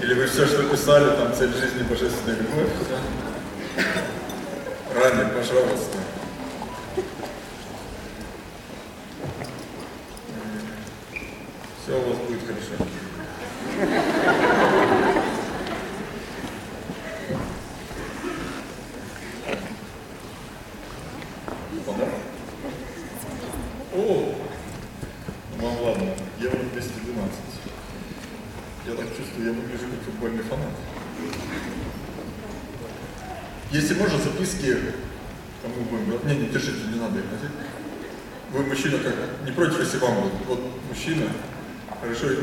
Или вы все, что писали, там цель жизни божественная любовь? Рами, пожалуйста. Все у вас будет хорошо. Помог? О, ну ладно, евро 212. Я так чувствую, я выгляжу как футбольный фанат. Если можно, записки кому будем. Не, не держите, не надо их носить. Вы мужчина как, не против, если вам будет. Вот мужчина, хорошо, и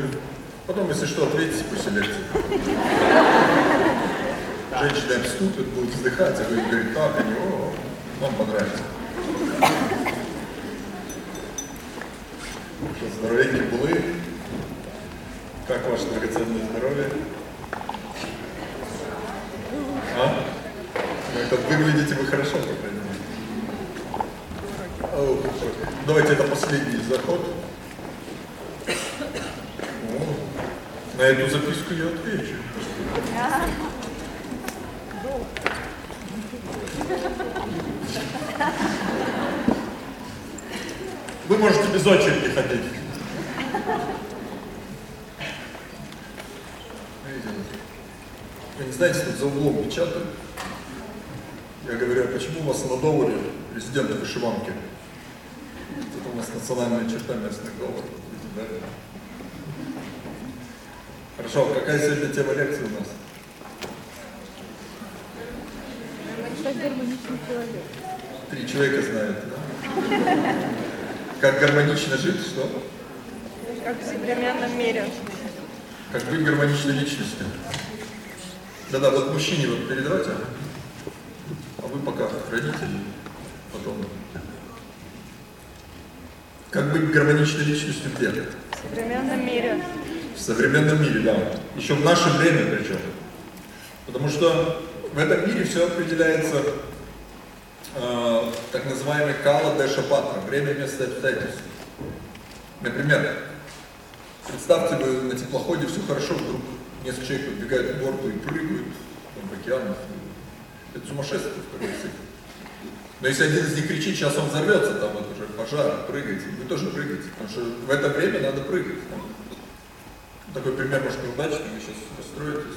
потом, если что, ответите после лекции. Женщины обступят, будут вздыхать, а вы говорите, так, они, о, вам понравится. Что, здоровенькие булы. Как ваше драгоценное здоровье? А? Ну, это выглядите вы хорошо, по крайней мере. О, Давайте это последний заход. О, на эту записку я отвечу. Вы можете без очереди ходить. Вы не знаете, тут за углом печатают. Я говорю, а почему у вас на долларе президента вышиванки? Это у нас национальная черта местных долларов. Хорошо, а какая сегодня тема лекции у нас? Как гармоничный человек. Три человека знают, да? Как гармонично жить, что? Как в современном мире. Как быть гармоничной личностью. Да-да, вот мужчине вот передавайте, а вы пока храните, потом. Как быть гармоничной личностью где? В современном мире. Современном мире, да. Еще в наше время причем. Потому что в этом мире все определяется э, так называемый кала деша патра, время, место, обстоятельств. Например, представьте, вы на теплоходе все хорошо, вдруг несколько человек подбегают к борту и прыгают там, в океан. Это сумасшествие в какой Но если один из них кричит, сейчас он взорвется, там вот уже пожар, прыгайте, вы тоже прыгаете, потому что в это время надо прыгать. Такой пример, может, неудачный, вы сейчас расстроитесь.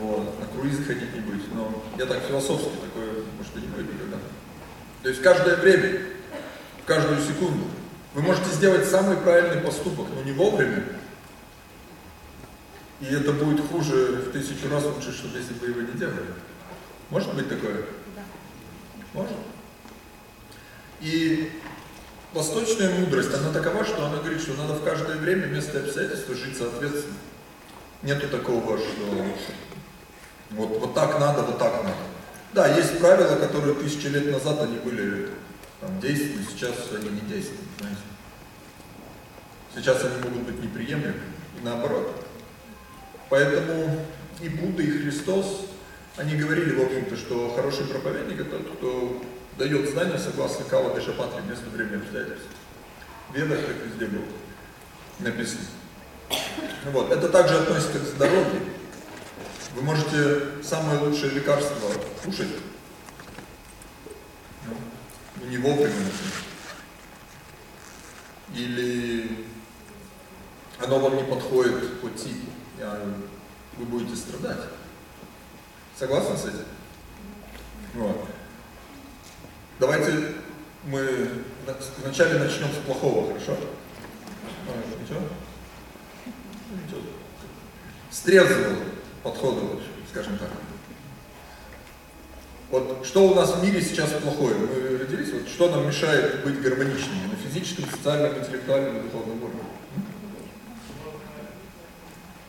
Вот. На круиз ходить не будете, но я так философски такое, может, и не будет никогда. То есть каждое время, в каждую секунду, вы можете сделать самый правильный поступок, но не вовремя. И это будет хуже в тысячу раз лучше, чем если бы его не делали. Может быть такое? Да. Может. И восточная мудрость, она такова, что она говорит, что надо в каждое время, место и обстоятельства жить соответственно. Нету такого, что вот, вот так надо, вот так надо. Да, есть правила, которые тысячи лет назад они были там, действенны, сейчас они не действенны, знаете. Сейчас они могут быть неприемлемы, и наоборот. Поэтому и Будда, и Христос, они говорили, в общем-то, что хороший проповедник это тот, кто дает знания согласно Кала Дешапатри, место, время, обстоятельств. В Ведах так везде было написано. Вот. Это также относится к здоровью. Вы можете самое лучшее лекарство кушать, ну, не вовремя. Или оно вам не подходит по типу, вы будете страдать. Согласны с этим? Вот. Давайте мы вначале начнем с плохого, хорошо? Ничего? Ничего. С трезвого подхода, скажем так. Вот что у нас в мире сейчас плохое? Мы родились, вот что нам мешает быть гармоничными на физическом, социальном, интеллектуальном и духовном уровне?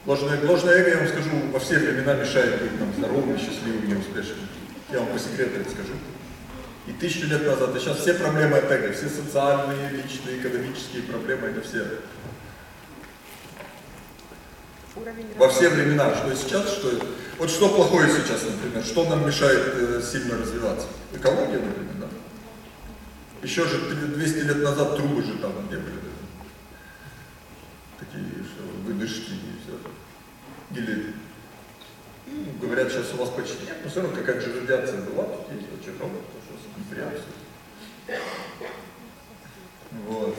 Ложное, ложное эго, я вам скажу, во все времена мешает быть нам здоровым, счастливым и успешным. Я вам по секрету это скажу. И тысячу лет назад, и сейчас все проблемы эго, все социальные, личные, экономические проблемы, это все. Во все времена, что сейчас, что Вот что плохое сейчас, например, что нам мешает э, сильно развиваться? Экология, например, да? Еще же 200 лет назад трубы же там где были. Такие что, выдышки и все. Или ну, говорят, сейчас у вас почти нет, но все равно какая-то же радиация была, тут есть очень неприятно. Вот.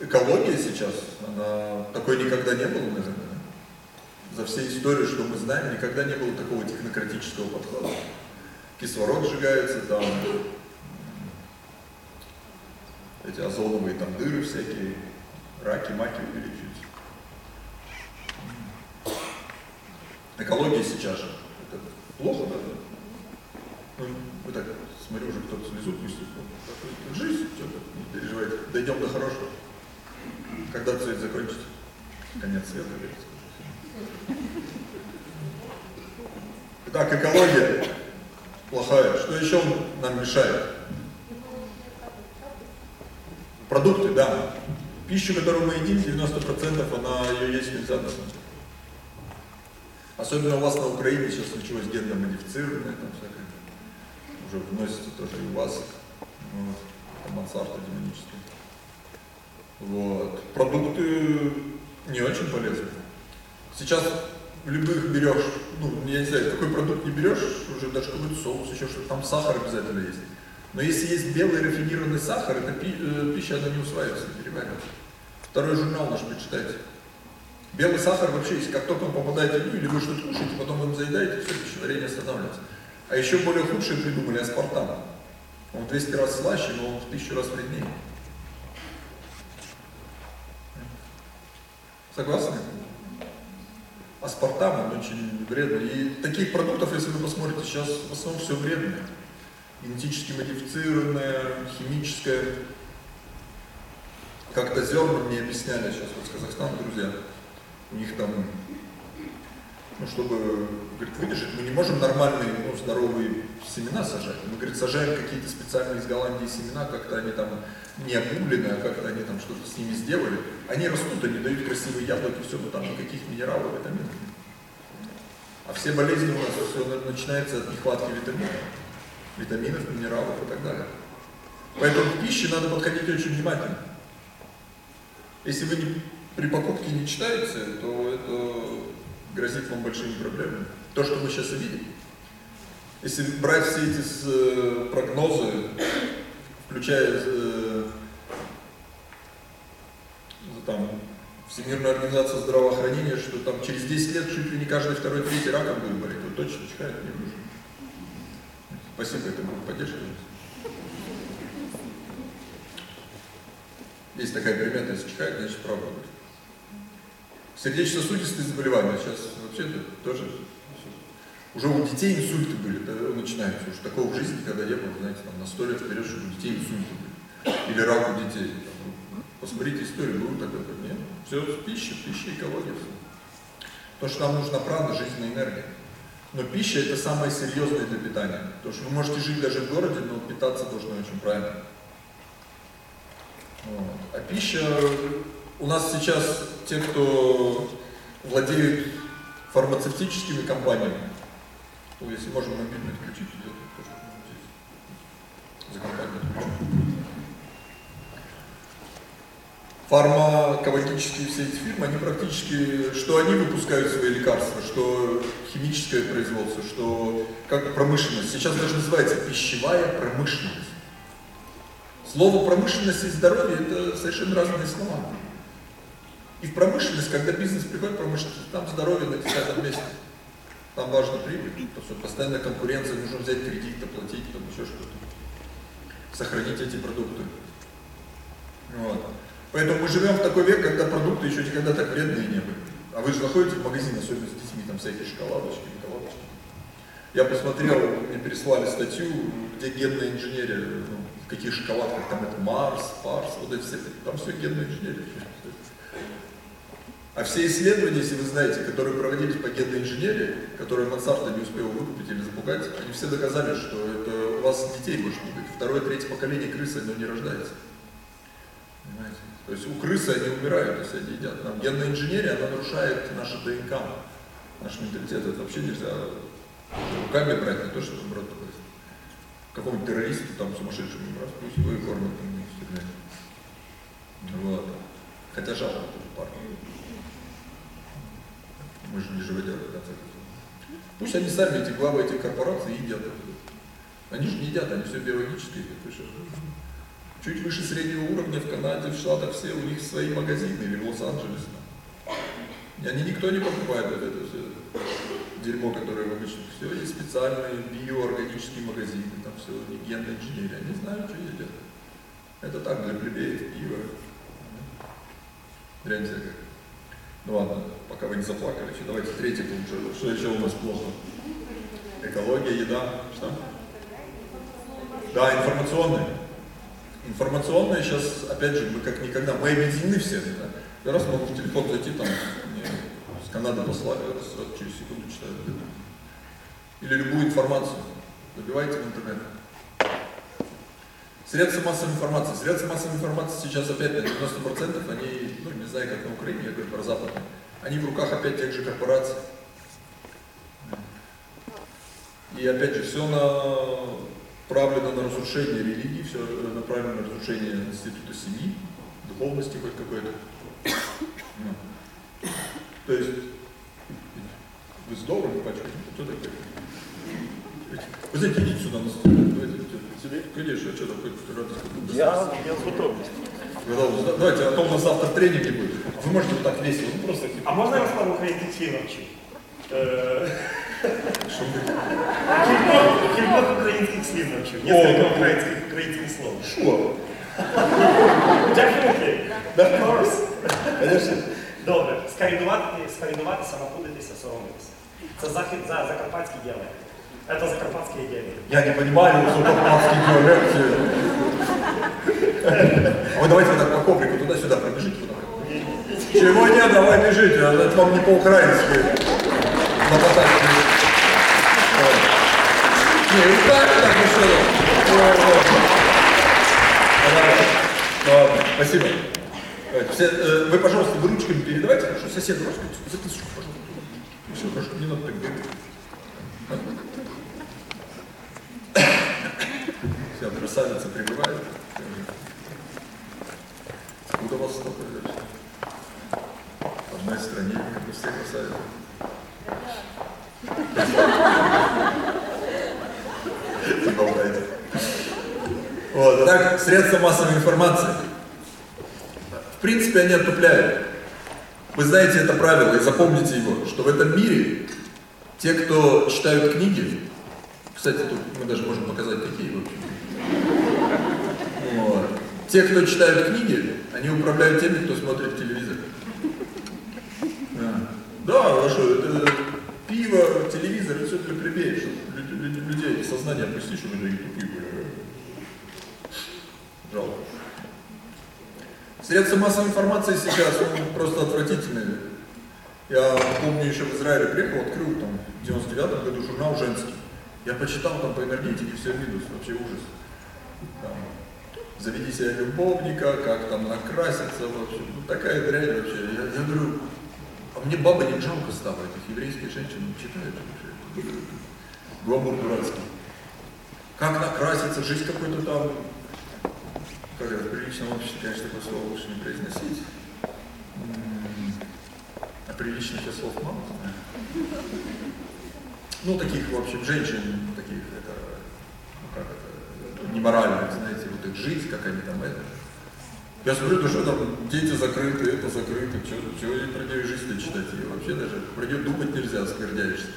Экология сейчас, она такой никогда не было, наверное. За всей историю, что мы знаем, никогда не было такого технократического подхода. Кислород сжигается, там эти озоновые там дыры всякие, раки, маки увеличиваются. Экология сейчас же. Это плохо, да? Ну, вы так, смотрю, уже кто-то слезу пустит. Ну, жизнь, что-то, не переживайте. Дойдем до хорошего. Когда все это закончится? Конец света, говорится. Итак, экология плохая. Что еще нам мешает? Продукты, да. Пищу, которую мы едим, 90% она ее есть нельзя на Особенно у вас на Украине сейчас началось генно-модифицированное, там всякое. Уже вносится тоже и вас. Вот, мансарда демоническая. Вот. Продукты не очень полезны. Сейчас любых берешь, ну, я не знаю, какой продукт не берешь, уже даже какой-то соус, еще что-то, там сахар обязательно есть. Но если есть белый рафинированный сахар, это пи, э, пища, она не усваивается, не переваривается. Второй журнал наш почитайте. Белый сахар вообще, если как только он попадает в еду, или вы что-то кушаете, потом вы заедаете, все, пищеварение останавливается. А еще более худшее придумали аспартам. Он в 200 раз слаще, но он в тысячу раз вреднее. Согласны? Аспартам, он очень вредный. И таких продуктов, если вы посмотрите, сейчас в основном все вредное. Генетически модифицированное, химическое. Как-то зерна мне объясняли сейчас вот с Казахстана, друзья у них там, ну, чтобы, говорит, выдержать, мы не можем нормальные, ну, здоровые семена сажать. Мы, говорит, сажаем какие-то специальные из Голландии семена, как-то они там не обуглены, а как-то они там что-то с ними сделали. Они растут, они дают красивые яблоки, все, но там никаких минералов, витаминов. А все болезни у нас все начинается от нехватки витаминов. Витаминов, минералов и так далее. Поэтому к пище надо подходить очень внимательно. Если вы не при покупке не читаете, то это грозит вам большими проблемами. То, что мы сейчас видим. Если брать все эти э, прогнозы, включая э, там, Всемирную организацию здравоохранения, что там через 10 лет чуть ли не каждый второй, третий раком будет болеть, то точно чихает не нужно. Спасибо этой группе поддержки. Есть такая примета, если чихает, значит правда будет. Сердечно-сосудистые заболевания сейчас вообще тоже уже у детей инсульты были, начинаются. Уже такого в жизни никогда не было, знаете, там на сто лет вперед, чтобы у детей инсульты были. Или рак у детей. Посмотрите историю, было такое, как нет. Все пища, пища, экология. То, что нам нужна правда, жизненная энергия. Но пища это самое серьезное для питания. Потому что вы можете жить даже в городе, но питаться должны очень правильно. Вот. А пища у нас сейчас те, кто владеют фармацевтическими компаниями, ну, если можно мобильный отключить, идет то, что здесь за компанию Фармакологические все эти фирмы, они практически, что они выпускают свои лекарства, что химическое производство, что как промышленность. Сейчас даже называется пищевая промышленность. Слово промышленность и здоровье это совершенно разные слова. И в промышленность, когда бизнес приходит в промышленность, там здоровье на десятом месте. Там важна прибыль, потому что постоянная конкуренция, нужно взять кредит, оплатить, там еще что-то. Сохранить эти продукты. Вот. Поэтому мы живем в такой век, когда продукты еще никогда так вредные не были. А вы же заходите в магазин, особенно с детьми, там всякие шоколадочки, шоколадочки. Я посмотрел, мне переслали статью, где генная инженерия, ну, в каких шоколадках, там это Марс, Парс, вот эти все, там все генная инженерия. А все исследования, если вы знаете, которые проводились по генной инженерии, которые Монсанто не успел выкупить или запугать, они все доказали, что это у вас детей больше не будет. Второе, третье поколение крысы, оно не рождается. Понимаете? То есть у крысы они умирают, если они едят. Нам генная инженерия, она нарушает наше ДНК, наш менталитет. Это вообще нельзя руками брать, не то, что наоборот такой. Какому-нибудь террористу, там сумасшедшему брать, пусть его и кормят. Вот. Хотя жалко тоже парня. Мы же не живодеры, в конце концов. Пусть они сами, эти главы этих корпораций, едят. Они же не едят, они все биологические. Чуть выше среднего уровня в Канаде, в Штатах все, у них свои магазины или в Лос-Анджелесе. И они никто не покупает вот это все дерьмо, которое в обычных. Все есть специальные биоорганические магазины, там все, не генная инженерия. Они знают, что едят. Это так, для плебеев, пиво. Дрянь всякая. Ну ладно, пока вы не заплакали, давайте третий пункт. Что, еще у нас плохо? Экология, еда, что? Да, информационные. Информационные сейчас, опять же, мы как никогда, мы объединены все. Да? Раз могу в телефон зайти, там, мне с Канады послали, раз, через секунду читаю. Или любую информацию. Забивайте в интернет. Средства массовой информации. Средства массовой информации сейчас опять на 90% они, ну не знаю, как на Украине, я говорю про западные, они в руках опять тех же корпораций. И опять же, все направлено на разрушение религии, все направлено на разрушение института семьи, духовности хоть какой-то. Ну. То есть, вы здорово пачкаете, кто такой? Вы знаете, идите сюда на стол. Тебе? Конечно, а что такое радость? Я, я с готовностью. Давайте, а то у нас завтра тренинги будет. Вы можете вот так весело, ну просто... А можна я вас пару українських слів навчу? Е, Що ви? Кількох, кількох українських слів навчу. Несколько українських, українських слов. Що? Definitely. Of course. Конечно. Добре. Скарідувати, скарідуватися, напудитися, соромитися. Це захід за закарпатський діалект. Це закарпатський діалект. Я не понимаю, что карпатский диалект. А вы давайте вот так по коврику туда-сюда пробежите. Так. Чего нет, давай бежите, а это вам не по-украински. На татарский. Не, и так, так, что. Ладно, спасибо. Давайте, все, э, вы, пожалуйста, вы ручками передавайте, хорошо, соседу ручку, записочку, пожалуйста. Все, хорошо, не надо так бегать. Все, красавица прибывает. Откуда вас столько взять? В одной стране, как все красавицы. Забавляете. Вот, так, средства массовой информации. В принципе, они отупляют. Вы знаете это правило и запомните его, что в этом мире те, кто читают книги, кстати, тут мы даже можем показать какие в общем. Вот. Те, кто читают книги, они управляют теми, кто смотрит телевизор. Да, да хорошо, это пиво, телевизор, это все для плебеев, чтобы лю- лю- людей сознание опустить, чтобы они тупые были. Жалко. Средства массовой информации сейчас ну, просто отвратительные. Я помню, еще в Израиле приехал, открыл там в 99 году журнал женский. Я почитал там по энергетике, все минус, вообще ужас. Там, заведи себе любовника, как там накраситься, вообще, ну такая дрянь вообще. Я, я говорю, а мне баба не жалко стало, этих еврейских женщин читают вообще. Гламур дурацкий. Как накраситься, жизнь какой-то там, как это, в приличном обществе, конечно, такое слово лучше не произносить. А приличных сейчас слов мало, знаю. Ну, таких, в общем, женщин, таких, это, ну, как это, неморальных, знаете, вот их жизнь, как они там это. Я смотрю, ну что там, дети закрыты, это закрыто, что про нее жизнь читать, и вообще даже про нее думать нельзя, сквердяешься.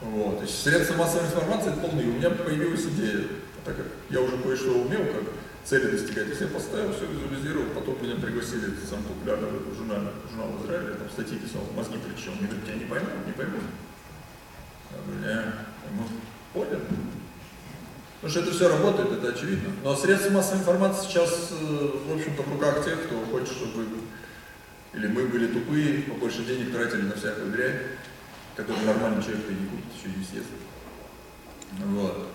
Вот, то есть средства массовой информации полные, у меня появилась идея, так как я уже кое-что умел, как цели достигать, если я поставил, все визуализировал, потом меня пригласили в самый популярный журнал, журнал в Израиле, там статьи писал, мозги причем, мне говорят, я не пойму, не пойму. Я говорю, не, ну, понял. Потому что это все работает, это очевидно. Но средства массовой информации сейчас, э, в общем-то, в руках тех, кто хочет, чтобы или мы были тупые, побольше денег тратили на всякую дрянь, которую нормальный человек не купит, еще не съест. Вот.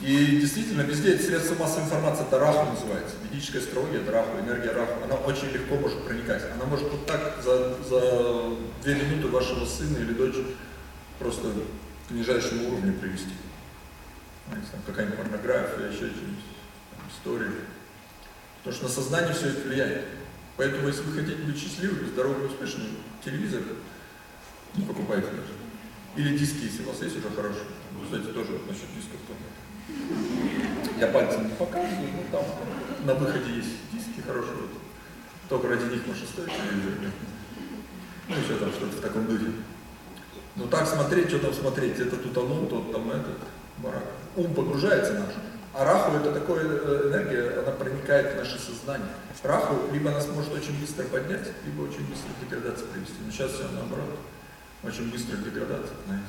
И действительно, везде эти средства массовой информации, это раху называется, ведическая астрология, это раху, энергия раху, она очень легко может проникать. Она может вот так за, за две минуты вашего сына или дочь просто к нижайшему уровню привести. Знаете, там какая-нибудь порнография, еще что-нибудь, там, истории. Потому что на сознание все это влияет. Поэтому, если вы хотите быть счастливым, здоровым успешным, телевизор Не покупайте даже. Или диски, если у вас есть, уже хорошо. Кстати, тоже насчет дисков. Я пальцем не показываю, но там на выходе есть диски хорошие. Вот. Только ради них можно ставить телевизор. Ну, еще там что-то в таком духе. Ну так смотреть, что там смотреть, это тутанул, тот там этот, барак. Ум погружается наш. А раху это такая э, энергия, она проникает в наше сознание. Раху либо нас может очень быстро поднять, либо очень быстро к деградации привести. Но сейчас все наоборот. Очень быстро к деградации, знаете.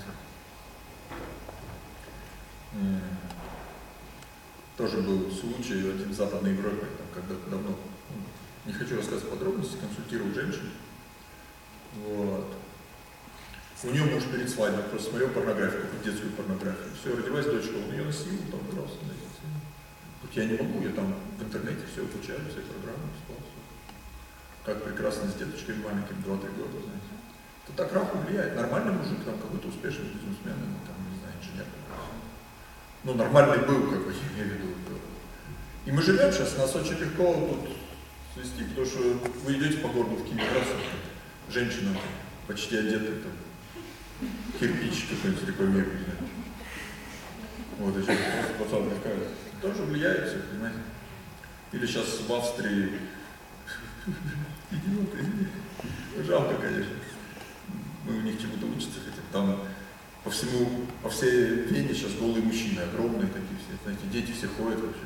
М. Тоже был случай один в Западной Европе, там, когда давно, ну, не хочу рассказывать подробности, консультировал женщину. Вот. У нее муж перед свадьбой просто смотрел порнографию, какую-то детскую порнографию. Все, родилась дочка, он ее носил, там дрался на детей. Вот я не могу, я там в интернете все обучаю, все программы, всё. Как прекрасно с деточкой маленьким, 2-3 года, знаете. Это так раху влияет. Нормальный мужик, там какой-то успешный бизнесмен, ну, там, не знаю, инженер. Ну, нормальный был, как бы, я имею в виду. И мы живем сейчас, нас очень легко тут свести, потому что вы идете по городу в Киеве, женщина почти одетая там, кирпич какой-нибудь рекламирует. знаете. Вот, просто пацан мелькает. Тоже влияет все, понимаете? Или сейчас в Австрии идиоты. Жалко, конечно. Мы у них чему-то учиться хотим. Там по всему, по всей Вене сейчас голые мужчины, огромные такие все. Знаете, дети все ходят вообще.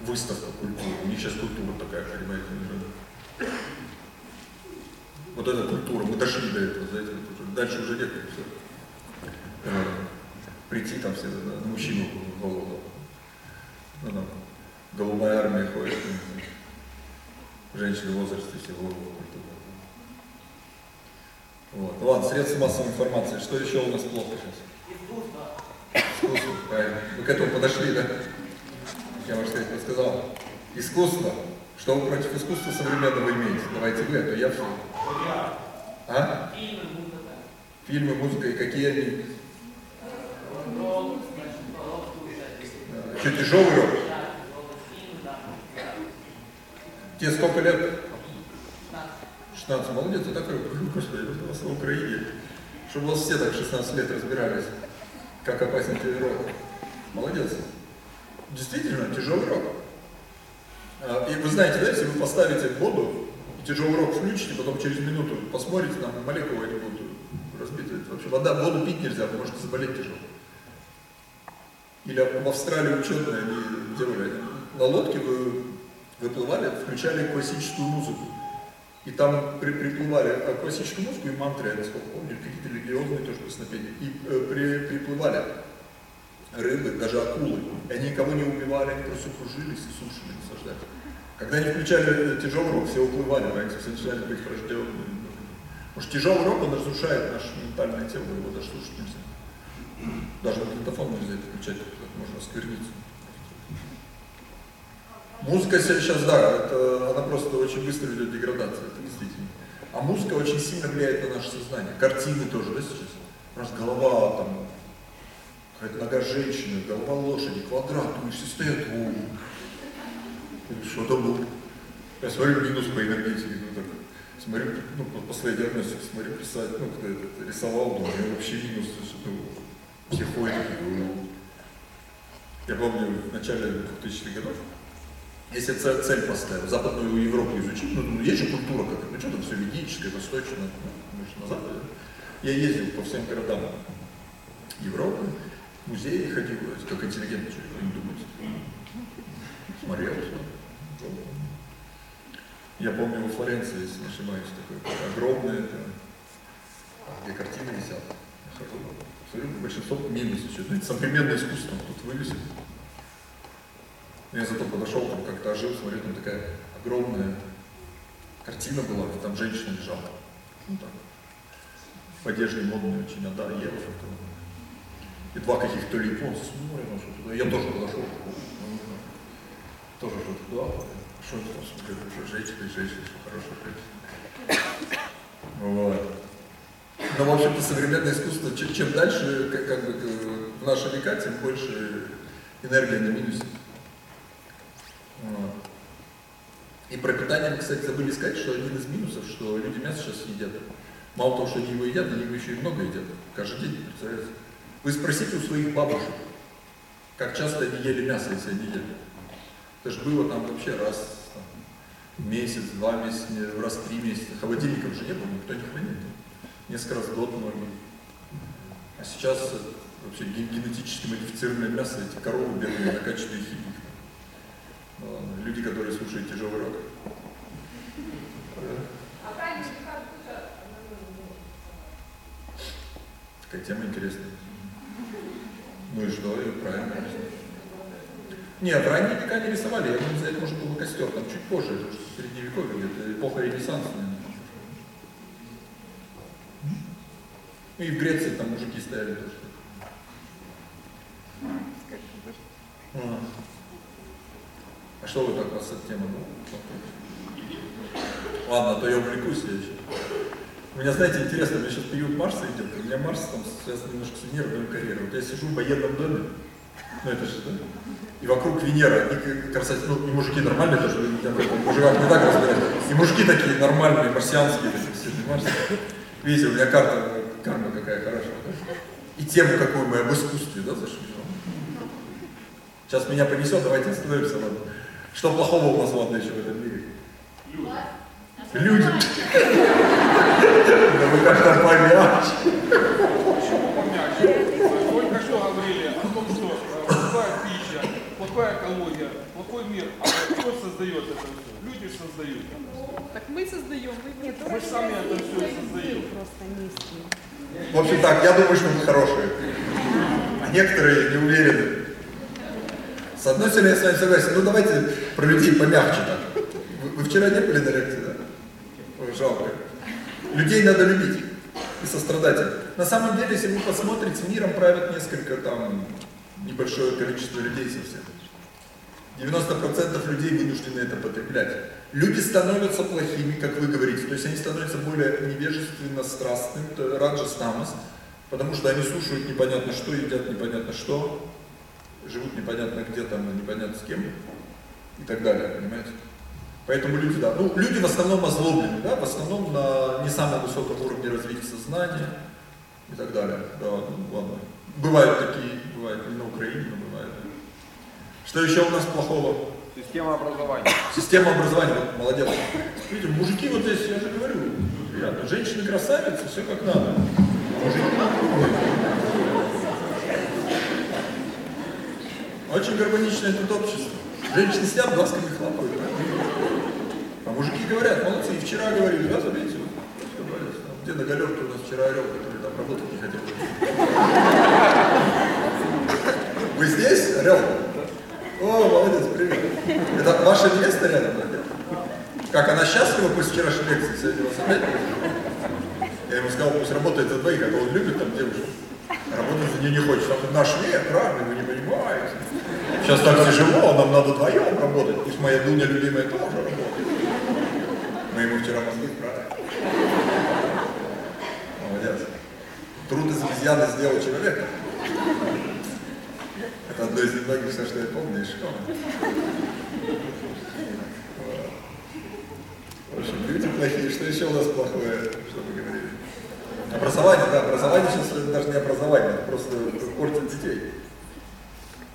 Выставка культуры. У них сейчас культура такая, понимаете, уже. Вот эта культура, мы дошли до этого, знаете, дальше уже нет все. Прийти там все, на мужчину в голову. Ну, там, голубая армия ходит, женщины в возрасте все голову. Вот. Ну ладно, средства массовой информации. Что еще у нас плохо сейчас? Искусство. Правильно. Вы к этому подошли, да? Я, можно сказать, подсказал. Искусство. Что вы против искусства современного имеете? Давайте вы, а то я все. А? Фильмы, музыка. И какие они? Что, тяжелый рок? Тебе сколько лет? 16. Молодец, ты такой, господи, у вас в Украине. Чтобы у вас все так 16 лет разбирались, как опасен рок. Молодец. Действительно, тяжелый рок. А, И вы знаете, да, если вы поставите воду, и тяжелый рок включите, потом через минуту посмотрите, там молекулы они будут разбиты. Вообще вода, воду пить нельзя, вы можете заболеть тяжело. Или в Австралии ученые, они делали, они на лодке вы выплывали, включали классическую музыку. И там при, приплывали классическую музыку и мантры, я насколько помню, какие-то религиозные тоже песнопения. И э, при, приплывали рыбы, даже акулы. И они никого не убивали, они просто кружились и сушили, наслаждались. Когда они включали э, тяжелый рок, все уплывали, понимаете, все начинали быть врожденными. Потому что тяжелый рок, он разрушает наше ментальное тело, его даже слушать нельзя. Даже магнитофон нельзя включать, можно оскверниться. Музыка сейчас, да, это, она просто очень быстро ведет к деградации, это действительно. А музыка очень сильно влияет на наше сознание. Картины тоже, да, сейчас? У нас голова, там, какая-то нога женщины, голова лошади, квадрат, и все стоят, о, что там был? Я смотрю минус по энергетике, ну так, смотрю, ну, по диагностике, смотрю, писать, ну, кто это рисовал, думаю, вообще минус, ну, ходят, ну, я помню, в начале 2000-х годов, если цель, поставил, Западную Европу изучить, ну, ну, есть же культура какая-то, ну, что там все ведическое, восточное, ну, мы же на Западе. Я ездил по всем городам Европы, в музеи ходил, как интеллигентный человек, не думать. Смотрел. Я помню во Флоренции, если не ошибаюсь, такое огромное, где картины висят. Большинство минус еще. Знаете, современное искусство тут вывесит. Я зато подошел, там как-то ожил, смотрю, там такая огромная картина была, там женщина лежала. Ну так. В одежде модной очень, а да, ела. И два каких-то японца смотрят, ну, что туда. Я тоже подошел. ну, Тоже что-то туда. Что это там смотрю, уже женщина, женщина, что хорошая. Вот. Но, в общем-то, современное искусство, чем, дальше, как, как бы, в наши века, тем больше энергия на минусе. И про питание кстати, забыли сказать, что один из минусов, что люди мясо сейчас едят. Мало того, что они его едят, они его еще и много едят. Каждый день, представляете? Вы спросите у своих бабушек, как часто они ели мясо, если они ели. Это же было там вообще раз там, месяц, два месяца, раз три месяца. Холодильников же не было, никто не хранит. Несколько раз в год многие. А сейчас э, вообще ген- генетически модифицированное мясо, эти коровы бедные накачанные химик. Ну люди, которые слушают тяжелый рок. Такая тема интересная. Ну и что, и правильно. Нет, в ранние века не рисовали, я могу сказать, может был костер, там чуть позже, это средневековье, где-то эпоха Ренессанса, наверное. Ну и в Греции там мужики стояли тоже. А. Что вы так, вас тема? ну, Ладно, а то я увлекусь я еще. У меня, знаете, интересно, меня сейчас период Марса идет, у меня Марс там связан немножко с Венерой, карьерой. Вот я сижу в военном доме, ну это же, да? И вокруг Венера, и красавицы, ну и мужики нормальные тоже, я в мужиках не так разбираюсь. И мужики такие нормальные, марсианские, такие, Марс. Видите, у меня карта, карма какая хорошая. да? И тему какую мы об искусстве, да, зашли? Сейчас меня понесет, давайте остановимся, ладно. Что плохого у нас, ладно, еще в этом мире? Люди. Да вы как-то помягче. Почему помягче? Только что говорили о том, что э, плохая пища, плохая экология, плохой мир. А кто создает это все? Люди создают. Так мы создаем, вы нет. Мы сами это все создаем. Просто низкие. В общем так, я думаю, что мы хорошие. А некоторые не уверены. С одной стороны, я с вами согласен. Ну давайте про людей помягче так. Вы, вы вчера не были на лекции, да? Ой, жалко. Людей надо любить и сострадать. На самом деле, если вы посмотрите, миром правят несколько там небольшое количество людей совсем. 90% людей вынуждены это потреблять. Люди становятся плохими, как вы говорите, то есть они становятся более невежественно страстными, раджас тамас, потому что они слушают непонятно что, едят непонятно что, живут непонятно где там, непонятно с кем и так далее, понимаете? Поэтому люди, да, ну, люди в основном озлоблены, да, в основном на не самом высоком уровне развития сознания и так далее, да, ну, ладно. Бывают такие, бывают, не на Украине, но бывают. Что еще у нас плохого? Система образования. Система образования, молодец. Видите, мужики вот здесь, я же говорю, ребята, женщины красавицы, все как надо. Мужики. Очень гармоничное тут общество. Женщины сидят, глазками хлопают. А мужики говорят, молодцы, и вчера говорили, да, там, где на галерке у нас вчера орел, который там работать не хотел. Вы здесь, орел? О, молодец, привет. Это ваша невеста рядом, нет? Как она счастлива после вчерашней лекции, сегодня вас? Я ему сказал, пусть работает за двоих, а то он любит там девушек. А работать за нее не хочет. Он наш век, правильно, вы не понимаете. Сейчас так тяжело, нам надо вдвоем работать. Пусть моя Дуня любимая тоже работает. Мы ему вчера мозги вправили. Молодец. Труд из обезьяны сделал человека. Это одно из немногих, что я помню из школы. В общем, люди плохие. Что еще у нас плохое? Что мы говорили? Образование, да, образование сейчас это даже не образование, это просто портит детей.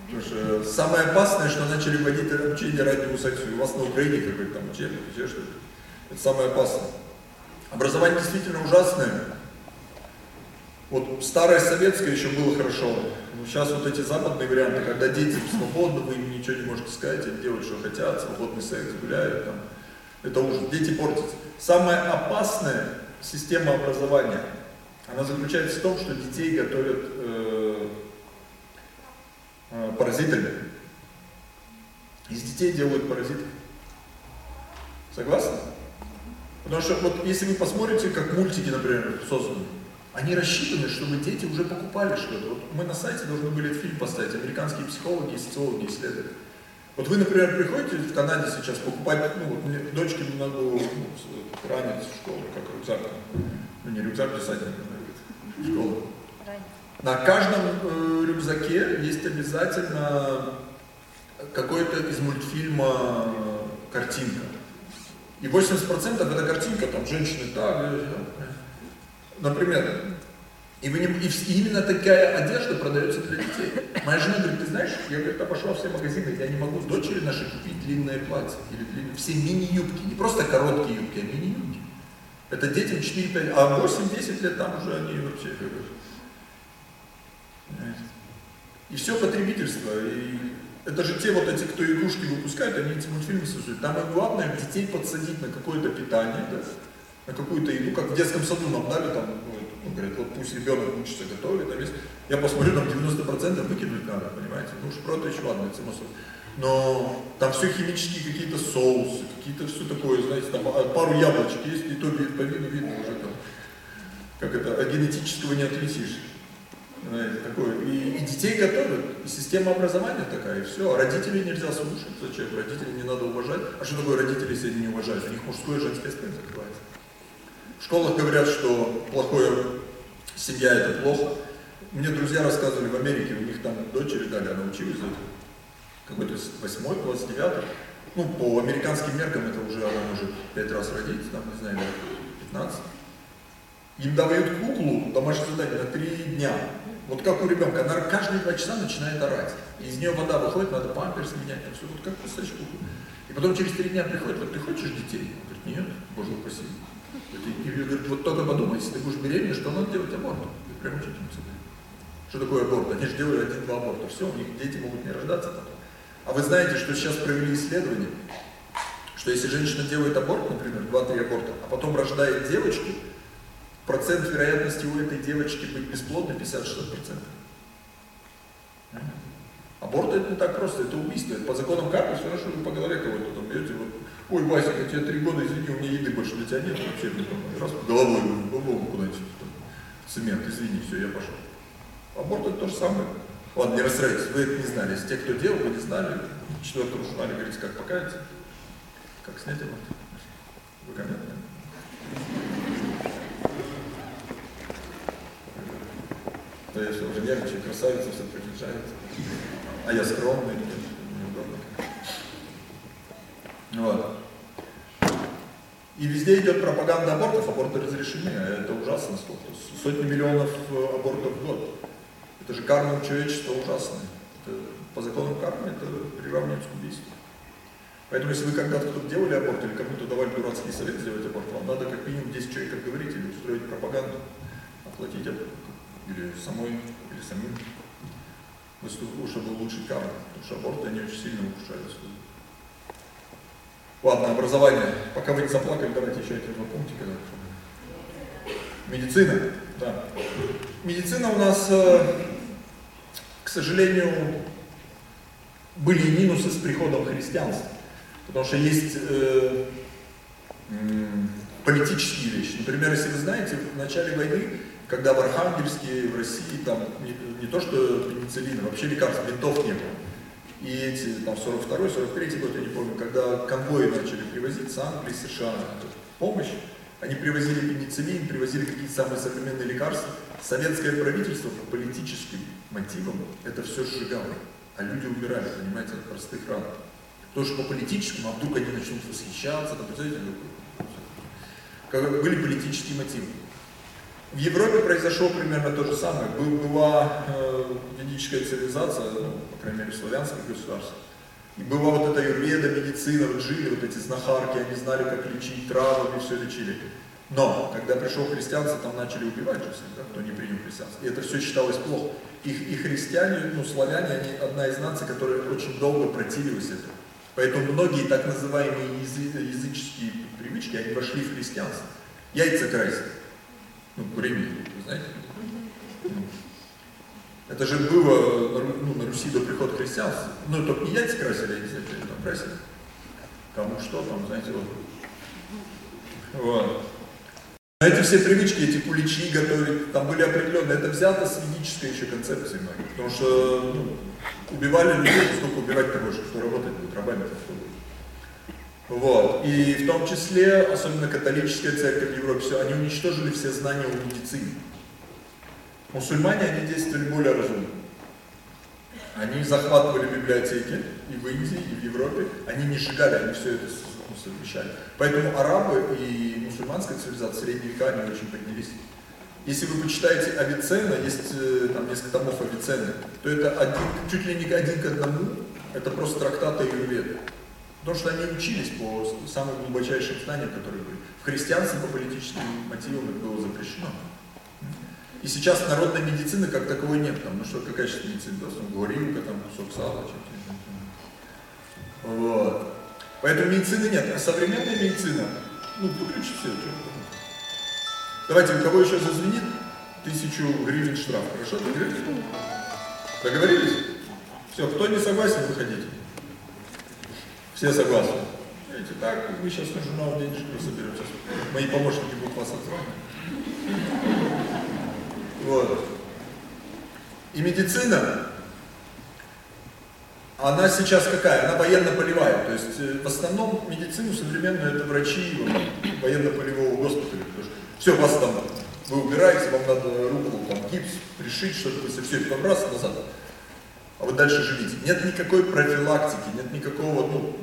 Потому что самое опасное, что начали вводить обучение. И у вас на Украине какой-то там учебник, еще что-то. Это самое опасное. Образование действительно ужасное. Вот старое советское еще было хорошо. Но сейчас вот эти западные варианты, когда дети свободны, вы им ничего не можете сказать, они делают, что хотят, свободный секс, гуляют там. Это ужас. Дети портятся. Самая опасная система образования, она заключается в том, что детей готовят э, э, паразитами. Из детей делают паразитов. Согласны? Потому что вот если вы посмотрите, как мультики, например, созданы, они рассчитаны, чтобы дети уже покупали что-то. Вот мы на сайте должны были этот фильм поставить, американские психологи и социологи исследовали. Вот вы, например, приходите в Канаде сейчас покупать, ну, вот мне, дочке надо ну, ранец в школу, как рюкзак. Ну, не рюкзак, писательник, в школу. На каждом э, рюкзаке есть обязательно какой-то из мультфильма э, картинка. И 80% это картинка, там женщины так, э, э. Например, и, вы не, и, в- и именно такая одежда продается для детей. Моя жена говорит, ты знаешь, я говорит, обошла все магазины, я не могу дочери нашей купить длинное платье. Или длинные, все мини-юбки, не просто короткие юбки, а мини-юбки. Это детям 4-5, а 8-10 лет там уже они вообще понимаете. И все потребительство. И это же те вот эти, кто игрушки выпускают, они эти мультфильмы создают. Там и главное детей подсадить на какое-то питание, да, на какую-то еду, как в детском саду нам дали, там, ну, ну, говорят, вот пусть ребенок учится готовить, там есть, я посмотрю, там 90% выкинуть надо, понимаете, ну уж про еще ладно, это само собой. Но там все химические какие-то соусы, какие-то все такое, знаете, там а, пару яблочек есть, и то по виду видно уже там, как это, от генетического не отличишь. Знаете, такое. И, и детей готовят, и система образования такая, и все. А родителей нельзя слушать. Зачем? Родителей не надо уважать. А что такое родители, если они не уважают? У них мужской и женский аспект закрывается. В школах говорят, что плохое семья это плохо. Мне друзья рассказывали в Америке, у них там дочери дали, она училась где-то какой-то восьмой класс, девятый. Ну, по американским меркам это уже она может пять раз родить, там, не знаю, лет 15. Им дают куклу, домашнее задание, на три дня. Вот как у ребенка, она каждые два часа начинает орать. Из нее вода выходит, надо памперс менять, там все, вот как поставишь куклу. И потом через три дня приходит, вот ты хочешь детей? Он говорит, нет, боже упаси. Вот только подумай, если ты будешь беременна, что надо делать аборт? И прям учительница. Что такое аборт? Они же делают один-два аборта. Все, у них дети могут не рождаться потом. А вы знаете, что сейчас провели исследование, что если женщина делает аборт, например, 2-3 аборта, а потом рождает девочку, процент вероятности у этой девочки быть бесплодной 50-60%. Аборт это не так просто, это убийство. Это по законам кармы все равно, что вы по голове кого-то там бьете. Вот, Ой, Васик, тебе три года, извини, у меня еды больше для тебя нет, вообще мне там раз головой голову куда-нибудь цемент, извини, все, я пошел. Аборт это то же самое. Ладно, не расстраивайтесь, вы это не знали. Если те, кто делал, вы не знали. В четвертом журнале говорится, как покаяться, как снять аборт. Вы ко мне? Да я все уже нервничаю, красавица все приближается. А я скромный. Вот. И везде идет пропаганда абортов, аборты разрешены, а это ужасно сколько. Сотни миллионов э, абортов в год. Это же карма у человечества ужасная. Это, по законам кармы это приравнивается к убийству. Поэтому если вы когда-то кто-то делали аборт или кому-то давали дурацкий совет сделать аборт, вам надо как минимум 10 человек отговорить или устроить пропаганду, оплатить это, или самой, или самим, чтобы улучшить карму, потому что аборты они очень сильно ухудшают Ладно, образование. Пока вы не заплакали, давайте еще эти два пунктика. Медицина. Да. Медицина у нас, э, к сожалению, были минусы с приходом христианства. Потому что есть э, политические вещи. Например, если вы знаете, в начале войны, когда в Архангельске, в России, там не, не то что пенициллина, вообще лекарств, бинтов не было. И эти, там, 42-й, 43-й год, я не помню, когда конвои начали привозить с Англии, США помощь, они привозили пенициллин, привозили какие-то самые современные лекарства. Советское правительство по политическим мотивам это все сжигало. А люди умирали, понимаете, от простых ран. Что по политическому, а вдруг они начнут восхищаться, там, представляете, были политические мотивы. В Европе произошло примерно то же самое. Был, была э, ведическая цивилизация, ну, по крайней мере, в славянских государствах. И была вот эта юрведа, медицина, вот жили вот эти знахарки, они знали, как лечить, травами все лечили. Но, когда пришел христианство, там начали убивать же всех, да, кто не принял христианство. И это все считалось плохо. И, и христиане, ну, славяне, они одна из наций, которая очень долго противилась этому. Поэтому многие так называемые язы- языческие привычки, они вошли в христианство. Яйца красить. Ну, вы знаете? Это же было ну, на Руси до прихода христианства. Ну, только не яйца красили, я не знаю, там красили. Кому что там, знаете, вот. Вот. А Эти все привычки, эти куличи готовить, там были определенные, это взято с ведической еще концепции многих. Потому что ну, убивали людей, сколько убивать-то больше, кто работать будет, рабами кто. Вот. И в том числе, особенно католическая церковь в Европе, все, они уничтожили все знания о медицине. Мусульмане, они действовали более разумно. Они захватывали библиотеки и в Индии, и в Европе. Они не сжигали, они все это ну, совмещали. Поэтому арабы и мусульманская цивилизация в средние века, они очень поднялись. Если вы почитаете Авиценна, есть э, там несколько томов Авиценны, то это один, чуть ли не один к одному, это просто трактаты Аюрведы. Потому что они учились по самым глубочайшим знаниям, которые были. В христианстве по политическим мотивам это было запрещено. И сейчас народной медицины как таковой нет. Там, ну что, какая сейчас медицина? Просто горилка, там, кусок сала, что-то. Вот. Поэтому медицины нет. А современная медицина, ну, выключи все. Давайте, у кого еще зазвенит, тысячу гривен штраф. Хорошо, договорились? Договорились? Все, кто не согласен, выходите. Все согласны? Видите, так, вы сейчас на журнал денежек соберете. Мои помощники будут вас отзванивать. Вот. И медицина, она сейчас какая? Она военно-полевая. То есть э, в основном медицину современную это врачи военно-полевого госпиталя. Потому что все, вас там, вы убираете, вам надо руку, там, гипс, пришить, что-то, все это раз назад. А вы дальше живите. Нет никакой профилактики, нет никакого, ну,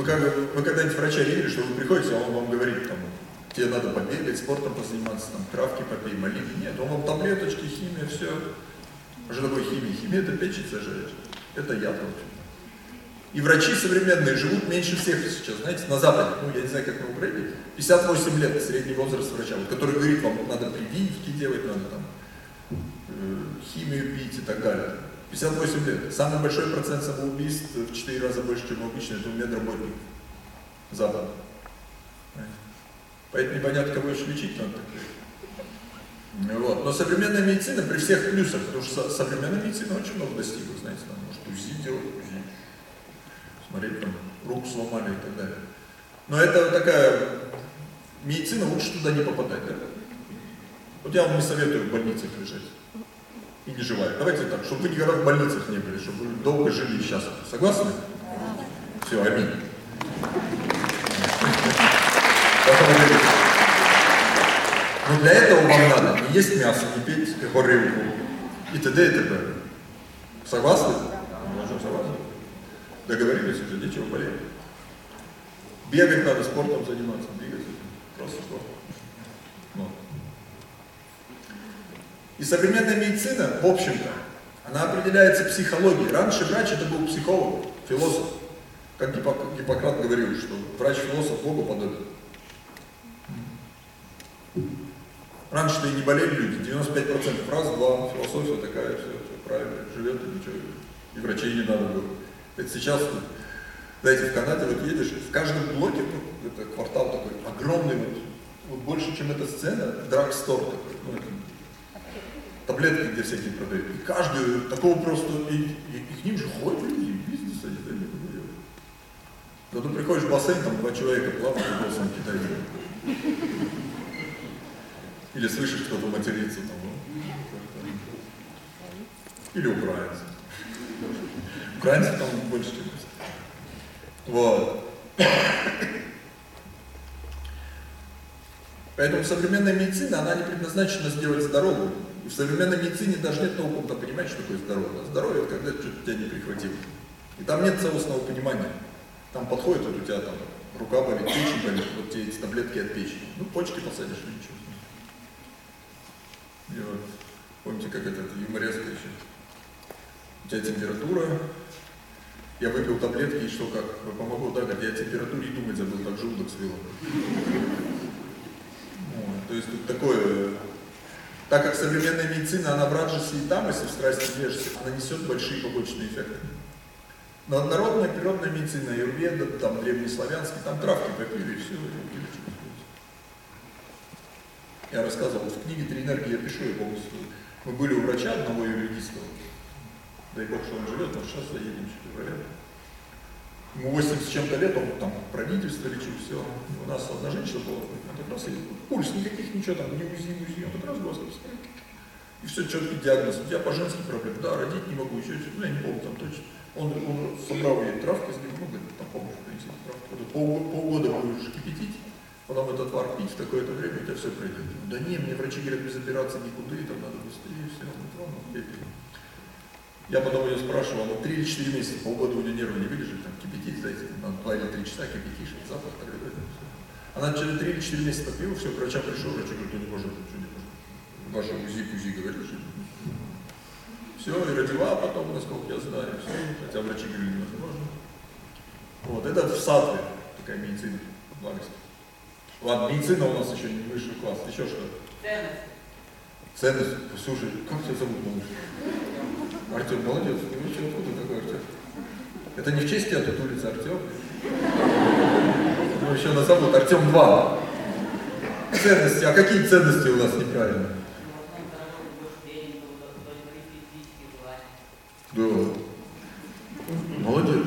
вы, как, вы когда-нибудь врача видели, что вы приходите, а он вам говорит, там, тебе надо побегать, спортом позаниматься, там, травки попей, молитвы. Нет, он вам таблеточки, химия, все. А что такое химия? Химия это печень сажаешь. Это яд вообще. И врачи современные живут меньше всех сейчас, знаете, на Западе, ну, я не знаю, как на Украине, 58 лет средний возраст врача, вот, который говорит вам, надо прививки делать, надо там э, химию пить и так далее. 58 лет. Самый большой процент самоубийств в 4 раза больше, чем обычно, это у медработников Запада. Поэтому непонятно, кого еще лечить надо. Вот. Но современная медицина при всех плюсах, потому что современная медицина очень много достигла, знаете, там может УЗИ делать, УЗИ, смотреть, там, руку сломали и так далее. Но это такая медицина, лучше туда не попадать, да? Вот я вам не советую в больницах лежать и не живая. Давайте так, чтобы вы никогда в больницах не были, чтобы вы долго жили и счастливы. Согласны? Все, аминь. Но для этого вам надо не есть мясо, не пить горилку и т.д. и т.п. Согласны? Согласны? Договорились уже, нечего болеть. Бегать надо, спортом заниматься, двигаться. Просто спорт. Вот. И современная медицина, в общем-то, она определяется психологией. Раньше врач это был психолог, философ. Как Гиппократ говорил, что врач-философ Богу подобен. Раньше-то и не болели люди, 95% раз, два, философия такая, все, все правильно, живет и ничего, и врачей не надо было. Это сейчас, знаете, в Канаде вот едешь, в каждом блоке, это квартал такой, огромный, вот, вот больше, чем эта сцена, драгстор такой, ну, это, таблетки, где всякие продают. И каждый, такого просто, и, и, и к ним же ходят люди, бизнес они там делают. Когда ты приходишь в бассейн, там два человека плавают, и голосом китайцы. Или слышишь, кто-то матерится там. Ну, или украинцы. Украинцев там больше, чем Вот. Поэтому современная медицина, она не предназначена сделать здоровым. В современной медицине даже нет толком-то понимать, что такое здоровье. А здоровье когда что-то тебя не прихватило. И там нет целостного понимания. Там подходит, вот у тебя там рука болит, печень болит, вот тебе эти таблетки от печени. Ну, почки посадишь, ничего. И вот, помните, как это, это юмореска еще. У тебя температура, я выпил таблетки, и что, как, помогло, да, как я о и думать забыл, так желудок свело. То есть тут такое, так как современная медицина, она в раджасе и тамасе, в страсти движется, она несет большие побочные эффекты. Но народная природная медицина, юрведа, там древнеславянский, там травки попили, и все, и я рассказывал в книге «Три энергии» я пишу, я полностью. Мы были у врача одного юридического. Дай бог, что он живет, но сейчас заедем чуть февраля. Ему 80 с чем-то лет, он там правительство лечил, все. У нас одна женщина была, он как раз пульс, никаких ничего там, не УЗИ, не УЗИ, он как раз Господи, и все, четкий диагноз. У тебя по женским проблемам, да, родить не могу, еще что-то, ну я не помню там точно. Он, он собрал ей травки, с ним, ну, говорит, там помощь принести травку. Пол, полгода будешь кипятить, потом этот отвар пить в такое-то время, у тебя все пройдет. Да не, мне врачи говорят, без операции никуда, и там надо быстрее, все, ну, ладно, я потом ее спрашивал, ну 3 или 4 месяца, полгода у нее нервы не выдержали, там кипятить, знаете, на 2 или 3 часа кипятишь, запах, так далее. Она через 3 или 4 месяца попила, все, к врачам пришел, врач говорит, ну не может, что не может. Ваша УЗИ-ПУЗИ говорит, что все, и родила потом, насколько я знаю, все, хотя врачи говорили, невозможно. Вот, это в сатве такая медицина, благость. Ладно, медицина у нас еще не высший класс, еще что? Ценность. Ценность, слушай, как тебя зовут, малыш? Артем, молодец, ты вообще откуда такой Артем? Это не в честь тебя тут улица Артем? Ну, еще нас зовут Артем 2. Ценности, а какие ценности у нас неправильно? Да. Молодец.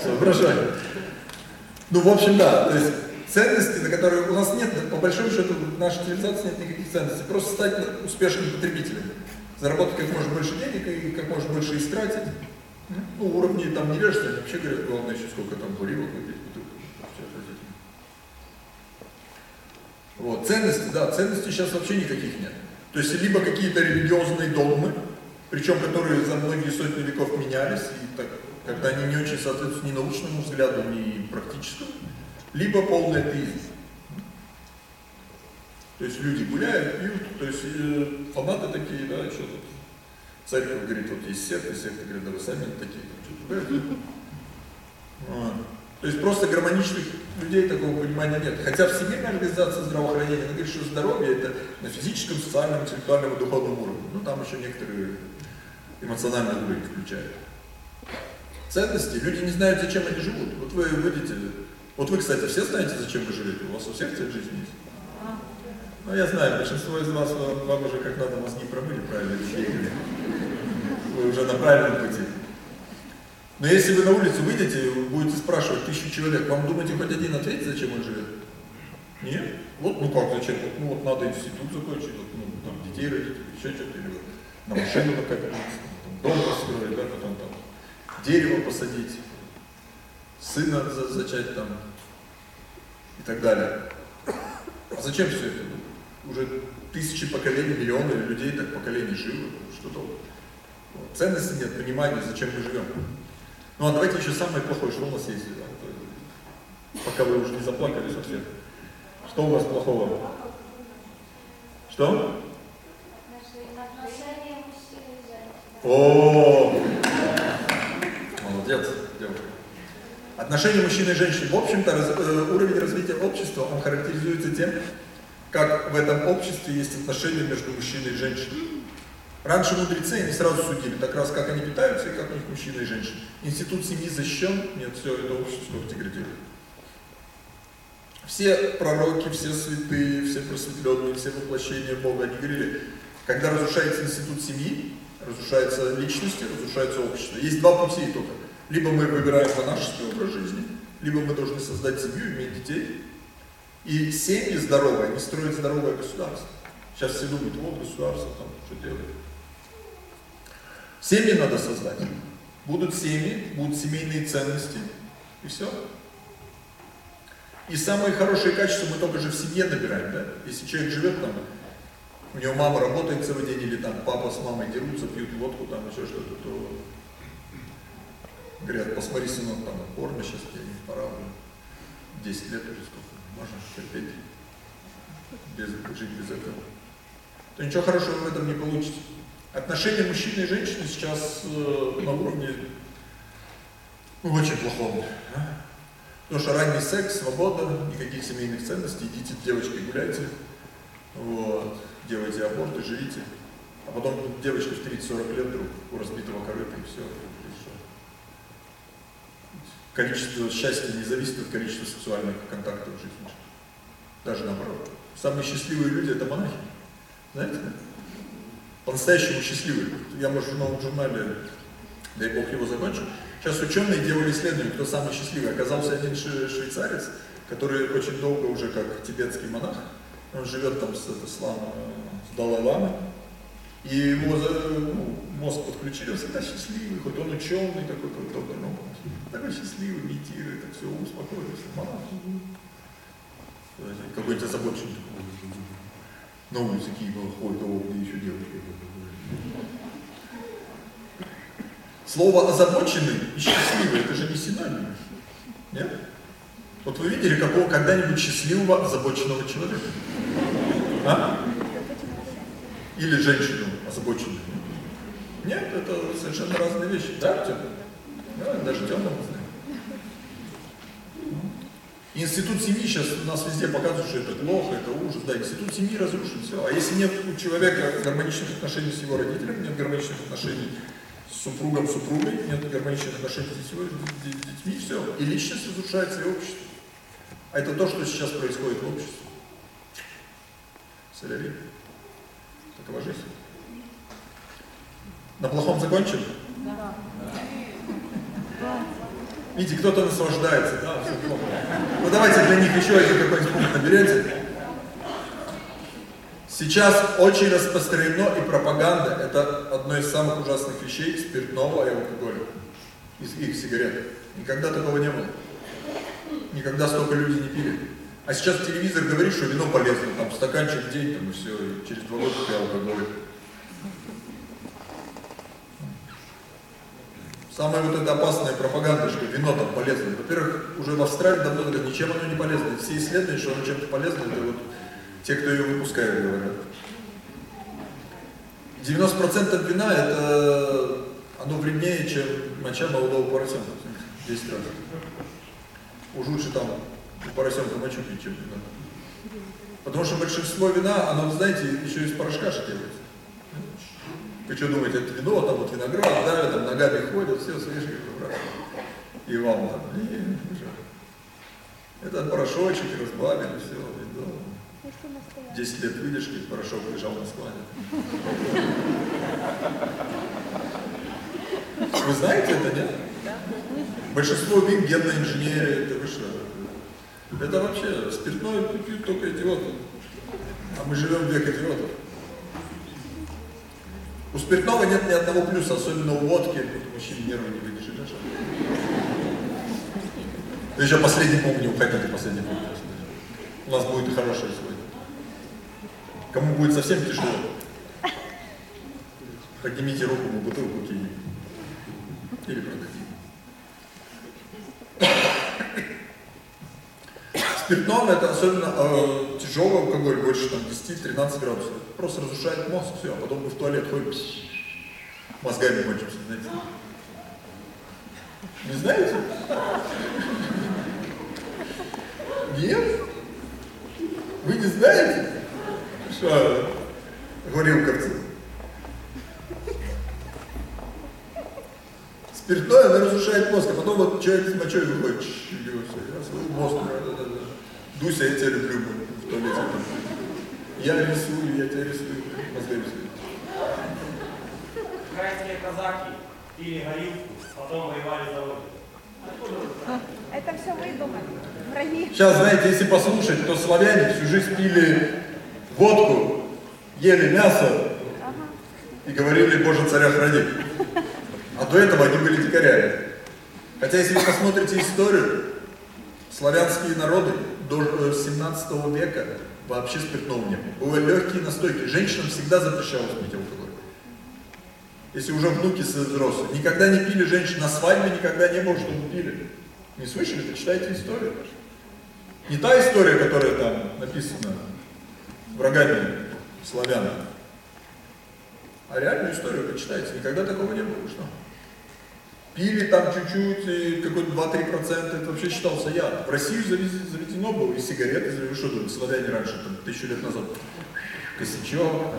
Соображай. Ну, в общем, да. То есть ценности, на которые у нас нет, по большому счету, в нашей цивилизации нет никаких ценностей. Просто стать успешным потребителем. Заработать как можно больше денег и как можно больше истратить. Ну, уровни там не режутся, они вообще говорят, главное еще сколько там бурилок выпить. Вот, ценности, да, ценностей сейчас вообще никаких нет. То есть либо какие-то религиозные догмы, причем которые за многие сотни веков менялись, и так, когда они не очень соответствуют ни научному взгляду, ни практическому, либо полный атеизм. То есть люди гуляют, пьют, то есть э, фанаты такие, да, что тут. Церковь говорит, вот есть секты, секты говорят, да вы сами такие, вот. То есть просто гармоничных людей такого понимания нет. Хотя Всемирная организация здравоохранения говорит, что здоровье это на физическом, социальном, интеллектуальном и духовном уровне. Ну там еще некоторые эмоциональный уровень включают. Ценности. Люди не знают, зачем они живут. Вот вы выйдете, вот вы, кстати, все знаете, зачем вы живете? У вас у всех цель жизни есть? Ну, я знаю, большинство из вас, вам, вам уже как надо мозги промыли, правильно. Вы уже на правильном пути. Но если вы на улицу выйдете и будете спрашивать тысячу человек, вам думаете, хоть один ответит, зачем он живет? Нет? Вот, ну как, зачем? Ну вот надо институт закончить, вот, ну, там, детей родить, еще что-то, или вот, на машину накопить, дом построить, да, потом там дерево посадить, сына зачать там и так далее. А зачем все это? Уже тысячи поколений, миллионы людей так поколений жило, что то вот. Ценности нет, понимания, зачем мы живем. Ну а давайте еще самое плохое, что у нас есть, пока вы уже не заплакали совсем. Что у нас плохого? Что? О, молодец, девушка. Отношения мужчины и женщины. В общем-то, раз, э, уровень развития общества, он характеризуется тем, как в этом обществе есть отношения между мужчиной и женщиной. Раньше мудрецы, они сразу судили, так раз как они питаются и как у них мужчины и женщины. Институт семьи защищен, нет, все, это общество деградирует. Все пророки, все святые, все просветленные, все воплощения Бога, они говорили, когда разрушается институт семьи, разрушаются личности, разрушается общество. Есть два пути только. Либо мы выбираем монашеский образ жизни, либо мы должны создать семью, иметь детей. И семьи здоровые, они строят здоровое государство. Сейчас все думают, вот государство там что делает. Семьи надо создать. Будут семьи, будут семейные ценности. И все. И самые хорошие качества мы только же в семье набираем, да? Если человек живет там, у него мама работает целый день, или там папа с мамой дерутся, пьют водку, там еще что-то, то говорят, посмотри, сынок, там порно сейчас тебе пора уже. 10 лет уже сколько, можно терпеть, без, жить без этого. То ничего хорошего в этом не получится. Отношения мужчины и женщины сейчас э, на уровне ну, очень плохом. Да? Потому что ранний секс, свобода, никаких семейных ценностей, идите девочкой гуляйте, вот, делайте аборты, живите. А потом девочка в 30-40 лет вдруг у разбитого корыта и все. И все. Количество счастья не зависит от количества сексуальных контактов в жизни. Даже наоборот. Самые счастливые люди это монахи. Знаете? По-настоящему счастливые. Я, может, в журнале, дай бог его закончу, Сейчас ученые делали исследование, кто самый счастливый. Оказался один швейцарец, который очень долго уже как тибетский монах, он живет там с, это, с, с Далай-ламой, и его ну, мозг подключили, он всегда счастливый, хоть он ученый такой, как доктор наук, такой счастливый, медитирует, так все, успокоился, монах. Какой-нибудь озабоченный. На улице Киева ходит, а где еще девушка. Слово озабоченный и счастливый, это же не синоним. Нет? Вот вы видели какого когда-нибудь счастливого озабоченного человека? А? Или женщину озабоченную. Нет, это совершенно разные вещи. Да, Артем? Да, даже темного. Институт семьи сейчас нас везде показывают, что это плохо, это ужас. Да, институт семьи разрушен, все. А если нет у человека гармоничных отношений с его родителями, нет гармоничных отношений с супругом, супругой, нет гармоничных отношений с его детьми, все. И личность разрушается, и общество. А это то, что сейчас происходит в обществе. Соляри. Такова жизнь. На плохом закончим? Да. Видите, кто-то наслаждается, да. Ну давайте для них еще один какой-нибудь пункт наберете. Сейчас очень распространено и пропаганда, это одно из самых ужасных вещей, спиртного и алкоголя, из их сигарет. Никогда такого не было. Никогда столько людей не пили. А сейчас телевизор говорит, что вино полезно, там стаканчик в день, там и все, и через два года ты алкоголь. Самая вот эта опасная пропаганда, что вино там полезно. Во-первых, уже в Австралии давно говорят, ничем оно не полезно. Все исследования, что оно чем-то полезно, это вот те, кто ее выпускает, говорят. 90% вина это оно вреднее, чем моча молодого поросенка. 10 раз. Уж лучше там поросенка мочу пить, чем вина. Потому что большинство вина, оно, знаете, еще из порошка же делается. Вы что думаете, это вино, там вот виноград, да, там ногами ходят, все свежие, и вам там, не, это порошочек, разбавили, все, вино. 10 лет выдержки, порошок лежал на складе. Вы знаете это, нет? Большинство вин генной инженерии, это вышло. Это вообще спиртное пьют только идиоты. А мы живем в век идиотов. У спиртного нет ни одного плюса, особенно у водки. Мужчине нервы не выдержали. Еще последний пункт, не уходите, последний пункт. У нас будет и хорошее сегодня. Кому будет совсем тяжело, поднимите руку, мы бутылку кинем. Или продадим. Спиртном это особенно э, тяжелый алкоголь, больше там 10-13 градусов. Просто разрушает мозг, все, а потом мы в туалет ходим, мозгами мочимся, знаете. Не знаете? Нет? Вы не знаете? Что? Горилковцы. Спиртное, оно разрушает мозг, а потом вот человек с мочой выходит, мозг, Дуся, я тебя люблю в туалете. Я рисую, я тебя рисую, мозга рисую. Украинские казаки пили горилку, потом воевали за родину. Это все выдумали. Враги. Сейчас, знаете, если послушать, то славяне всю жизнь пили водку, ели мясо и говорили «Боже, царя храни». А до этого они были дикарями. Хотя, если вы посмотрите историю, славянские народы до 17 э, века вообще спиртного не было. Были легкие настойки. Женщинам всегда запрещалось пить алкоголь. Если уже внуки взрослые. Никогда не пили женщины. На свадьбе никогда не было, чтобы пили. Не слышали? Почитайте историю. Не та история, которая там написана врагами славян. А реальную историю почитайте. Никогда такого не было. Что? Пили там чуть-чуть, и какой-то 2-3%, это вообще считался яд. В Россию заведено было, и сигареты, вы что думаете, славяне раньше, там, тысячу лет назад, косячок,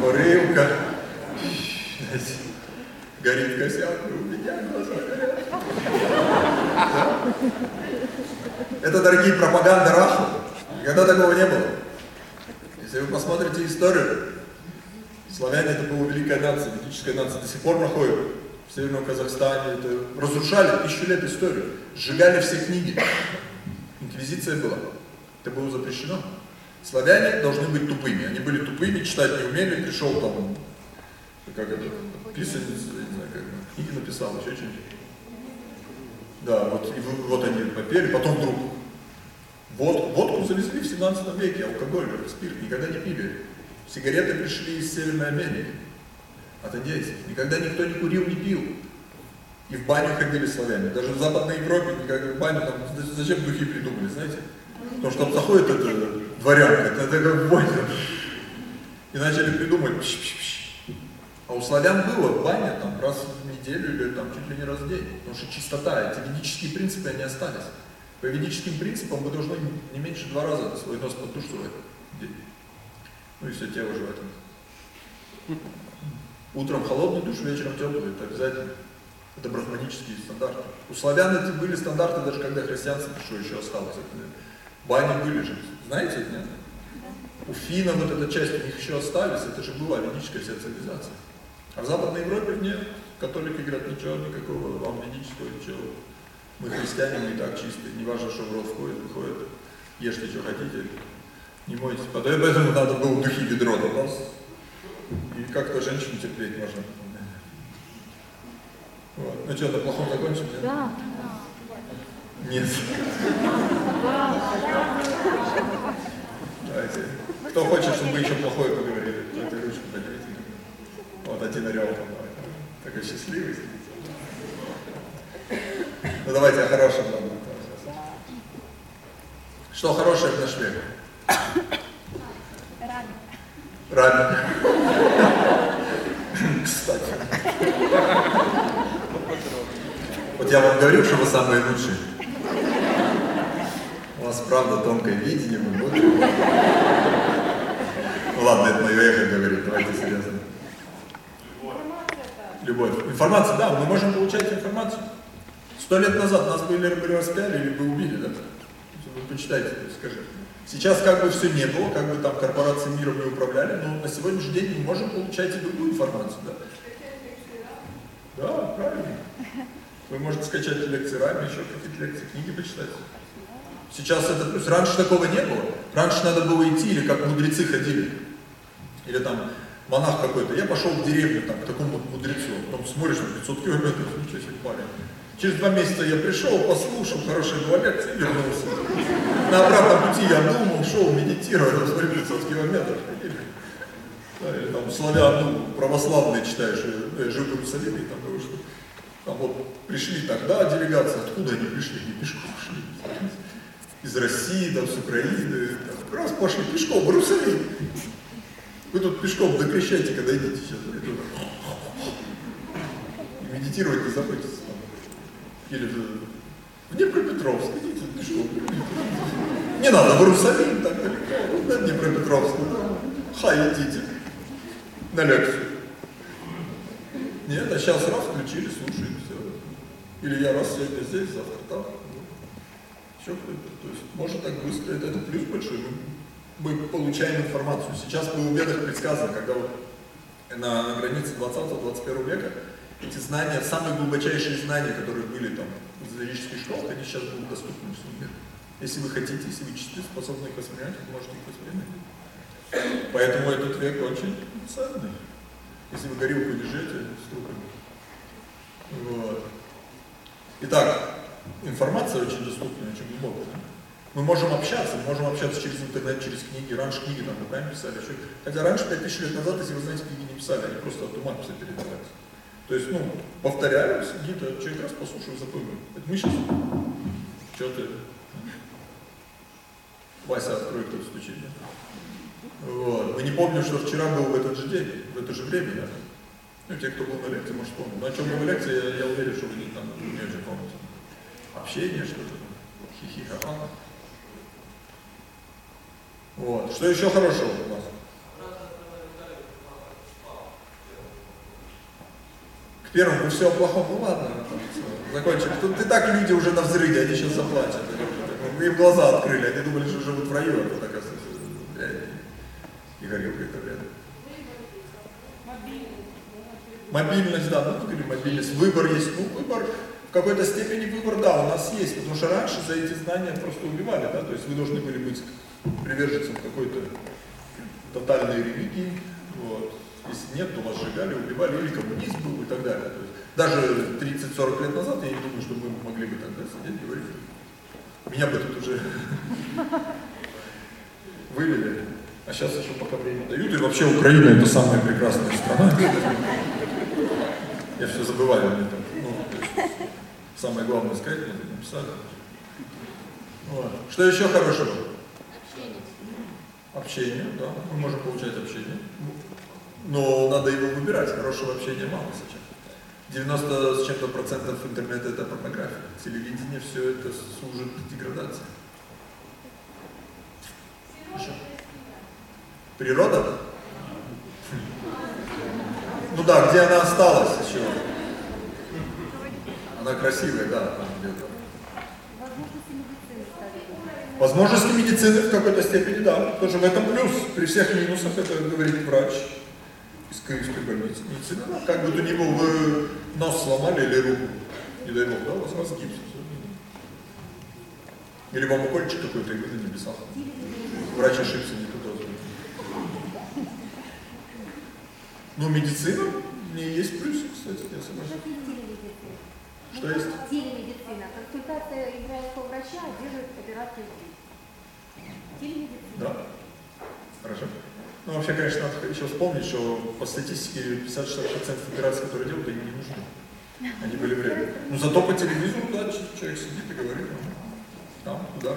курилка, горит косяк, у меня глаза горят. Это, дорогие, пропаганда Рашу. Никогда такого не было. Если вы посмотрите историю, славяне это была великая нация, ведическая нация, до сих пор находит в Северном Казахстане, это разрушали тысячу лет историю, сжигали все книги. Инквизиция была. Это было запрещено. Славяне должны быть тупыми. Они были тупыми, читать не умели, пришел там, как это, писанец, не знаю, как книги написал, еще что-нибудь. Да, вот, и вот они попели, потом вдруг водку, водку завезли в 17 веке, алкоголь, спирт, никогда не пили. Сигареты пришли из Северной Америки. Отодейся. Никогда никто не курил, не пил. И в баню ходили славяне. Даже в Западной Европе никогда в баню там, зачем духи придумали, знаете? Потому что там заходит эта дворянка, это, это как в. И начали придумывать. А у славян было баня там раз в неделю или там чуть ли не раз в день. Потому что чистота, эти ведические принципы, они остались. По ведическим принципам вы должны не меньше два раза свой нос подтушевать в день. Ну и все тело же в этом. Утром холодный душ, вечером теплый, это обязательно. Это брахманические стандарты. У славян эти были стандарты, даже когда христианство что еще осталось. Бани были же. Знаете, нет? У финнов вот эта часть у них еще остались, это же была ведическая вся цивилизация. А в Западной Европе нет. Католики говорят, ничего, никакого вам ведического, ничего. Мы христиане, мы и так чистые. Не важно, что в рот входит, выходит. Ешьте, что хотите. Не мойтесь. Поэтому надо было духи ведро добавить. И как-то женщину терпеть можно. Вот. Ну что, на плохом закончим? нет? Да. Нет. Давайте. Кто хочет, чтобы мы еще плохое поговорили, давайте ручку поднимите. Вот один орел там. Такой счастливый. Ну давайте о хорошем надо. Что хорошее в наш век? Рано. Рано. Кстати. Вот я вам говорю, что вы самые лучшие. У вас правда тонкое видение, вы мудрые. Ну ладно, это мое эхо говорит, давайте серьезно. Любовь. Информация, да, мы можем получать информацию. Сто лет назад нас бы или бы распяли, или бы убили, да? Вы почитайте, скажите. Сейчас как бы все не было, как бы там корпорации миром не управляли, но на сегодняшний день мы можем получать и другую информацию, да? Да, правильно. Вы можете скачать лекции Рами, еще какие-то лекции, книги почитать. Сейчас это плюс. Раньше такого не было. Раньше надо было идти, или как мудрецы ходили. Или там монах какой-то. Я пошел в деревню там, к такому мудрецу. Потом смотришь на 500 километров, ничего себе, парень. Через два месяца я пришел, послушал, хорошая была лекция вернулся. На обратном пути я думал, шел, медитировал, смотрю, 500 километров или там славян, ну, православные читаешь, э, я жил в Иерусалиме, там говорю, что там вот пришли тогда делегация, откуда они пришли? Не пешком шли. Из России, там, с Украины, там, раз пошли пешком в Иерусалим. Вы тут пешком докрещайте, когда идите сейчас. И медитировать не забудьте. Или же в Днепропетровск, идите пешком. Не надо в Иерусалим, так далеко, на Днепропетровск. Хай, идите на лекцию. Нет, а сейчас раз включили, слушаем, все. Или я раз сегодня здесь, завтра там. Все, то есть можно так быстро, это, это плюс большой. Мы, мы получаем информацию. Сейчас было в ведах предсказано, когда вот на границе 20-21 века эти знания, самые глубочайшие знания, которые были там в эзотерических школах, они сейчас будут доступны всему миру. Если вы хотите, если вы чисты, способны их воспринять, вы можете их воспринять. Поэтому этот век очень ценный. Если вы горилку держите с трупами. Вот. Итак, информация очень доступная, очень глубокая. Мы можем общаться, мы можем общаться через интернет, через книги. Раньше книги там руками писали. Еще... Хотя раньше, 5000 лет назад, если вы знаете, книги не писали, они просто от ума все передавались. То есть, ну, повторялись, где-то человек раз послушал, запомнил. Это мы сейчас, что ты, Вася, открой, кто стучит. Вот. Мы не помним, что вчера был в этот же день, в это же время, да? Ну, те, кто был на лекции, может, помнят. Но о чем была лекция, я, я уверен, что вы не, там, не очень помните. Общение, что-то, хихи-ха-ха. Вот. Что еще хорошего у нас? К первому, вы все о плохом, ну ладно, закончим. Тут и так люди уже на взрыве, они сейчас заплачут. Мы им глаза открыли, они думали, что живут в раю, а тут оказывается, блядь, и горелка это рядом. Мобильность, да, ну, говорим, мобильность, выбор есть, ну, выбор, в какой-то степени выбор, да, у нас есть, потому что раньше за эти знания просто убивали, да, то есть вы должны были быть приверженцем какой-то тотальной религии, вот. Если нет, то вас сжигали, убивали, или коммунизм был и так далее. То есть, даже 30-40 лет назад я не думаю, что мы могли бы тогда сидеть и говорить. Меня бы тут уже вывели. А сейчас еще пока время дают. И вообще Украина это самая прекрасная страна. Я все забываю. Мне там, ну, самое главное сказать, мне написали. Вот. Что еще хорошего? Общение, да, мы можем получать общение. Но надо его выбирать, хорошего общения мало сейчас. 90 с чем-то процентов интернета это порнография. Телевидение, все это служит деградации. Еще. Природа? Ну да, где она осталась еще? Она красивая, да, там где-то. Возможности медицины стали. Возможности медицины в какой-то степени, да. Тоже в этом плюс. При всех минусах это говорит врач из Киевской больницы. Медицина, ну, как бы то ни было, вы нос сломали или руку, не дай бог, да, у вас, у вас гипс. Или вам укольчик какой-то, и вы на небесах. Врач ошибся, не туда. звонил. Ну, медицина не есть плюс, кстати, я согласен. Что есть? Телемедицина. Консультация израильского врача делает операцию здесь. Телемедицина. Да? Хорошо. Ну, вообще, конечно, надо еще вспомнить, что по статистике 50-60% операций, которые делают, они не нужны. Они были вредны. Но зато по телевизору, да, человек сидит и говорит, ну, там, да.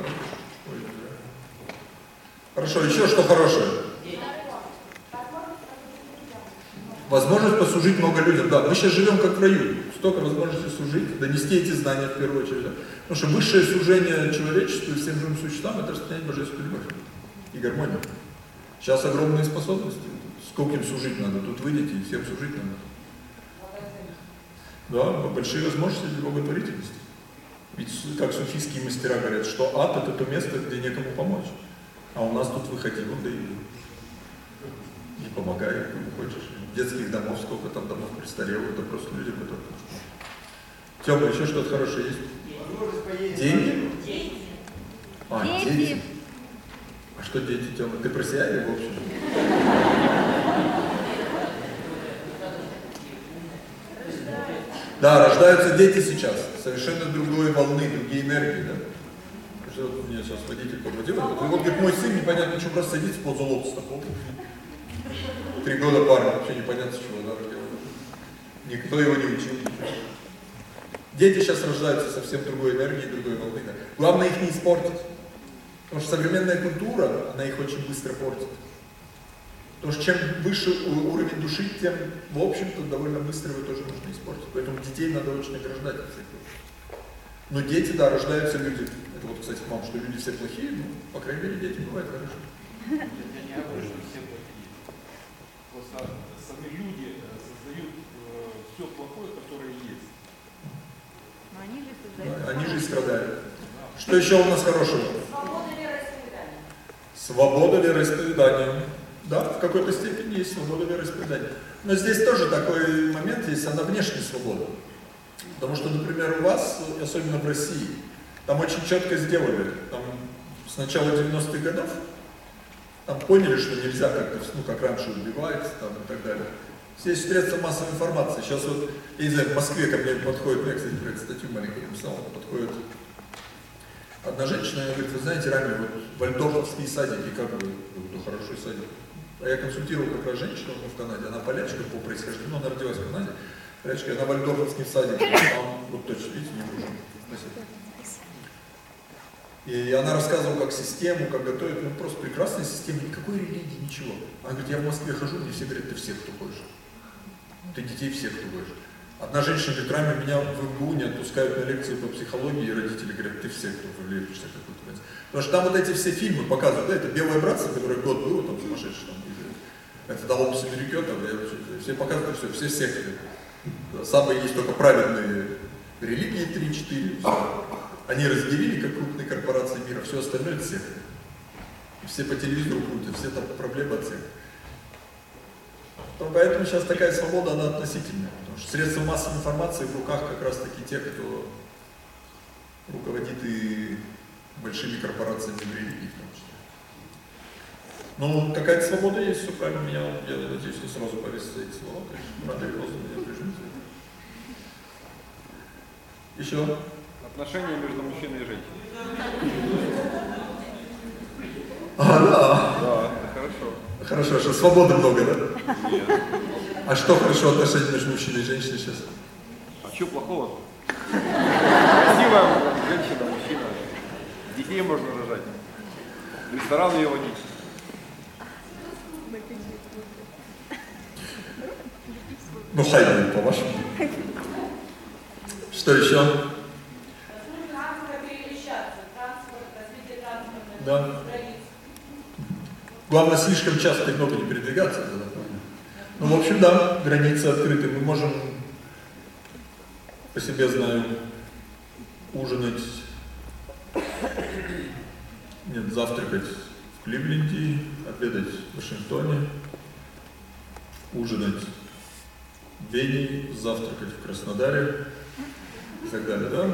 Хорошо, еще что хорошее? Возможность послужить много людям. Да, мы сейчас живем как в раю. Столько возможностей служить, донести эти знания в первую очередь. Потому что высшее служение человечеству и всем живым существам это распространять божественную любовь и гармонию. Сейчас огромные способности. Сколько им служить надо? Тут выйдете и всем служить надо. Да, большие возможности для благотворительности. Ведь, как суфийские мастера говорят, что ад это то место, где некому помочь. А у нас тут выходи, вот да и, и помогай, кому хочешь. Детских домов, сколько там домов престарелых, это просто люди, которые... Тёма, еще что-то хорошее есть? Деньги? А, Дети. Что дети, Тёма? Ты про себя или в общем? Да, рождаются дети сейчас, совершенно другой волны, другие энергии, да? Что вот мне сейчас водитель подводил, говорит, «И вот, говорит, мой сын непонятно, что просто садится под золото Три года парня, вообще непонятно, чего, да, делает. Никто его не учил. Дети сейчас рождаются совсем другой энергии, другой волны. да. Главное их не испортить. Потому что современная культура, она их очень быстро портит. Потому что чем выше уровень души, тем, в общем-то, довольно быстро его тоже можно испортить. Поэтому детей надо очень ограждать от всех. Но дети, да, рождаются люди. Это вот, кстати, к вам, что люди все плохие, ну, по крайней мере, дети бывают хорошие. Я не говорю, что все плохие. Просто сами люди создают все плохое, которое есть. Но они же Да, создают. Они же и страдают. Что еще у нас хорошего? Свобода вероисповедания. Да, в какой-то степени есть свобода вероисповедания. Но здесь тоже такой момент есть, она внешняя свобода. Потому что, например, у вас, особенно в России, там очень четко сделали, там с начала 90-х годов, там поняли, что нельзя как-то, ну, как раньше убивать, там, и так далее. Здесь средства массовой информации. Сейчас вот, я не знаю, в Москве ко мне подходит, я, кстати, про статью маленькую написал, подходит одна женщина, говорит, вы знаете, Рами, вот вальдорфовские садики, как вы? Говорю, да хороший садик. А я консультировал как раз женщину ну, в Канаде, она полячка по происхождению, но она родилась в Канаде, полячка, она вальдорфовским садиком, там, вот точно, видите, не нужно. Спасибо. И она рассказывала, как систему, как готовят, ну просто прекрасная система, никакой религии, ничего. Она говорит, я в Москве хожу, мне все говорят, ты всех, кто хочешь. Ты детей всех, кто хочешь. Одна женщина говорит, Рами, меня в МГУ не отпускают на лекции по психологии, и родители говорят, ты всех, кто влюбишься, как будто бы». Потому что там вот эти все фильмы показывают, да, это «Белое братство», которое год было, там сумасшедший, там, это «Долом Семерюкё», там, я все показывают, что все секты. Самые есть только праведные религии 3-4, всё. Они разделили, как крупные корпорации мира, все остальное это секты. Все по телевизору крутят, все там проблемы от сект. То Поэтому сейчас такая свобода, она относительная. Потому что средства массовой информации в руках как раз таки тех, кто руководит и большими корпорациями в религии в том числе. Ну, какая-то свобода есть, все правильно. Меня, я надеюсь, не сразу повесится эти слова, конечно. Рано или поздно меня прижмут. Еще? Отношения между мужчиной и женщиной. А, да. Да, это хорошо. Хорошо, что свободы много, да? А что хорошо отношения между мужчиной и женщиной сейчас? А что плохого? Красивая женщина, мужчина. Детей можно рожать. В ресторан ее водить. Ну, хайден, по-вашему. Что еще? Да. Главное, слишком часто и много не передвигаться. Ну, в общем, да, границы открыты. Мы можем, по себе знаю, ужинать, нет, завтракать в Кливленде, обедать в Вашингтоне, ужинать в Вене, завтракать в Краснодаре и так далее, да?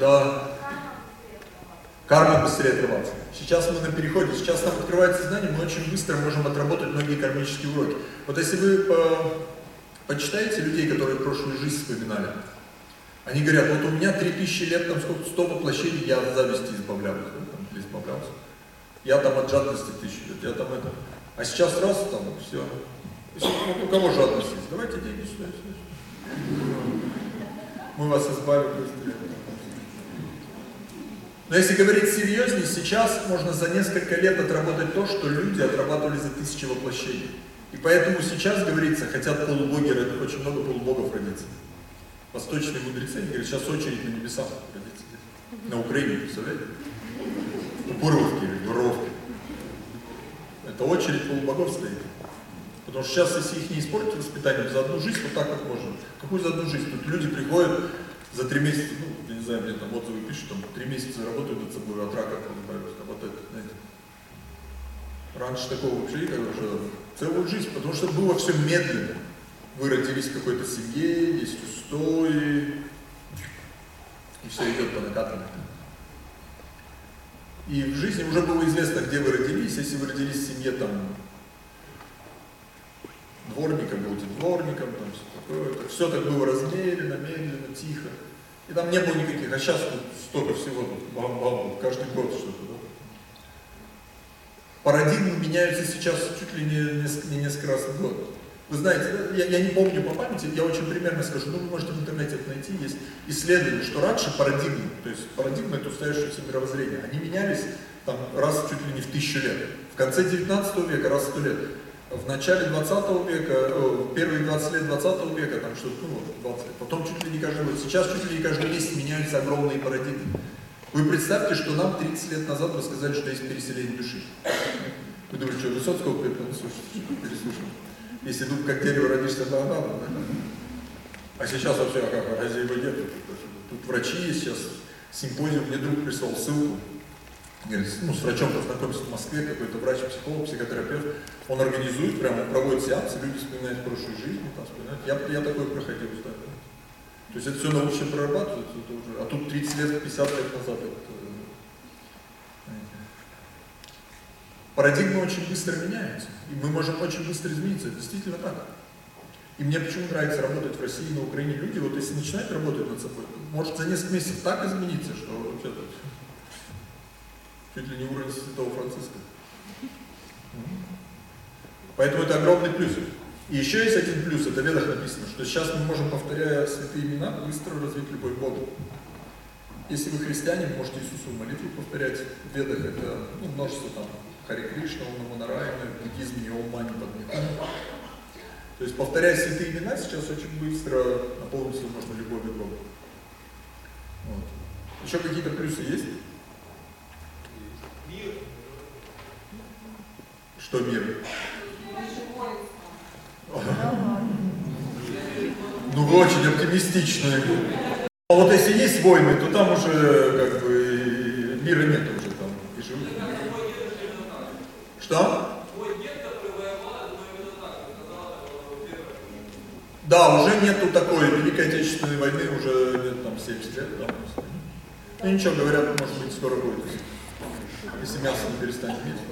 Да. Карма быстрее отрываться. Сейчас мы на переходе, сейчас нам открывается знание, мы очень быстро можем отработать многие кармические уроки. Вот если вы по- почитаете людей, которые прошлую жизнь вспоминали, они говорят, вот у меня 3000 лет, там сколько, 100 воплощений, я от зависти избавлялся, да, там, избавлялся. Я там от жадности тысячу лет, я там это. А сейчас раз, там, все. у кого жадность есть? Давайте деньги сюда, сюда. Мы вас избавим быстрее. Но если говорить серьезнее, сейчас можно за несколько лет отработать то, что люди отрабатывали за тысячи воплощений. И поэтому сейчас, говорится, хотят полубоги, очень много полубогов родиться. Восточные мудрецы, они говорят, сейчас очередь на небесах родиться здесь. На Украине, представляете? В Пуровке или в Воровке. Это очередь полубогов стоит. Потому что сейчас, если их не испортить воспитанием за одну жизнь, вот так вот можно. Какую за одну жизнь? Тут люди приходят за три месяца, ну, я не знаю, мне там отзывы пишут, там, три месяца работают над собой, от рака избавились, а вот это, знаете. Раньше такого вообще уже целую жизнь, потому что было все медленно. Вы родились в какой-то семье, есть устои, и все идет по накатанной. И в жизни уже было известно, где вы родились. Если вы родились в семье там дворника, будете дворником, там все такое. Это все так было размеренно, медленно, тихо. И там не было никаких, а сейчас тут столько всего, бам-бам, каждый год что-то. Да? Парадигмы меняются сейчас чуть ли не, неск- не несколько раз в год. Вы знаете, да, я, я не помню по памяти, я очень примерно скажу, ну вы можете в интернете это найти, есть исследования, что раньше парадигмы, то есть парадигмы это устоявшееся мировоззрение, они менялись там раз чуть ли не в тысячу лет. В конце 19 века раз в сто лет. В начале 20 века, э, в первые 20 лет 20 века, там что-то, ну вот, 20 лет, потом чуть ли не каждый год. Сейчас чуть ли не каждый месяц меняются огромные парадигмы. Вы представьте, что нам 30 лет назад рассказали, что есть переселение души. Вы думаете, что Высоцкого переслушал? Если думать, как дерево родишься, да, да, да. А сейчас вообще, а как, разве его нет? Тут врачи есть сейчас, симпозиум, мне друг прислал ссылку. Ну, с врачом познакомился в Москве, какой-то врач, психолог, психотерапевт. Он организует, прямо проводит сеансы, люди вспоминают прошлую жизнь, там вспоминают. Я, я такое проходил, да. То есть это все научно прорабатывается, это уже, а тут 30 лет, 50 лет назад это, знаете. Парадигмы очень быстро меняются, и мы можем очень быстро измениться, это действительно так. И мне почему нравится работать в России, на Украине, люди, вот если начинают работать над собой, может за несколько месяцев так измениться, что вообще тут чуть ли не уровень Святого Франциска. Поэтому это огромный плюс. И еще есть один плюс, это в Ведах написано, что сейчас мы можем, повторяя святые имена, быстро развить любовь к. Если вы христиане, вы можете Иисусу молитву повторять. В Ведах это ну, множество там Хари Кришна, Ом Намо Нараяна, в буддизме Ом Мани Падме Хум. То есть, повторяя святые имена, сейчас очень быстро наполниться можно любовью к. Вот. Еще какие-то плюсы есть? Что мир? Ну вы очень оптимистичны. А вот если есть войны, то там уже как бы мира нет уже там и. Что? Да, уже нету такой Великой Отечественной войны, уже нет там 70 лет. Да, ну ничего, говорят, может быть скоро будет. Если мясо не перестанет есть.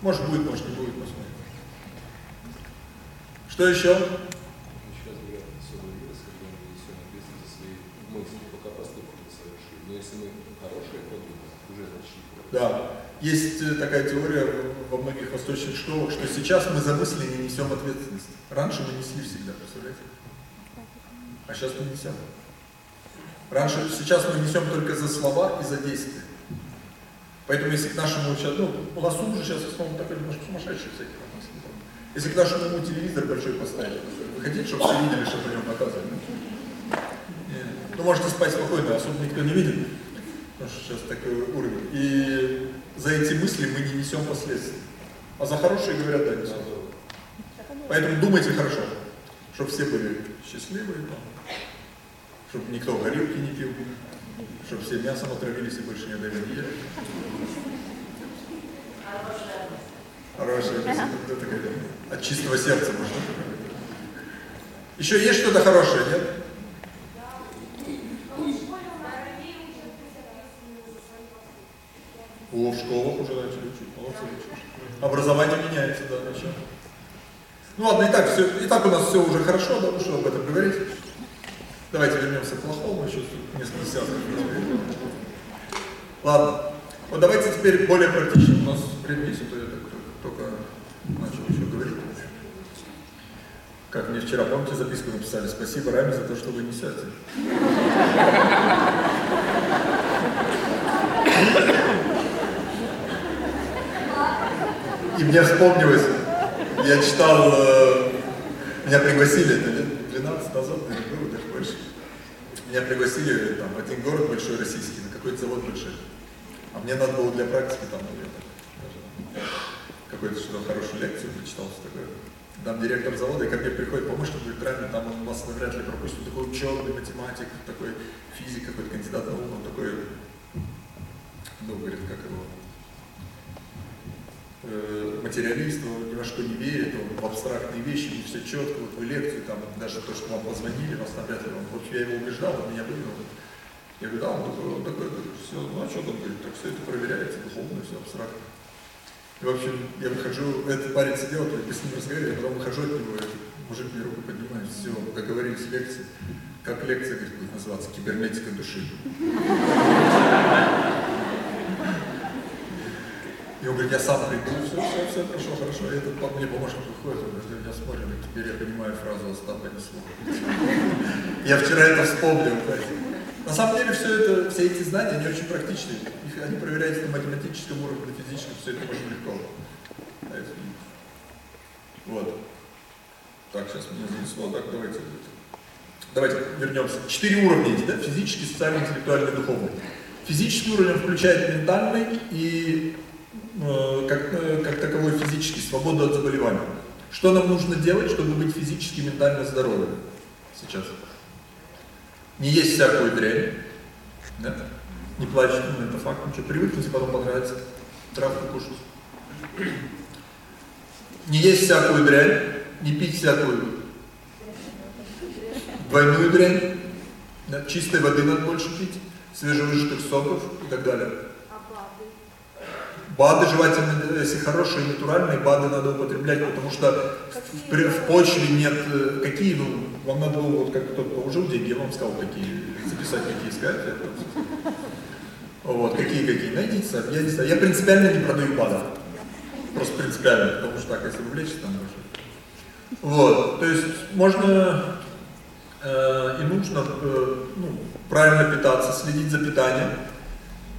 Может будет, может не будет, посмотрим. Что еще? Сейчас говорят, особый вирус, когда мы несем ответственность за свои мысли, пока поступки не совершили. Но если мы хорошие подумаем, уже значит Да. Есть э, такая теория во многих восточных школах, что сейчас мы за мысли не несем ответственность. Раньше мы несли всегда, представляете? А сейчас мы несем. Раньше, сейчас мы несем только за слова и за действия. Поэтому если к нашему сейчас, ну, у нас ум же сейчас в основном такой немножко сумасшедший всякий. у нас. Если к нашему уму телевизор большой поставить, вы хотите, чтобы все видели, что по нем показывали? Ну, можете спать спокойно, особо никто не видит. Потому что сейчас такой уровень. И за эти мысли мы не несем последствий. А за хорошие говорят, да, несем. Поэтому думайте хорошо, чтобы все были счастливые, чтобы никто горилки не пил, чтобы все мясом отравились и больше не довели. Хорошая такая, от чистого сердца можно. Еще есть что-то хорошее, нет? О, в школах уже начали учить, молодцы. Образование меняется, да, начало. Ну ладно, и так, все, и так у нас все уже хорошо, да, ну что об этом говорить. Давайте вернемся к плохому, еще несколько связок. Ладно, вот давайте теперь более практично. У нас время есть, а я так только начал еще говорить. Как мне вчера, помните, записку написали? Спасибо Раме за то, что вы несете. И мне вспомнилось, я читал, э, меня пригласили, это лет 12 назад, наверное, было, даже больше. Меня пригласили там, в один город большой российский, на какой-то завод большой. А мне надо было для практики там, наверное, какую-то что-то хорошую лекцию прочитал, что такое. Там директор завода, и ко мне приходит помощник, говорит, Рами, там он вас навряд ли пропустит, такой ученый, математик, такой физик, какой-то кандидат наук, он такой, ну, говорит, как его, э, материалист, он ни во что не верит, он в абстрактные вещи, не все четко, вот вы лекцию, там, даже то, что вам позвонили, вас навряд ли, он, вот я его убеждал, он меня вывел. Я говорю, да, он такой, он такой, все, ну а что там, говорит, так все это проверяется, духовно, все абстрактно. И, в общем, я выхожу, этот парень сидел, то есть с ним разговаривали, а потом выхожу от него, этот мужик мне руку поднимает, все, договорились лекции. Как лекция, говорит, будет называться? Кибернетика души. И он говорит, я сам приду, все, все, все, хорошо, хорошо. И этот мне помощник выходит, он говорит, я смотрю, и теперь я понимаю фразу «Остап понесло». Я вчера это вспомнил, На самом деле все это, все эти знания, они очень практичные. Их, они проверяются на математическом уровне, на физическом, все это можно легко. Вот. Так, сейчас меня занесло. Так, давайте. Давайте вернемся. Четыре уровня эти, да? Физический, социальный, интеллектуальный, духовный. Физический уровень включает ментальный и как, э, как таковой физический, свободу от заболеваний. Что нам нужно делать, чтобы быть физически и ментально здоровыми сейчас? Не есть всякую дрянь, да? не плачьте, ну это факт, ничего, привыкните, потом понравится, травку кушать. Не есть всякую дрянь, не пить всякую двойную дрянь, да? чистой воды надо больше пить, свежевыжатых соков и так далее. БАДы желательно, если хорошие натуральные, БАДы надо употреблять, потому что в, в почве нет, э, какие, ну, вам надо было, вот как кто-то положил деньги, я вам сказал, какие, записать, какие искать. Вот, какие-какие, найдите сами, я не знаю, я принципиально не продаю БАДов. Просто принципиально, потому что так, если увлечься, там больше. Вот, то есть можно э, и нужно э, ну, правильно питаться, следить за питанием,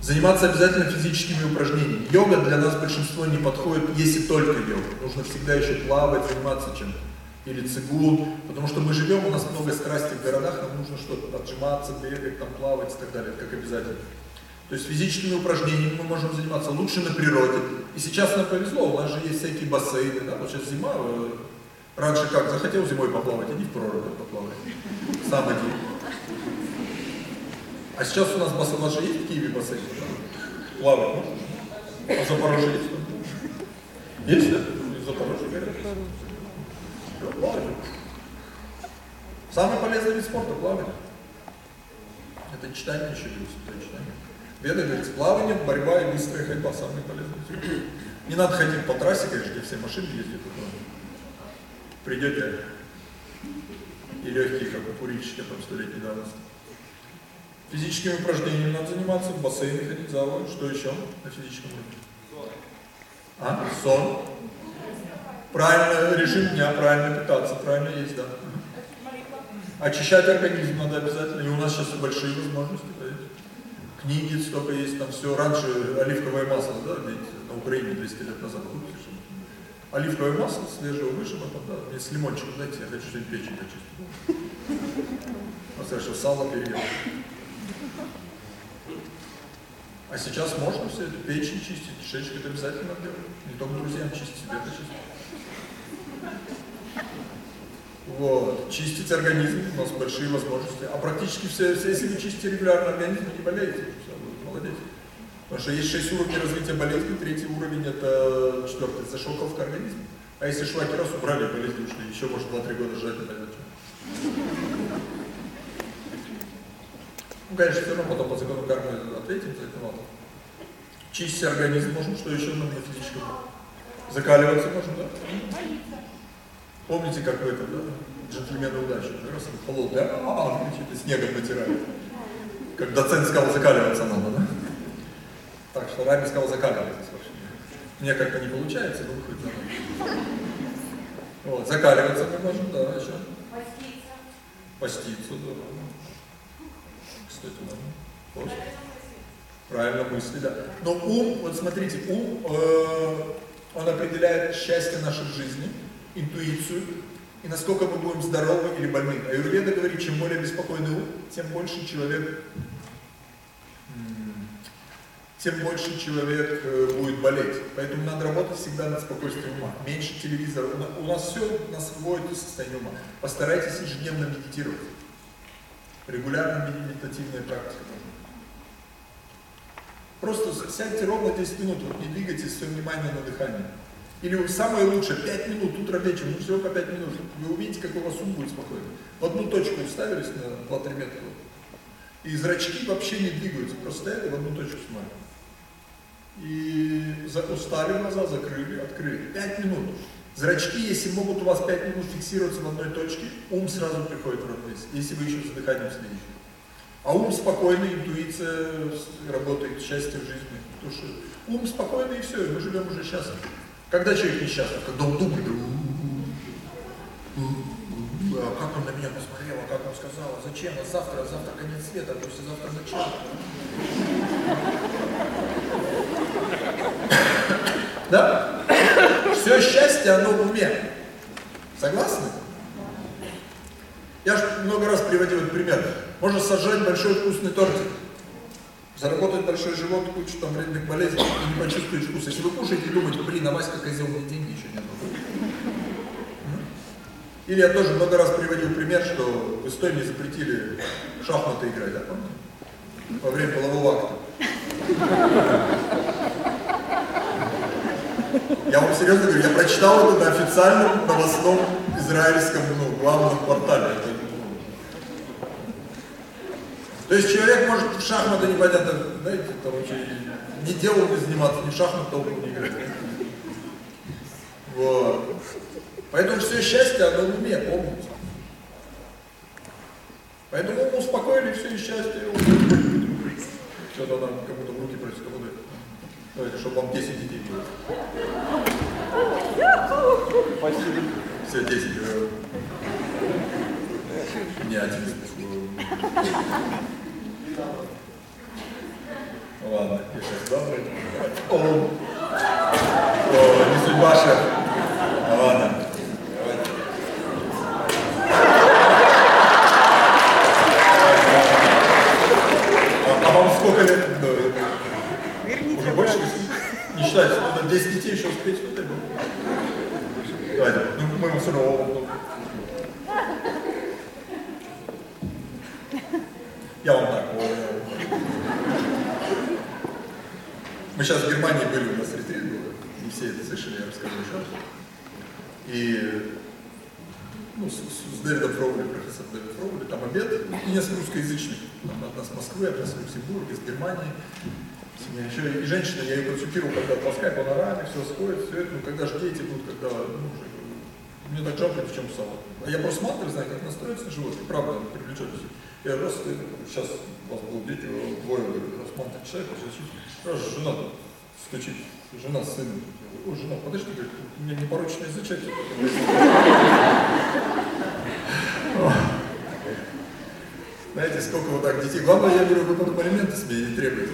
Заниматься обязательно физическими упражнениями. Йога для нас большинство не подходит, если только йога. Нужно всегда еще плавать, заниматься чем-то. Или цигун, потому что мы живем, у нас много страсти в городах, нам нужно что-то отжиматься, бегать, там, плавать и так далее, как обязательно. То есть физическими упражнениями мы можем заниматься лучше на природе. И сейчас нам повезло, у нас же есть всякие бассейны, да, вот сейчас зима, э, раньше как, захотел зимой поплавать, иди в прорубь поплавать, сам иди. А сейчас у нас бас... у нас же есть в Киеве бассейн? Плавать можно? А Запорожье есть? Есть, да? Запорожье говорят. Плавать. Самый полезный вид спорта – плавание. Это читание еще плюс, это читание. Веда говорит, плавание, борьба и быстрая ходьба – самые полезные. Не надо ходить по трассе, конечно, где все машины ездят. Придете и легкие, как у курильщика, там, столетней давности. Физическими упражнениями надо заниматься, в бассейне ходить, залы. Что еще на физическом уровне? А? Сон. Правильно, режим дня, правильно питаться, правильно есть, да. Очищать организм надо обязательно. И у нас сейчас большие возможности. книги столько есть, там все. Раньше оливковое масло, да, ведь на Украине 200 лет назад. Купишь, Оливковое масло свежего выжима, да, мне с лимончиком дайте, я хочу сегодня печень почистить. Потому что сало переел. А сейчас можно все это, печень чистить, кишечник это обязательно делать. Не только друзьям чистить, себе это чистить. Вот. Чистить организм, у нас большие возможности. А практически все, все если вы чистите регулярно организм, вы не болеете. Все, вы молодец. Потому что есть шесть уровней развития болезни, третий уровень это четвертый, это шоковка организма. А если шлаки раз убрали, болезни ушли, еще может 2-3 года ждать это Конечно, все равно потом по закону кармы ответим за это надо. Чистить организм можем, что еще нам на физическом? Закаливаться можем, да? Помните, как в этом, да? Джентльмены удачи. Раз он холод, да? А, видите, снегом натирает. Как доцент сказал, закаливаться надо, да? Так что Рами сказал, закаливайтесь вообще. Мне как-то не получается, но хоть надо. Вот, закаливаться мы можем, да, еще. Поститься. Поститься, да. Да. Пост. Правильно мысли, да. Но ум, вот смотрите, ум, э, он определяет счастье нашей жизни, интуицию, и насколько мы будем здоровы или больны. А Аюрведа говорит, чем более беспокойный ум, тем больше человек, тем больше человек э, будет болеть. Поэтому надо работать всегда над спокойствием ума. Меньше телевизора. У нас все нас вводит в состояние ума. Постарайтесь ежедневно медитировать. Регулярно медитативная практика. Просто сядьте ровно 10 минут, вот не двигайтесь, все внимание на дыхание. Или самое лучшее, 5 минут, утро, вечер, ну всего по 5 минут. Вы увидите, как у вас ум будет спокойно. В одну точку вставились на 2-3 метра. И зрачки вообще не двигаются, просто стоят и в одну точку смотрят. И устали глаза, закрыли, открыли. 5 минут. Зрачки, если могут у вас 5 минут фиксироваться в одной точке, ум сразу приходит в равновесие, если вы еще за дыханием следите. А ум спокойный, интуиция работает, счастье в жизни. Потому что ум спокойный и все, и мы живем уже счастливо. Когда человек несчастлив? Когда он думает, а как он на меня посмотрел, а как он сказал, а зачем, а завтра, а завтра конец света, а послезавтра начало. Да? Все счастье, оно в уме. Согласны? Я же много раз приводил этот пример. Можно сажать большой вкусный тортик, заработать большой живот, кучу там вредных болезней и не почувствуешь вкус. Если вы кушаете и думаете, блин, а Васька козел мне деньги еще не дал. Или я тоже много раз приводил пример, что в Эстонии запретили шахматы играть, да, помните? Во время полового акта. Я вам серьезно говорю, я прочитал это на официальном новостном израильском ну, главном портале. То есть человек может в шахматы непонятно, знаете, там вообще не делал бы заниматься, ни в шахмат толком не играть. Вот. Поэтому все счастье, оно в уме, помните. Поэтому ум успокоили, все счастье. Что-то нам кому-то в руки просит, кому дать. Давайте, чтобы вам 10 детей было. Спасибо. Все 10. Не один. Ладно, я сейчас добрый. О, О, не судьба, шеф. Ладно. Давайте. А, а вам сколько лет? Ну, уже больше? Не считайте, надо 10 детей еще успеть. Давайте, ну, мы ему все равно. Я вам так. Мы сейчас в Германии были, у нас ретрит был, не все это слышали, я расскажу еще. И ну, с, с, с Дэвидом Фроули, профессор Дэвид Фроули, там обед, и несколько русскоязычных, там от нас Москвы, от нас из Люксембурга, из Германии. Еще и женщина, я ее консультировал, когда по скайпу на раме, все сходит, все это, ну когда же дети будут, когда, ну, уже, мне так жалко, в чем салат. А я просто смотрю, знаю, как настроиться на животных, правда, привлечетесь. Я раз, сейчас у вас был дети, двое, рассматривать человека, раз жена стучит, жена с сыном. О, жена, подожди, говорит, у меня непорочное зачатие. Знаете, сколько вот так детей. Главное, я говорю, вы потом алименты с меня не требуете.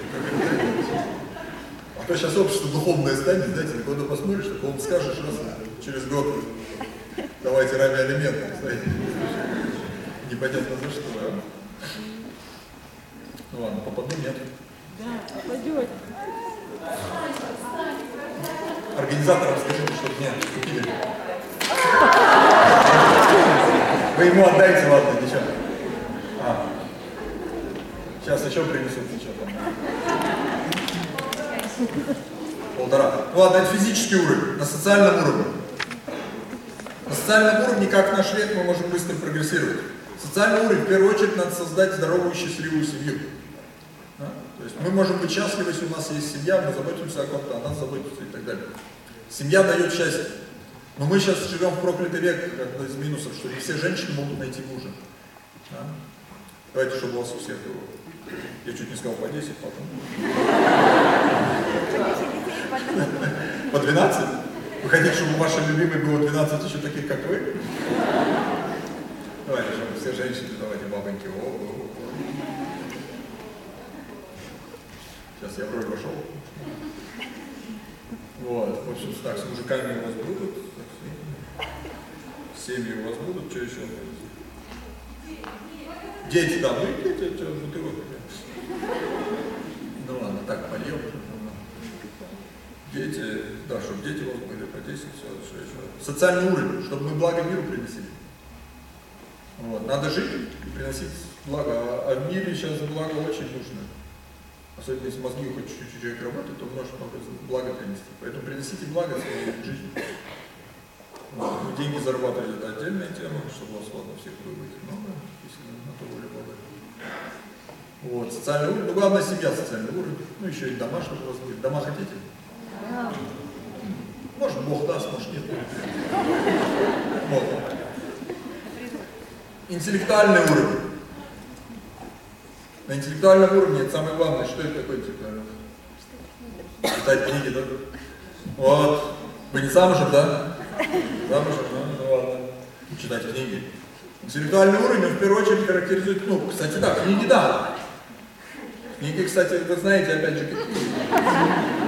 А то сейчас общество духовное станет, знаете, года посмотришь, так он скажешь раз через год, давайте раме алименты, знаете. Непонятно за что, а? Ну ладно, попаду, нет. Да, пойдет. Организаторам скажите, чтобы меня купили. Вы ему отдайте, ладно, ничего. Сейчас еще принесут, ничего. Полтора. Ну ладно, это физический уровень, на социальном уровне. На социальном уровне, как наш век, мы можем быстро прогрессировать. Социальный уровень, в первую очередь, надо создать здоровую, счастливую семью. Да? То есть мы можем быть счастливы, если у нас есть семья, мы заботимся о ком-то, о нас заботится и так далее. Семья дает счастье. Но мы сейчас живем в проклятый век, как бы из минусов, что не все женщины могут найти мужа. Да? Давайте, чтобы у вас у всех было. Я чуть не сказал по 10, потом. По 12? Вы хотите, чтобы у вашей любимой было 12 еще таких, как вы? Давайте, чтобы все женщины, давайте, бабоньки. О, о, о. Сейчас я в роль вошел. Вот, в общем, так, с мужиками у вас будут, семьи у вас будут, что еще? Дети, да, ну и дети, бутылок. Ну ладно, так, польем. Дети, да, чтобы дети у вас были по 10, все, что еще. Социальный уровень, чтобы мы благо миру приносили. Вот. Надо жить и приносить благо, а а в мире сейчас благо очень нужно. Особенно если мозги хоть чуть-чуть человек работает, то может много блага принести. Поэтому приносите благо своей жизни. Вот. Ну, деньги зарабатывать это отдельная тема, чтобы у вас ладно всех было быть много, если на то воля Бога. Вот, социальный уровень, ну главное семья социальный уровень, ну еще и дома, чтобы вас были. Дома хотите? Может Бог даст, может нет. Вот. Интеллектуальный уровень. На интеллектуальном уровне это самое главное. Что это такое интеллектуальный уровень? Читать книги, да? Вот. Вы не замужем, да? Замужем, да? Ну ладно. Читать книги. Интеллектуальный уровень, он в первую очередь характеризует, ну, кстати, да, книги, да. Книги, кстати, вы знаете, опять же, какие.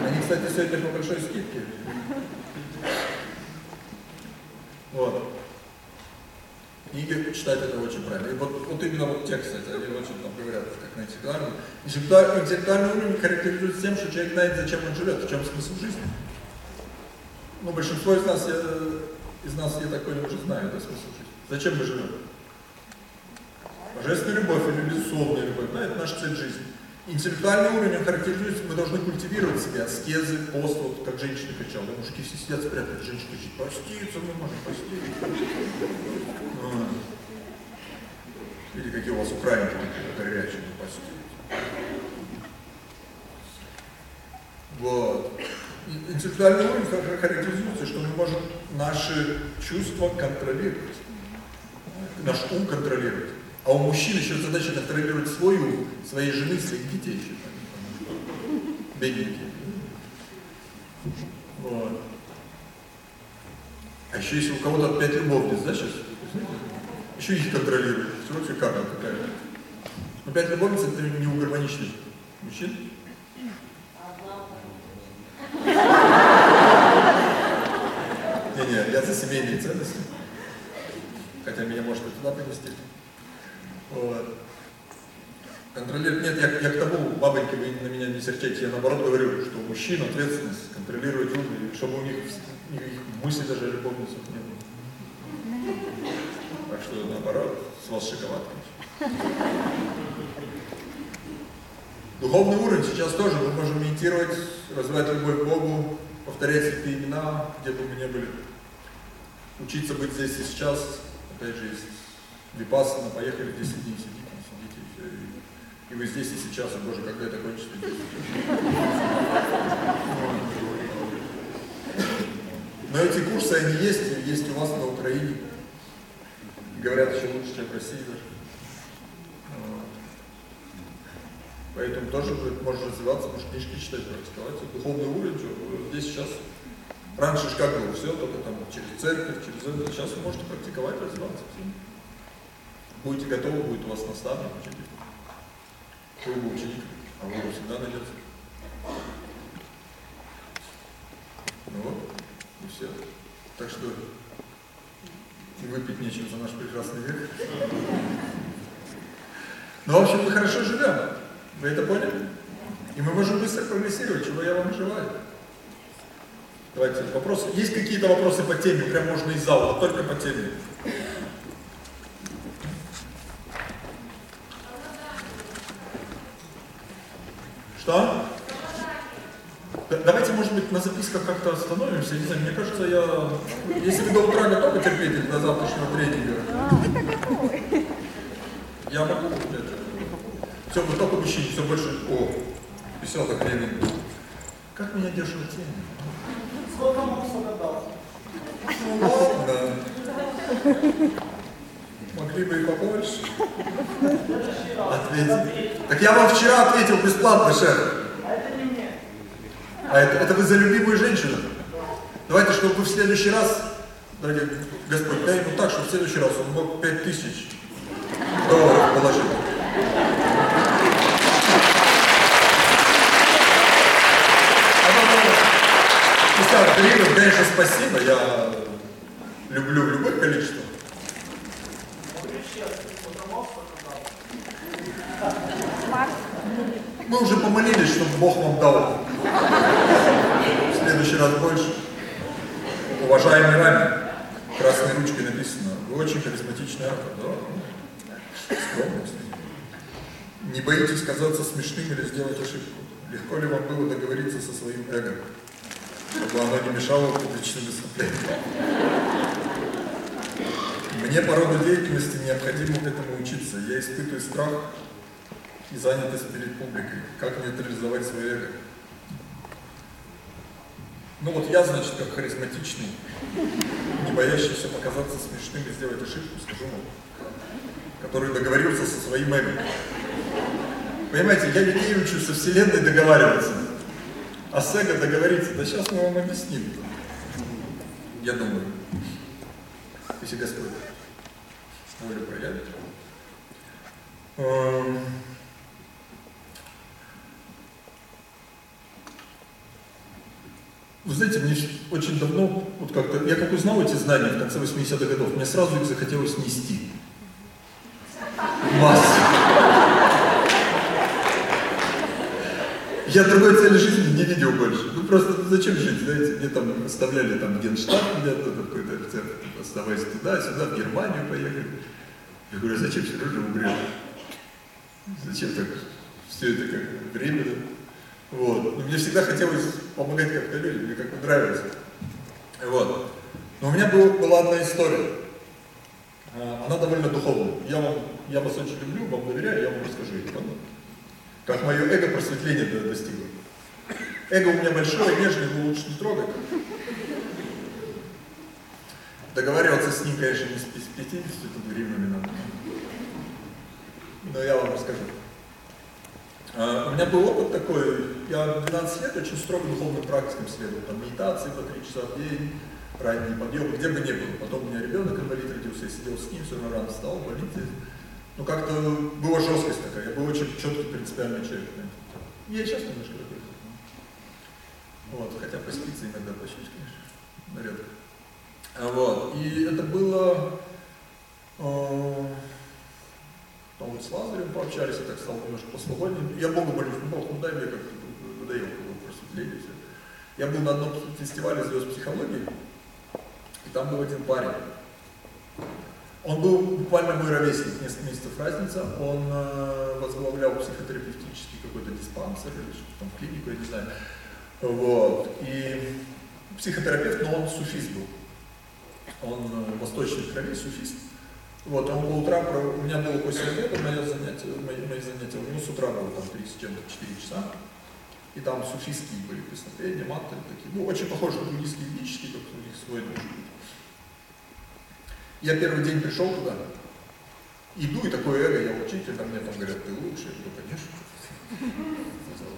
Они, кстати, сегодня по большой скидке. Вот. Книги читать это очень правильно. И вот, вот именно вот те, кстати, они очень там говорят, как на интеллектуальном. Интеллектуальный, интеллектуальный уровень характеризуется тем, что человек знает, зачем он живет, в чем смысл жизни. Ну, большинство из нас, я, из нас, я такой уже знаю, это смысл жизни. Зачем мы живем? Божественная любовь или безусловная любовь, да, это наша цель жизни. Интеллектуальный уровень характеризуется, мы должны культивировать себя, аскезы, пост, вот как женщина кричала, да, мужики все сидят спрятаны, женщина кричит, поститься мы можем, поститься. Или какие у вас украинки горячие, поститься. Вот. Интеллектуальный уровень хар- характеризуется, что мы можем наши чувства контролировать, наш ум контролировать. А у мужчин еще задача контролировать свой ум, своей жены, своих детей еще. Бедненькие. Вот. А еще если у кого-то опять любовниц, да, сейчас? Еще их контролирует. Все вообще карма какая-то. Но пять любовниц это не у гармоничных мужчин. Не-не, я за семейные ценности. Хотя меня может и туда принести. Вот. Контролировать, нет, я, я к тому, бабоньки, вы на меня не серчайте, я наоборот говорю, что у мужчин ответственность контролировать ум, и чтобы у них никаких мыслей даже любовницах не было. Так что наоборот, с вас шоколадка. Духовный уровень сейчас тоже мы можем медитировать, развивать любовь к Богу, повторять святые имена, где бы мы ни были. Учиться быть здесь и сейчас, опять же, есть випассана, поехали 10 дней, сидите, сидите, и. И, вы здесь и сейчас, и Боже, когда это кончится. Но эти курсы, они есть, есть у вас на Украине. Говорят, еще лучше, чем в России даже. Поэтому тоже можно развиваться, может книжки читать, практиковать. Духовный уровень, что здесь сейчас. Раньше же как было, все, только там через церковь, через это. Сейчас вы можете практиковать, развиваться. Будете готовы, будет у вас наставник, учитель. Вы ученик, а вы всегда найдется. Ну вот, и все. Так что и выпить нечем за наш прекрасный век. Ну, в общем, мы хорошо живем. Вы это поняли? И мы можем быстро прогрессировать, чего я вам желаю. Давайте вопросы. Есть какие-то вопросы по теме? Прям можно из зала, только по теме. Что? Да- Давайте, может быть, на записках как-то остановимся. Не знаю, мне кажется, я... Если вы до утра готовы терпеть до завтрашнего тренинга, А, я могу это. Все, вы только мужчине, все больше... О, веселых времени. Как меня держит тень? Сколько мог, сколько дал? Ладно. Могли бы и побольше. Ответить. Так я вам вчера ответил бесплатно, шеф. А это не мне. А это, это вы за любимую женщину? Давайте, чтобы вы в следующий раз, дорогие Господь, дай ему так, чтобы в следующий раз он мог 5000 долларов положить. А потом, 50 гривен, конечно, спасибо, я люблю в любых количествах. Мы уже помолились, чтобы Бог вам дал. В следующий раз больше. Уважаемый Рами, красной ручкой написано, вы очень харизматичный автор, да? Скромность. Не боитесь казаться смешным или сделать ошибку. Легко ли вам было договориться со своим эго, чтобы оно не мешало публичным выступлениям? Мне по роду деятельности необходимо этому учиться. Я испытываю страх и занятость перед публикой. Как нейтрализовать свое эго? Ну вот я, значит, как харизматичный, не боящийся показаться смешным и сделать ошибку, скажу вам, который договорился со своим эго. Понимаете, я людей учу со Вселенной договариваться, а с эго договориться. Да сейчас мы вам объясним. Я думаю, если Господь волю проявит. Вы знаете, мне очень давно, вот как-то, я как узнал эти знания в конце 80-х годов, мне сразу их захотелось нести. В массы. Я другой цели жизни не видел больше. Ну просто зачем жить, знаете, мне там оставляли там генштаб где-то, какой-то офицер, типа, оставайся туда, сюда, в Германию поехали. Я говорю, «А зачем Сережа умрет? Зачем так все это как временно? Вот. Но мне всегда хотелось помогать как-то людям, мне как-то нравилось. Вот. Но у меня был, была одна история. А, Она довольно духовная. Я, вам, я вас очень люблю, вам доверяю, я вам расскажу ладно? Как мое эго просветления до- достигло. Эго у меня большое, нежное, его лучше не трогать. Договариваться с ним, конечно, не с пи- с 50 тут гривнами надо. Но я вам расскажу. А, У меня был опыт такой, я 12 лет очень строго духовным практикам следовал, там медитации по 3 часа в день, ранний подъем, где бы ни было. Потом у меня ребенок инвалид родился, я сидел с ним, все равно рано встал, больнице. Ну как-то была жесткость такая, я был очень четкий, принципиальный человек. Я сейчас немножко такой. Вот, хотя поститься иногда почти, конечно, но редко. А Вот, и это было... э, там вот с Лазарем пообщались, я так стал немножко посвободнее. Я Богу молюсь, ну Бог, ну дай мне как-то надоел его просветление все. Я был на одном фестивале звезд психологии, и там был один парень. Он был буквально мой ровесник, несколько месяцев разница. Он э, возглавлял психотерапевтический какой-то диспансер или что-то там, клинику, я не знаю. Вот. И психотерапевт, но он суфист был. Он э, восточной крови, суфист. Вот, он по утрам, у меня было после обеда мое занятие, мои, мои занятия, ну, с утра было там 3 с чем-то, 4 часа. И там суфистские были песнопения, мантры такие. Ну, очень похожи на буддийские ведические, только у них свой душ. Я первый день пришел туда, иду, и такое эго, я учитель, а мне там говорят, ты лучший, я говорю, конечно.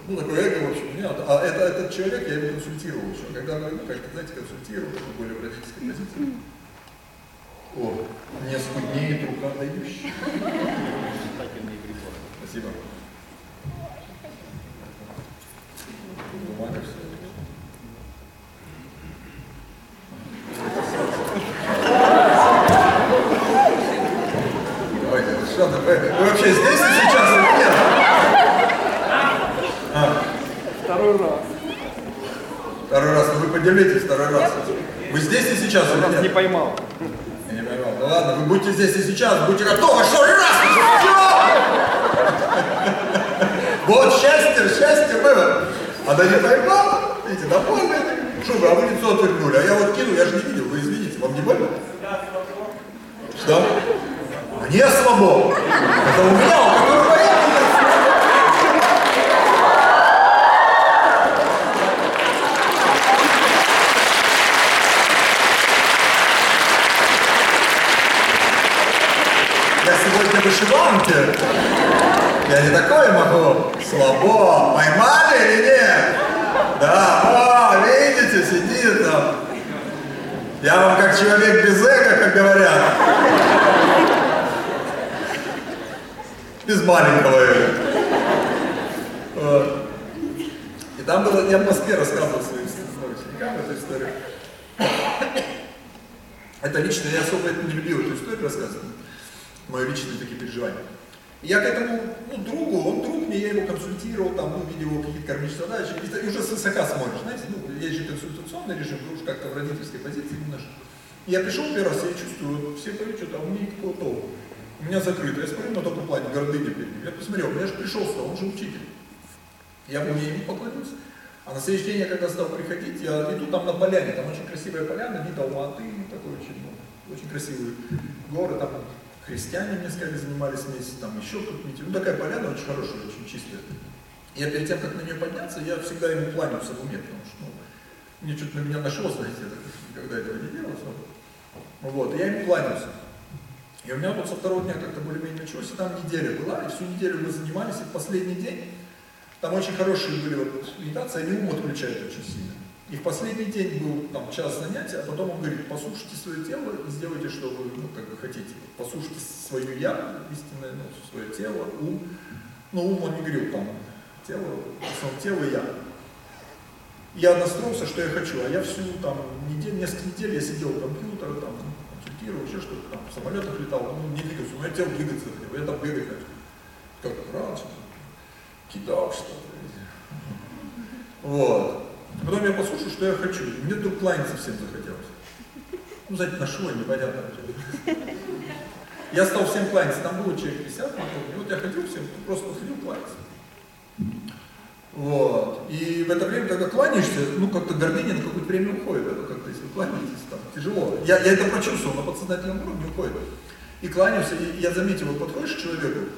Ну, такое эго, в общем, у меня, а это, этот человек, я его консультировал еще, когда, ну, как-то, знаете, консультировал, такой более в родительской позиции. О, мне скуднеет рука. продающий. Спасибо. Бумага все. Ой, что вы, вы вообще здесь и сейчас нет? А, Второй раз. второй раз, ну вы поделитесь второй раз. Вы здесь и сейчас нет? не поймал. Я не поймал. Ну ладно, вы будьте здесь и сейчас, будьте готовы, что раз! Вот счастье, счастье было. Она не поймала, видите, довольны. Что вы, а вы лицо отвернули, а я вот кину, я же не видел, вы извините, вам не больно? Что? Мне слабо. Это у меня, у которого я Я сегодня вышиванке. Я не такое могу. Слабо. Поймали или нет? Да, о, видите, сидит там. Я вам как человек без эго, как говорят. Без маленького эго. И там было, я в Москве рассказывал своим ученикам эту историю. Это лично, я особо это не любил, эту историю рассказывать. Мои личные такие переживания. Я к этому ну, другу, он друг мне, я его консультировал, там, ну, видел какие-то кармические задачи, и, уже с высока смотришь, знаете, ну, есть же консультационный режим, вы уж как-то в родительской позиции немножко. Я пришел первый раз, я чувствую, все поют, что-то, у меня никакого толку. У меня закрыто, я смотрю на таком плане, гордыня перед ним. Я посмотрел, я же пришел сюда, он же учитель. Я бы мне ему поклонился. А на следующий день, я когда стал приходить, я иду там на поляне, там очень красивая поляна, вид Алматы, такой очень, ну, очень красивые горы, там христиане, мне сказали, занимались вместе, там еще кто-то, ну такая поляна очень хорошая, очень чистая. Я перед тем, как на нее подняться, я всегда ему кланялся в уме, потому что, ну, мне что-то на меня нашло, знаете, я так никогда этого не делал. но- Вот, я ему кланялся. И у меня вот со второго дня как-то более-менее началось, и там неделя была, и всю неделю мы занимались, и в последний день, там очень хорошие были вот медитации, они ум отключают очень сильно. И в последний день был там час занятия, а потом он говорит, послушайте свое тело и сделайте, что вы, ну, как вы хотите. Послушайте свое я, истинное, ну, свое тело, ум. Ну, ум он не говорил там, тело, в основном тело я. Я настроился, что я хочу, а я всю там неделю, несколько недель я сидел у компьютера, там, консультировал, еще что-то, там, в самолетах летал, ну, не двигался, у меня тело двигаться я там бегать хочу. Как-то что-то, кидал что-то. Вот. Потом я послушал, что я хочу. Мне вдруг кланяться всем захотелось. Ну, знаете, на шоу, непонятно. Я стал всем кланяться. Там было человек 50, на И вот я ходил всем, просто ходил кланяться. Вот. И в это время, когда кланяешься, ну, как-то гордыня на какое-то время уходит. Это как-то, если кланяетесь, там, тяжело. Я, я это прочувствовал, на подсознательном уровне уходит. И кланяешься, и я заметил, вот подходишь к человеку,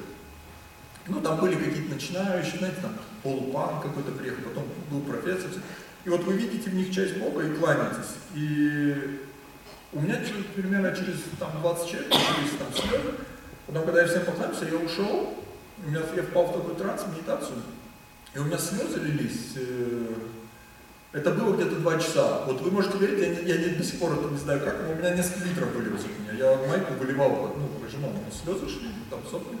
ну, там были какие-то начинающие, знаете, там, полупан какой-то приехал, потом был профессор. И вот вы видите в них часть Бога и кланяетесь. И у меня через- примерно через там, 20 человек начались там слезы. Потом, когда я всем поклонился, я ушел, у меня, я впал в такой транс, медитацию, и у меня слезы лились. э, Это было где-то два часа. Вот вы можете верить, я, не- я не- до сих пор это не знаю как, но у меня несколько литров вылилось от меня. Я майку выливал, ну, выжимал, у меня слезы шли, там сопли.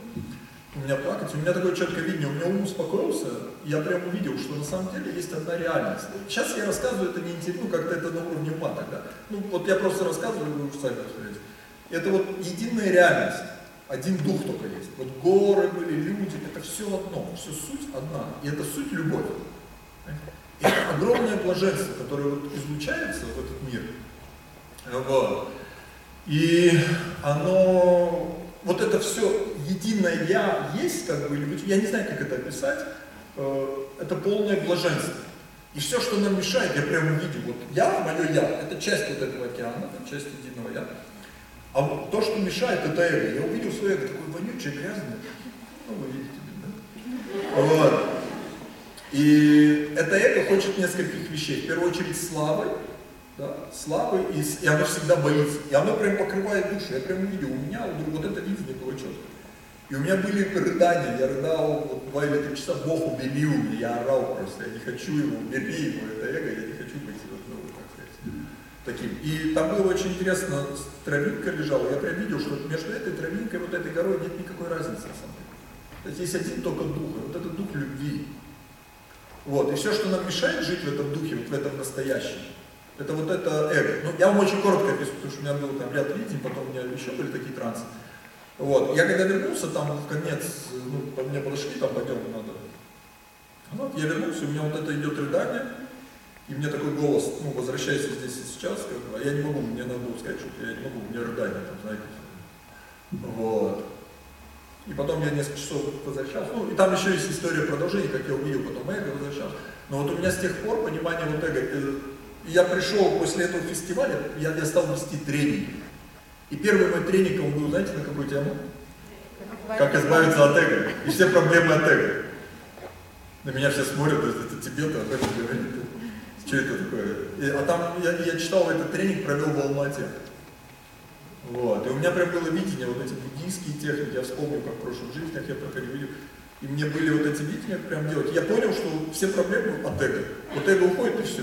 У меня плакать, у меня такое четкое видение, у меня ум успокоился, я прям увидел, что на самом деле есть одна реальность. Сейчас я рассказываю, это не интервью, как-то это на уровне ума тогда. Ну, вот я просто рассказываю, вы уже сами разберетесь. Это вот единая реальность. Один дух только есть. Вот горы были, люди, это все одно, все суть одна. И это суть любовь. И это огромное блаженство, которое вот излучается в этот мир. Вот. И оно, вот это все единое я есть, как бы, или я не знаю, как это описать, э, это полное блаженство. И все, что нам мешает, я прямо увидел, вот я, мое я, это часть вот этого океана, это часть единого я. А вот то, что мешает, это эго. Я увидел свое эго, такое вонючее, грязное. Ну, вы видите, да? Вот. И это эго хочет нескольких вещей. В первую очередь славы, да, славы, и, и оно всегда боится. И оно прям покрывает душу. Я прям увидел, у меня вот, вот это видение было четко. И у меня были рыдания, я рыдал вот два или три часа, Бог убери меня, я орал просто, я не хочу его, убери его, это эго, я не хочу быть вот, ну, как сказать, таким. И там было очень интересно, травинка лежала, я прям видел, что между этой травинкой и вот этой горой нет никакой разницы на самом деле. То есть есть один только дух, вот этот дух любви. Вот, и все, что нам мешает жить в этом духе, вот в этом настоящем, это вот это эго. Ну, я вам очень коротко опишу, потому что у меня был там ряд видений, потом у меня еще были такие трансы. Вот, я когда вернулся, там в конец, ну, ко мне подошли, там пойдем, надо. Вот, я вернулся, у меня вот это идет рыдание, и мне такой голос, ну, возвращайся здесь и сейчас, как бы, а я не могу, мне надо было сказать, что я не могу, у меня рыдание, там, знаете. Вот. И потом я несколько часов возвращался. Ну, и там еще есть история продолжения, как я увидел, потом эго возвращался. Но вот у меня с тех пор понимание вот эго, э, я пришел после этого фестиваля, я, я стал вести тренинг. И первый мой тренинг, он был, знаете, на какую тему? Как избавиться от эго. И все проблемы от эго. На меня все смотрят, то это тебе, ты об этом говорит. Что это такое? И, а там я, я читал этот тренинг, провел в Алмате. Вот. И у меня прям было видение, вот эти буддийские техники, я вспомнил, как в прошлых жизнях я проходил. И мне были вот эти видения прям делать. Я понял, что все проблемы от эго. Вот эго уходит и все.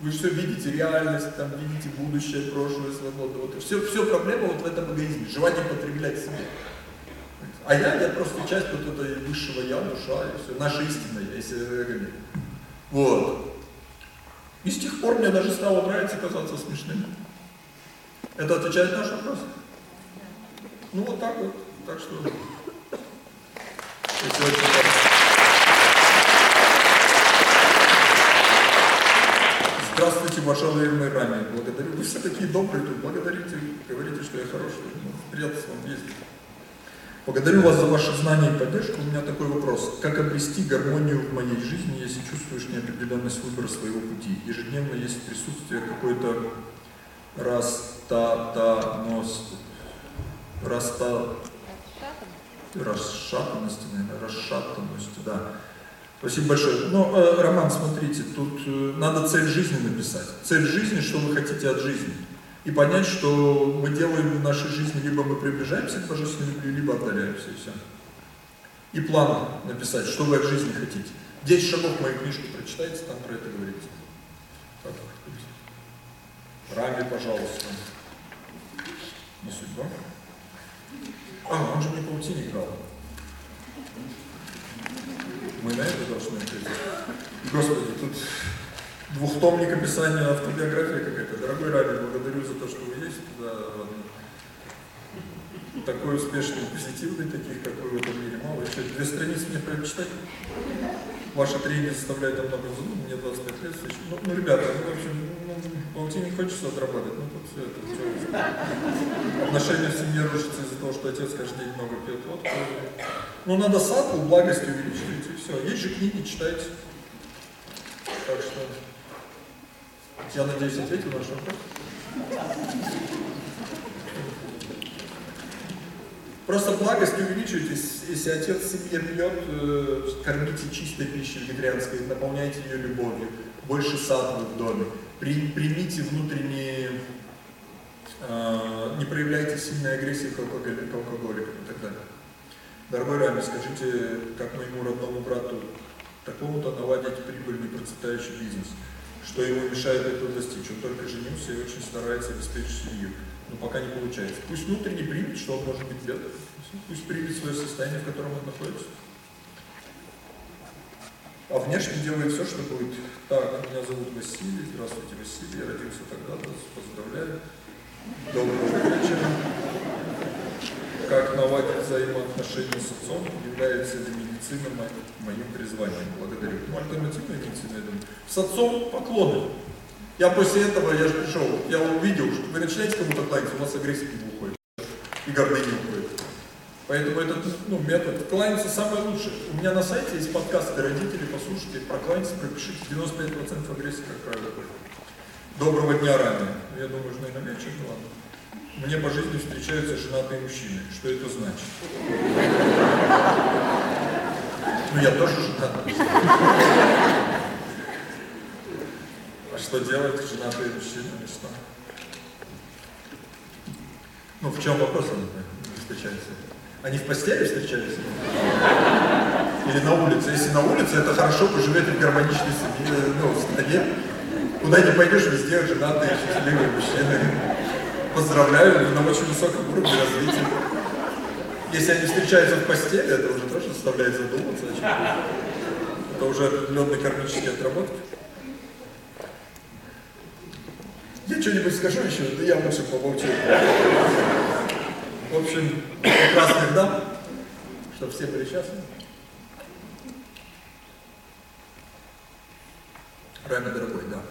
Вы все видите реальность, там видите будущее, прошлое, свободу. Вот. Все, все проблема вот в этом эгоизме, желание потреблять себе. А я, я просто часть вот этой высшего я, душа, и все. Наша истина, если эго нет. Вот. И с тех пор мне даже стало нравиться казаться смешным. Это отвечает на наш вопрос? Ну вот так вот. Так что... Если Здравствуйте, уважаемые рами. Благодарю. Вы все такие добрые тут. Благодарите, говорите, что я хороший. Ну, приятно с вами ездить. Благодарю вас за ваши знания и поддержку. У меня такой вопрос. Как обрести гармонию в моей жизни, если чувствуешь неопределенность выбора своего пути? Ежедневно есть присутствие какой-то растатаност, раста, расшатанности, наверное, расшатанности, да. Спасибо большое. Ну, э, Роман, смотрите, тут э, надо цель жизни написать. Цель жизни, что вы хотите от жизни. И понять, что мы делаем в нашей жизни, либо мы приближаемся к божественной любви, либо отдаляемся, и все. И план написать, что вы от жизни хотите. 10 шагов моей книжки прочитайте, там про это говорится. Так, Рами, пожалуйста. Не судьба. А, он же мне паутине играл. Мы на это должны ответить. Господи, тут двухтомник описания автобиографии какая-то. Дорогой Рами, благодарю за то, что вы есть. Да, такой успешный, позитивный, таких, как вы в этом мире мало. Еще две страницы мне прочитать. Ваши тренинги составляют намного ну, мне 25 лет. Ну, ну ребята, ну, в общем, ну, паутине хочется отрабатывать, ну, тут все это, все. Отношения в семье рушатся из-за того, что отец каждый день много пьет водку. Ну, надо сатву, благость увеличивать, и все. Есть же книги, читайте. Так что, я надеюсь, ответил на ваш. Просто благость увеличивайте, если отец в семье пьет, э, кормите чистой пищей вегетарианской, наполняйте ее любовью, больше сатвы в доме, При, примите внутренние, э, не проявляйте сильной агрессии к, алкоголь, к алкоголикам и так далее. Дорогой Рами, скажите, как моему родному брату такому-то наладить прибыльный процветающий бизнес, что ему мешает этого достичь, он только женился и очень старается обеспечить семью но пока не получается. Пусть внутренне примет, что он может быть бедным. Пусть примет свое состояние, в котором он находится. А внешне делает все, что будет. Так, меня зовут Василий. Здравствуйте, Василий. Я родился тогда. Вас поздравляю. Доброго вечера. Как наладить взаимоотношения с отцом, является ли медицина моим призванием. Благодарю. Ну, альтернативная медицина, я думаю. С отцом поклоны. Я после этого, я же пришел, я увидел, что вы начинаете кому-то кланяться, у вас агрессия нему уходит. И гордыня уходит. Поэтому этот ну, метод кланяться самый лучший. У меня на сайте есть подкасты родители, послушайте, про кланяться пропишите, 95% агрессии, как правило. Доброго дня ранее. Я думаю, что, наверное, вечер, ну ладно. Мне по жизни встречаются женатые мужчины. Что это значит? Ну, я тоже женат что делать женатые мужчины что? Ну, в чем вопрос они встречаются? Они в постели встречаются? Или на улице? Если на улице, это хорошо, вы живете в гармоничной семье, ну, стране. Куда не пойдешь, везде женатые, счастливые мужчины. Поздравляю, вы на очень высоком уровне развития. Если они встречаются в постели, это уже тоже заставляет задуматься. Это уже определенные кармические отработки. Я что-нибудь скажу еще, да я лучше помолчу. В общем, прекрасных дам, чтобы все были счастливы. Рами, дорогой, да.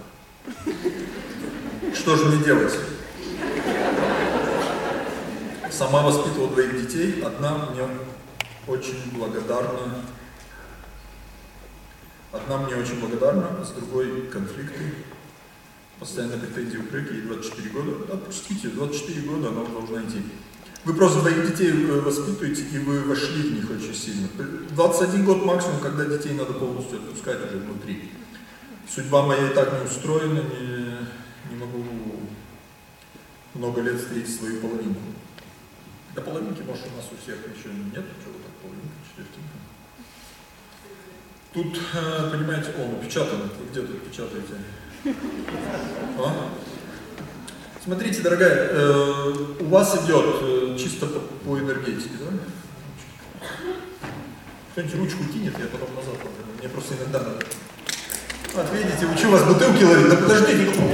Что же мне делать? Сама воспитывала двоих детей, одна мне очень благодарна. Одна мне очень благодарна, а с другой конфликты. Постоянно претензии упреки, ей 24 года. Отпустите, 24 года она должна идти. Вы просто двоих детей э, воспитываете, и вы вошли в них очень сильно. 21 год максимум, когда детей надо полностью отпускать уже внутри. Судьба моя и так не устроена, не, не могу много лет встретить свою половинку. До половинки, может, у нас у всех еще нет, чего так половинка, четвертинка. Тут, э, понимаете, о, напечатано, вы где тут печатаете? А? Смотрите, дорогая, э, у вас идет э, чисто по, по энергетике, да? Кто-нибудь ручку кинет, я потом назад поверну. Мне просто иногда надо. Вот видите, учу вас бутылки ловить. Да подождите, ну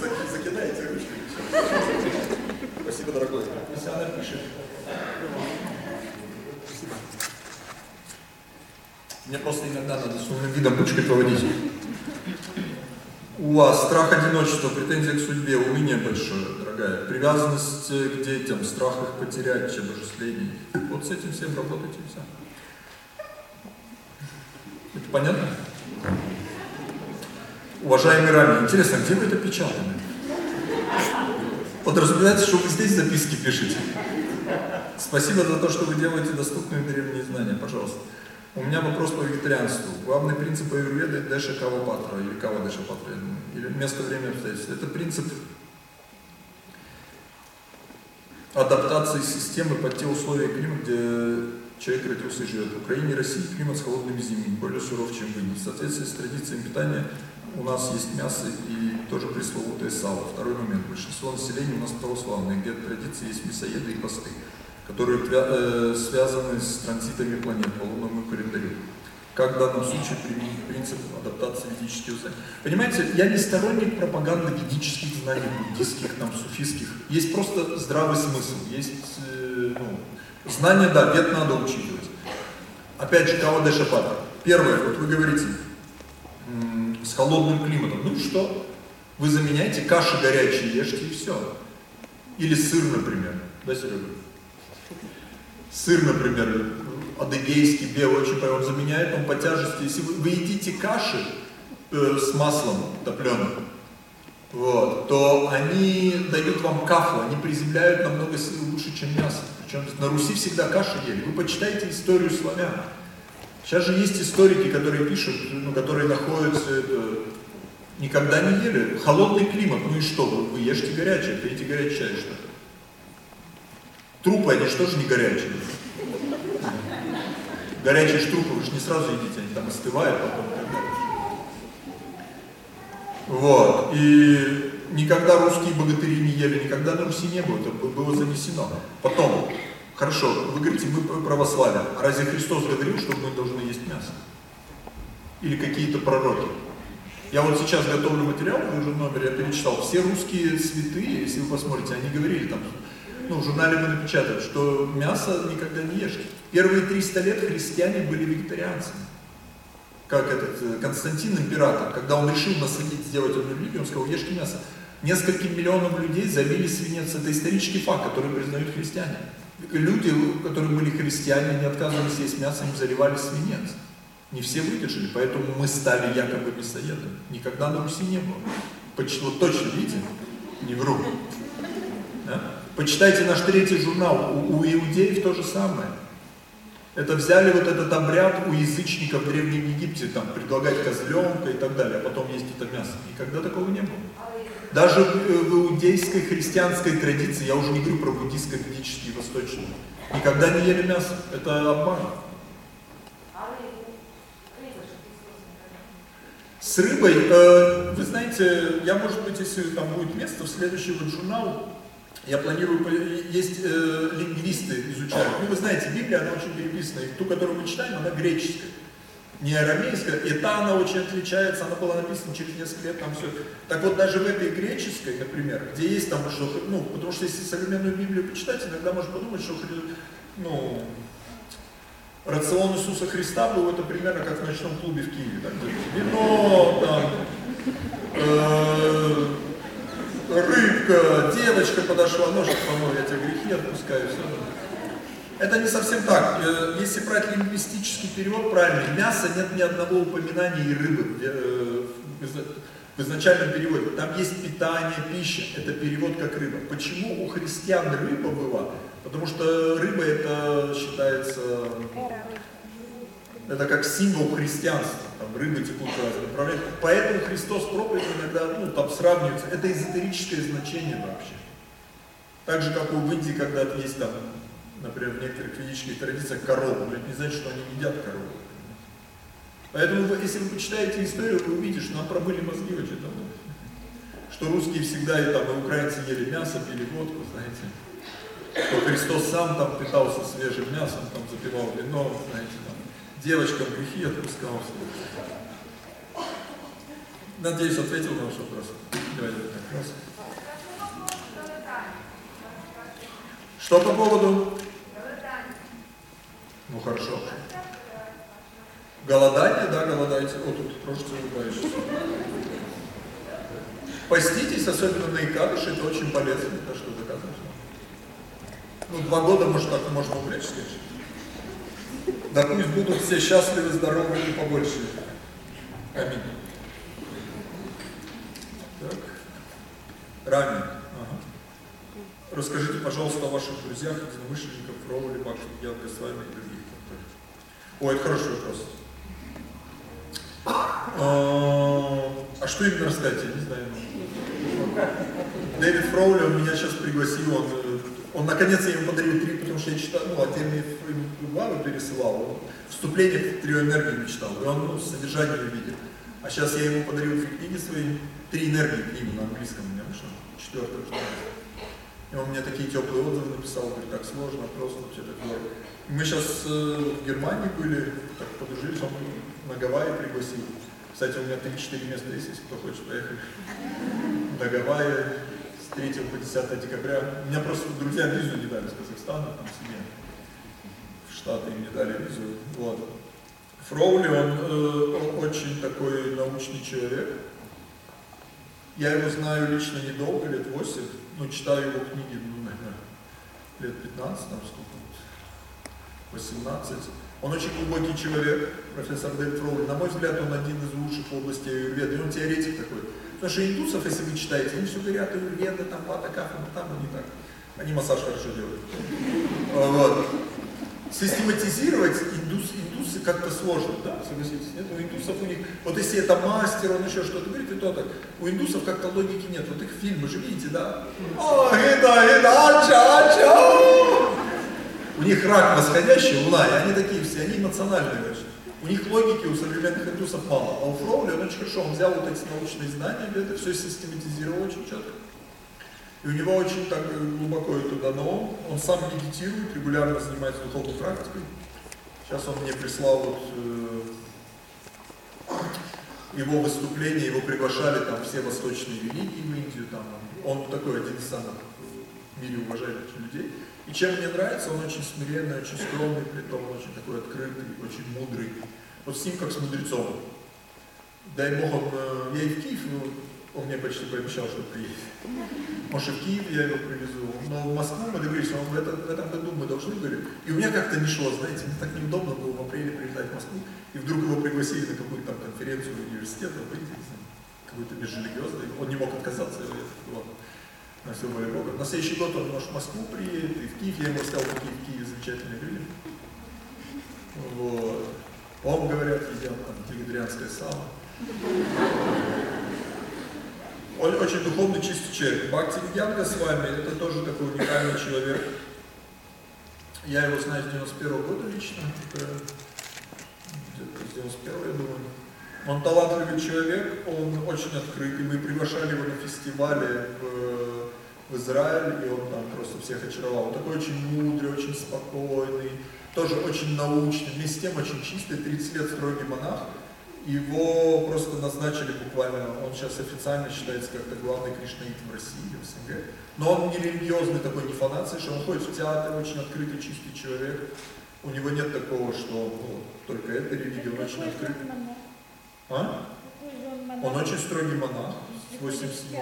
заки- закидаете ручкой. Спасибо, дорогой. Если она пишет. Мне просто иногда надо с умным видом ручкой проводить. У вас страх одиночества, претензия к судьбе, уныние большое, дорогая, привязанность э, детям, страх их потерять, обожествление. Вот с этим всем работайте и все. Это понятно? Уважаемый Рами, интересно, где вы это печатали? Подразумевается, что вы здесь записки пишете. Спасибо за то, что вы делаете доступные древние знания, пожалуйста. У меня вопрос по вегетарианству. Главный принцип аюрведы – Деша Кава или Кава Деша Патра, или место, время, обстоятельства. Это принцип адаптации системы под те условия климата, где человек родился и живет. В Украине и России климат с холодными зимами, более суров, чем в Индии. В соответствии с традициями питания у нас есть мясо и тоже пресловутое сало. Второй момент. Большинство населения у нас православное, где традиции есть мясоеды и посты которые э, связаны с транзитами планет по лунному календарю. Как в данном случае применить принцип адаптации ведических знаний. Понимаете, я не сторонник пропаганды ведических знаний, буддийских, там, суфийских. Есть просто здравый смысл, есть э, ну, знания, да, вет надо учитывать. Опять же, кого Шапата. Первое, вот вы говорите, с холодным климатом. Ну что? Вы заменяете каши горячие, ешьте и все. Или сыр, например. Да, Серега? Сыр, например, адыгейский, белый, он заменяет он по тяжести. Если вы, вы едите каши э, с маслом топленым, вот, то они дают вам кафу, они приземляют намного лучше, чем мясо. Причем на Руси всегда каши ели. Вы почитайте историю славян. Сейчас же есть историки, которые пишут, ну, которые находятся, это, никогда не ели. Холодный климат, ну и что? Вы, вы ешьте горячее, пейте горячий чай, что ли? Трупы, они же тоже не горячие. Горячие ж трупы, вы же не сразу едите, они там остывают потом. Вот. И никогда русские богатыри не ели, никогда на Руси не было, это было занесено. Потом, хорошо, вы говорите, мы православие. А разве Христос говорил, что мы должны есть мясо? Или какие-то пророки? Я вот сейчас готовлю материал, в уже номер я перечитал, все русские святые, если вы посмотрите, они говорили там, ну, в журнале мы напечатали, что мясо никогда не ешьте. Первые 300 лет христиане были вегетарианцами. Как этот э, Константин император, когда он решил насадить, сделать одну религию, он сказал, ешьте мясо. Нескольким миллионам людей забили свинец. Это исторический факт, который признают христиане. Люди, которые были христиане, не отказывались есть мясо, им заливали свинец. Не все выдержали, поэтому мы стали якобы мясоедами. Никогда на Руси не было. Вот точно, видите? Не вру. Да? Почитайте наш третий журнал, у, у иудеев то же самое. Это взяли вот этот обряд у язычников в Древнем Египте, там, предлагать козленка и так далее, а потом есть это мясо. Никогда такого не было. Даже в э, иудейской христианской традиции, я уже не говорю про буддийско-ведические восточные, никогда не ели мясо. Это обман. С рыбой, э, вы знаете, я, может быть, если там будет место, в следующий вот журнал я планирую, есть э, лингвисты изучают. Ну, вы знаете, Библия, она очень переписана. И ту, которую мы читаем, она греческая. Не арамейская. И та, она очень отличается, она была написана через несколько лет, там все. Так вот, даже в этой греческой, например, где есть там, что, ну, потому что если современную Библию почитать, иногда можно подумать, что, ну, рацион Иисуса Христа был это примерно как в ночном клубе в Киеве. Где Вино, там, э, рыбка, девочка подошла, ножик помой, я тебе грехи отпускаю, все. Это не совсем так. Э, Если брать лингвистический перевод правильный, мясо нет ни одного упоминания и рыбы э, в изна- в изначальном переводе. Там есть питание, пища. Это перевод как рыба. Почему у христиан рыба была? Потому что рыба это считается. Это как символ христианства, там рыбы текут разные направления. Поэтому Христос проповедь иногда, ну, там сравнивается. Это эзотерическое значение вообще. Так же, как у в Индии когда-то есть там, например, в некоторых ведических традициях корову, но это не значит, что они едят корову. Поэтому, если вы почитаете историю, вы увидите, что нам пробыли мозги очень давно. Что русские всегда, и там, и украинцы ели мясо, пили водку, знаете. Что Христос сам там питался свежим мясом, там запивал вино, знаете, девочкам грехи отпускал. Надеюсь, ответил на ваш вопрос. Давайте раз. Что по поводу? Ну хорошо. Голодание, да, голодайте. О, тут рожь улыбающийся. Поститесь, особенно на Икадыше, это очень полезно, это что доказано. Ну, два года, может, так можно увлечься, конечно. Да пусть будут все счастливы, здоровы и побольше. Аминь. Так. Рами. Ага. Расскажите, пожалуйста, о ваших друзьях, единомышленниках, Фроуле, Бакше, Гелке, с вами и других. Ой, это хороший вопрос. А а что именно рассказать, я не знаю. Дэвид Фроули, он меня сейчас пригласил, он, э, он наконец я ему подарил три, потому что я читал, ну, отдельные ф- главы пересылал, он вступление в трио энергии читал, и он ну, содержание увидел. А сейчас я ему подарил две книги свои, три энергии книгу на английском у меня вышла, четвертая уже. И он мне такие теплые отзывы написал, говорит, так сложно, просто вообще так здорово. Мы сейчас э, в Германии были, так подружились, он на Гавайи пригласил. Кстати, у меня 3-4 места есть, если кто хочет поехать. На Гавайи с 3 по 10 декабря. У меня просто друзья визу не дали с Казахстана, там себе в Штаты им не дали визу. Вот. Фроули, он, э, он очень такой научный человек. Я его знаю лично недолго, лет 8, но читаю его книги, ну, наверное, лет 15, там сколько, 18. Он очень глубокий человек, профессор Дэвид Фроули. На мой взгляд, он один из лучших в области аюрведы. И он теоретик такой. Потому что индусов, если вы читаете, они все говорят, аюрведа, там, вата, кафа, но там они так. Они массаж хорошо делают. А, Вот. Систематизировать индус, индусы как-то сложно, да, согласитесь? Нет, у индусов у них, вот если это мастер, он еще что-то говорит, и то так. У индусов как-то логики нет. Вот их фильмы же видите, да? О, еда, еда, ча, ча. У них рак восходящий, луна, и они такие все, они эмоциональные очень. У них логики у современных индусов мало. А у Фроули он очень хорошо, он взял вот эти научные знания, это все систематизировал очень четко. И у него очень так э, глубоко это дано. Он сам медитирует, регулярно занимается духовной практикой. Сейчас он мне прислал вот э, его выступление, его приглашали там все восточные религии в Индию, там он такой один из самых в мире уважаемых людей. И чем мне нравится, он очень смиренный, очень скромный, при том очень такой открытый, очень мудрый. Вот с ним как с мудрецом. Дай Бог, он, э, я и в Киев, ну, он мне почти пообещал, что приедет. Может, и в Киев я его привезу. Но в Москву мы договорились, он в этом, в этом году мы должны были. И у меня как-то не шло, знаете, мне так неудобно было в апреле приезжать в Москву. И вдруг его пригласили на какую-то там конференцию в университет, выйти, какую-то межрелигиозную. Он не мог отказаться, я вот, на все воля Бога. На следующий год он, может, в Москву приедет, и в Киев. Я ему сказал, какие в Киеве замечательные люди. Вот. Он, говорят, едят там вегетарианское сало. Он очень духовный, чистый человек. Бхакти Видьянга с вами, это тоже такой уникальный человек. Я его знаю с 91 года лично, где-то с 91 я думаю. Он талантливый человек, он очень открытый. Мы приглашали его на фестивале в, в Израиль, и он там просто всех очаровал. Он такой очень мудрый, очень спокойный, тоже очень научный, вместе с тем очень чистый, 30 лет строгий монах. Его просто назначили буквально, он сейчас официально считается как-то главный кришнаит в России, в СНГ. Но он не религиозный такой, не фанат совершенно, он ходит в театр, очень открытый, чистый человек. У него нет такого, что ну, только это религия, он очень открытый. А? Он очень строгий монах, с 87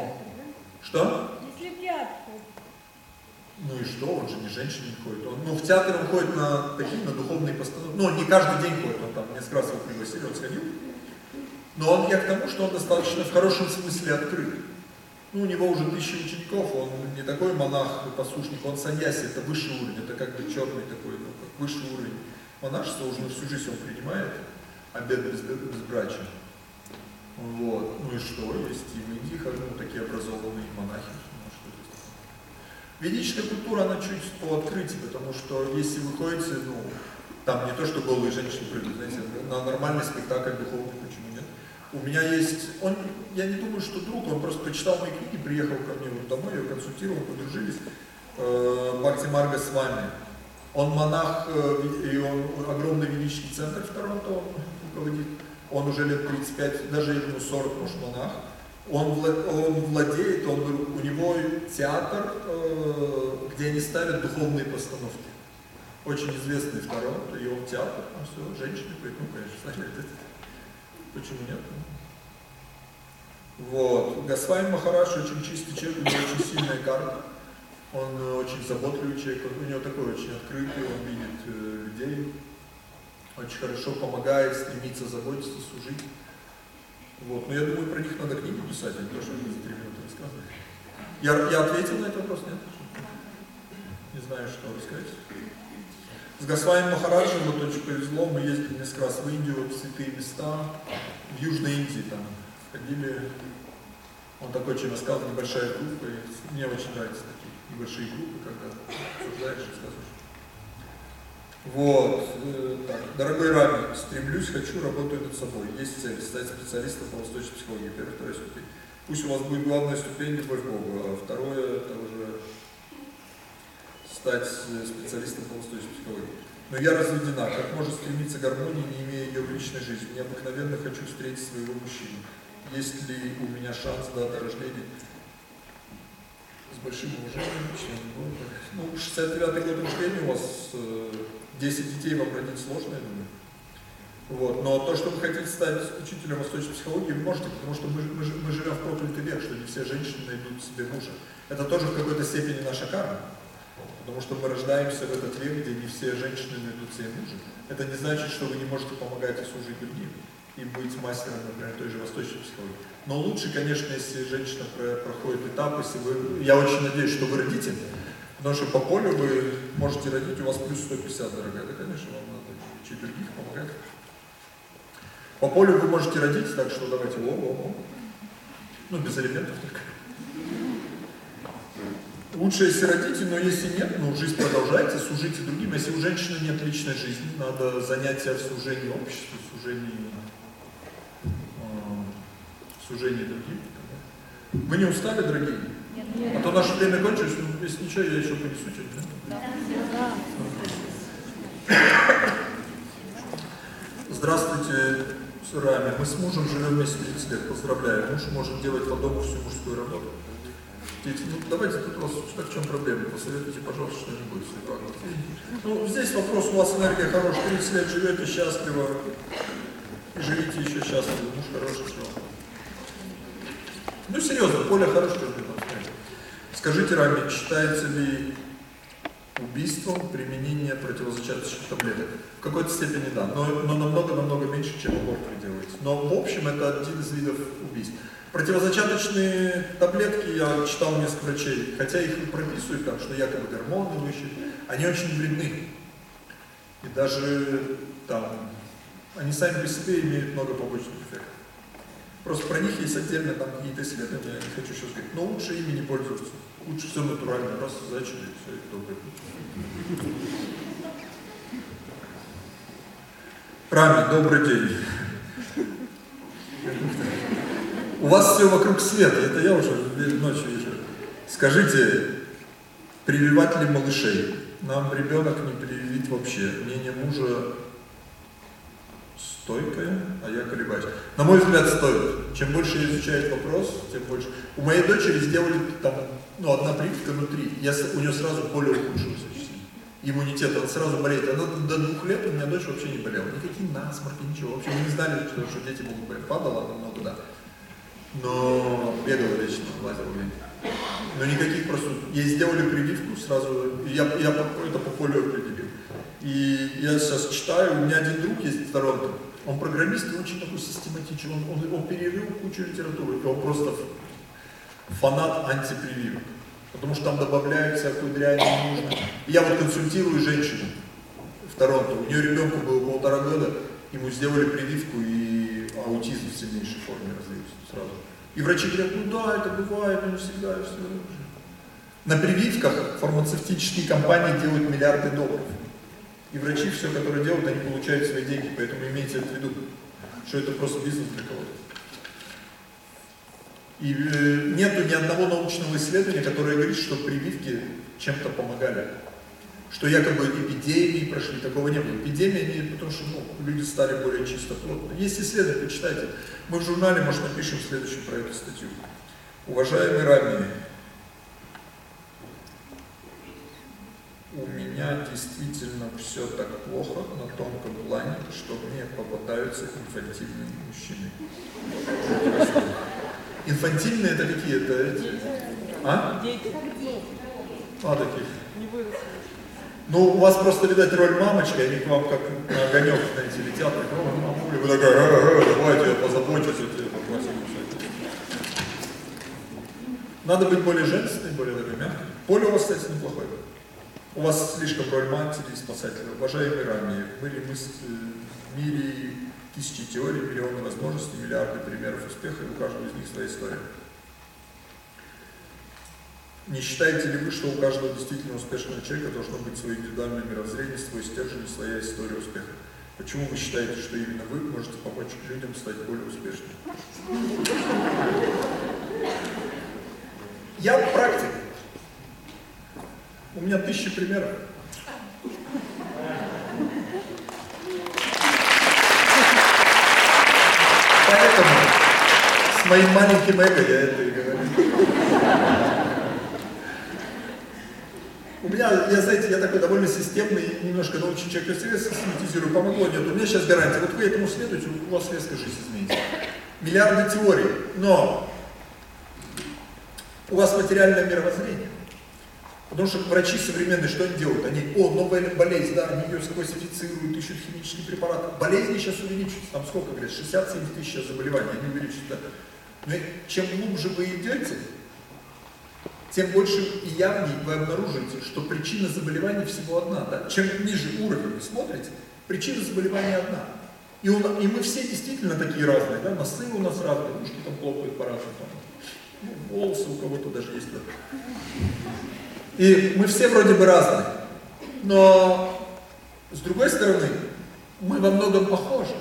Что? Театр Ну и что, он же не женщина не ходит. Он, ну, в театр он ходит на такие, на духовные постановки. Ну, он не каждый день ходит, он там несколько раз его пригласили, он сходил. Но он, я к тому, что он достаточно в хорошем смысле открыт. Ну, у него уже тысячи учеников, он не такой монах, послушник, он саньяси, это высший уровень, это как бы черный такой, ну, как высший уровень монашества, уже всю жизнь он принимает обед без, безбрачия. Вот. Ну и что, есть и в Индии ну, такие образованные монахи. Ну, что здесь такое? Ведическая культура, она чуть по открытию, потому что если вы ходите, ну, там не то, что голые женщины придут, знаете, на нормальный спектакль духовный, почему нет? У меня есть, он, я не думаю, что друг, он просто прочитал мои книги, приехал ко мне вот домой, я консультировал, подружились, э, Бхакти Марга с вами. Он монах, э, и он огромный ведический центр в Торонто он руководит. Он уже лет 35, даже ему 40, может, монах. Он, он владеет, он, у него театр, э, где они ставят духовные постановки. Очень известный в Торонто, он театр, а все, женщины придут, ну, конечно, это. Почему нет? Вот. Госвами Махараш очень чистый человек, у него очень сильная карта. Он э, очень заботливый человек, у него такой очень открытый, он видит э, людей, очень хорошо помогает, стремится заботиться, служить. Вот. Но я думаю, про них надо книги писать, а не то, что они за три минуты рассказывают. Я, я ответил на этот вопрос, нет? Не знаю, что рассказать. С Госвами Махараджем вот очень повезло, мы ездили несколько раз в Индию, в святые места, в Южной Индии там ходили. Он такой очень рассказывал, небольшая группа, и мне очень нравятся такие небольшие группы, когда обсуждаешь. Вот, э, так, дорогой Рами, стремлюсь, хочу, работаю над собой. Есть цель, стать специалистом по восточной психологии, первая, вторая ступень. Пусть у вас будет главная ступень любовь к Богу, а второе, это уже стать э, специалистом по восточной психологии. Но я разведена, как может стремиться к гармонии, не имея ее в личной жизни? Необыкновенно хочу встретить своего мужчину. Есть ли у меня шанс дата рождения? С большим уважением, ну, 69 год рождения у вас, 10 э, детей вам родить сложно, я думаю. Вот. Но то, что вы хотите стать учителем восточной психологии, вы можете, потому что мы, мы, мы живем в проклятый век, что не все женщины найдут себе мужа. Это тоже в какой-то степени наша карма. Потому что мы рождаемся в этот век, где не все женщины найдут себе мужа. Это не значит, что вы не можете помогать и служить другим и быть мастером, например, той же восточной психологии. Но лучше, конечно, если женщина проходит этап, если вы, я очень надеюсь, что вы родите, что по полю вы можете родить, у вас плюс 150, дорогая, да, конечно, вам надо учить других, помогать. По полю вы можете родить, так что давайте, о, о, о. Ну, без элементов только. Лучше, если родите, но если нет, ну, жизнь продолжайте, служите другим. Если у женщины нет личной жизни, надо занятия в служении обществу, в служении служении другим. Вы не устали, дорогие? А то наше время кончилось, ну, если ничего, я еще понесу что-нибудь. Да? Здравствуйте, Сурами. Мы с мужем живем вместе 30 лет. Поздравляю. Муж может делать по дому всю мужскую работу. Ну давайте тут у вас так в чем проблема? Посоветуйте, пожалуйста, что-нибудь. Ну, здесь вопрос, у вас энергия хорошая, 30 лет живете счастливо, и живите еще счастливо, муж хороший, все. Ну, серьезно, поле хорошее Скажите, Рами, считается ли убийством применение противозачаточных таблеток? В какой-то степени да, но, но намного-намного меньше, чем аборт вы. Но в общем это один из видов убийств. Противозачаточные таблетки, я читал несколько врачей, хотя их прописывают так, что якобы гормоны высшие, они очень вредны. И даже там, они сами по себе имеют много побочных эффектов. Просто про них есть отдельно там какие-то исследования, я не хочу сейчас говорить, но лучше ими не пользоваться. Лучше все натурально, раз зачали, все это доброе. Рами, добрый день. У вас все вокруг света, это я уже ночью вижу. Скажите, прививать ли малышей? Нам ребенок не прививить вообще. Мнение мужа стойкое, а я колебаюсь. На мой взгляд, стоит. Чем больше изучает вопрос, тем больше. У моей дочери сделали там, ну, одна прививка внутри. Я, у нее сразу поле ухудшилось. Иммунитет, она сразу болеет. Она до двух лет у меня дочь вообще не болела. Никакие насморки, ничего. Вообще мы не знали, что, что дети могут болеть. Падала она много, да. Но бегала вечно, лазила где Но никаких просто... Ей сделали прививку сразу. Я, я это по полю определил. И я сейчас читаю, у меня один друг есть в Торонто, он программист и очень такой систематичный, он, он, он перерыл кучу литературы, он просто фанат антипрививок, потому что там добавляют всякую дрянь не нужно. И я вот консультирую женщину в Торонто, у нее ребенку было полтора года, ему сделали прививку, и аутизм в сильнейшей форме развился сразу. И врачи говорят, ну да, это бывает, но не всегда, и все. На прививках фармацевтические компании делают миллиарды долларов. И врачи все, которые делают, они получают свои деньги, поэтому имейте это в виду, что это просто бизнес для кого-то. И э, нету ни одного научного исследования, которое говорит, что прививки чем-то помогали. Что якобы эпидемии прошли, такого не было. Эпидемии не потому, что ну, люди стали более чистоплотны. Есть исследования, почитайте. Мы в журнале, может, напишем следующую про эту статью. Уважаемый Рами, у меня действительно все так плохо на тонком плане, что мне попадаются инфантильные мужчины. Инфантильные это какие? Это эти? А? Дети. А, таких. Не выросли. Ну, у вас просто, видать, роль мамочка, они к вам как на огонек, знаете, летят, так, «О, мамуля, вы такая, «Э, э, давайте я позабочусь о тебе, Надо быть более женственной, более такой мягкой. Поле у вас, кстати, неплохое. У вас слишком роль матери и спасателя. Уважаемые Рами, были мы в мире тысячи теорий, миллионы возможностей, миллиарды примеров успеха, и у каждого из них своя история. Не считаете ли вы, что у каждого действительно успешного человека должно быть свое индивидуальное мировоззрение, свой стержень, своя история успеха? Почему вы считаете, что именно вы можете помочь людям стать более успешными? Я практик. У меня тысячи примеров. Поэтому с моим маленьким эго я это и говорю. У меня, я, знаете, я такой довольно системный, немножко научный человек, я резко систематизирую, помогло, нет, у меня сейчас гарантия, вот вы этому следуете, у вас резко жизнь изменится. Миллиарды теорий, но у вас материальное мировоззрение. Потому что врачи современные, что они делают? Они, о, новая болезнь, да, они ее классифицируют, ищут химические препараты. Болезни сейчас увеличиваются, там сколько, говорят, 60-70 тысяч сейчас заболеваний, они увеличиваются. Да. Но чем глубже вы идете, тем больше и явнее вы обнаружите, что причина заболевания всего одна. Да? Чем ниже уровень вы смотрите, причина заболевания одна. И, он, и мы все действительно такие разные, да? носы у нас разные, ушки там хлопают по-разному, ну, волосы у кого-то даже есть. Да? И мы все вроде бы разные. Но, с другой стороны, мы во многом похожи.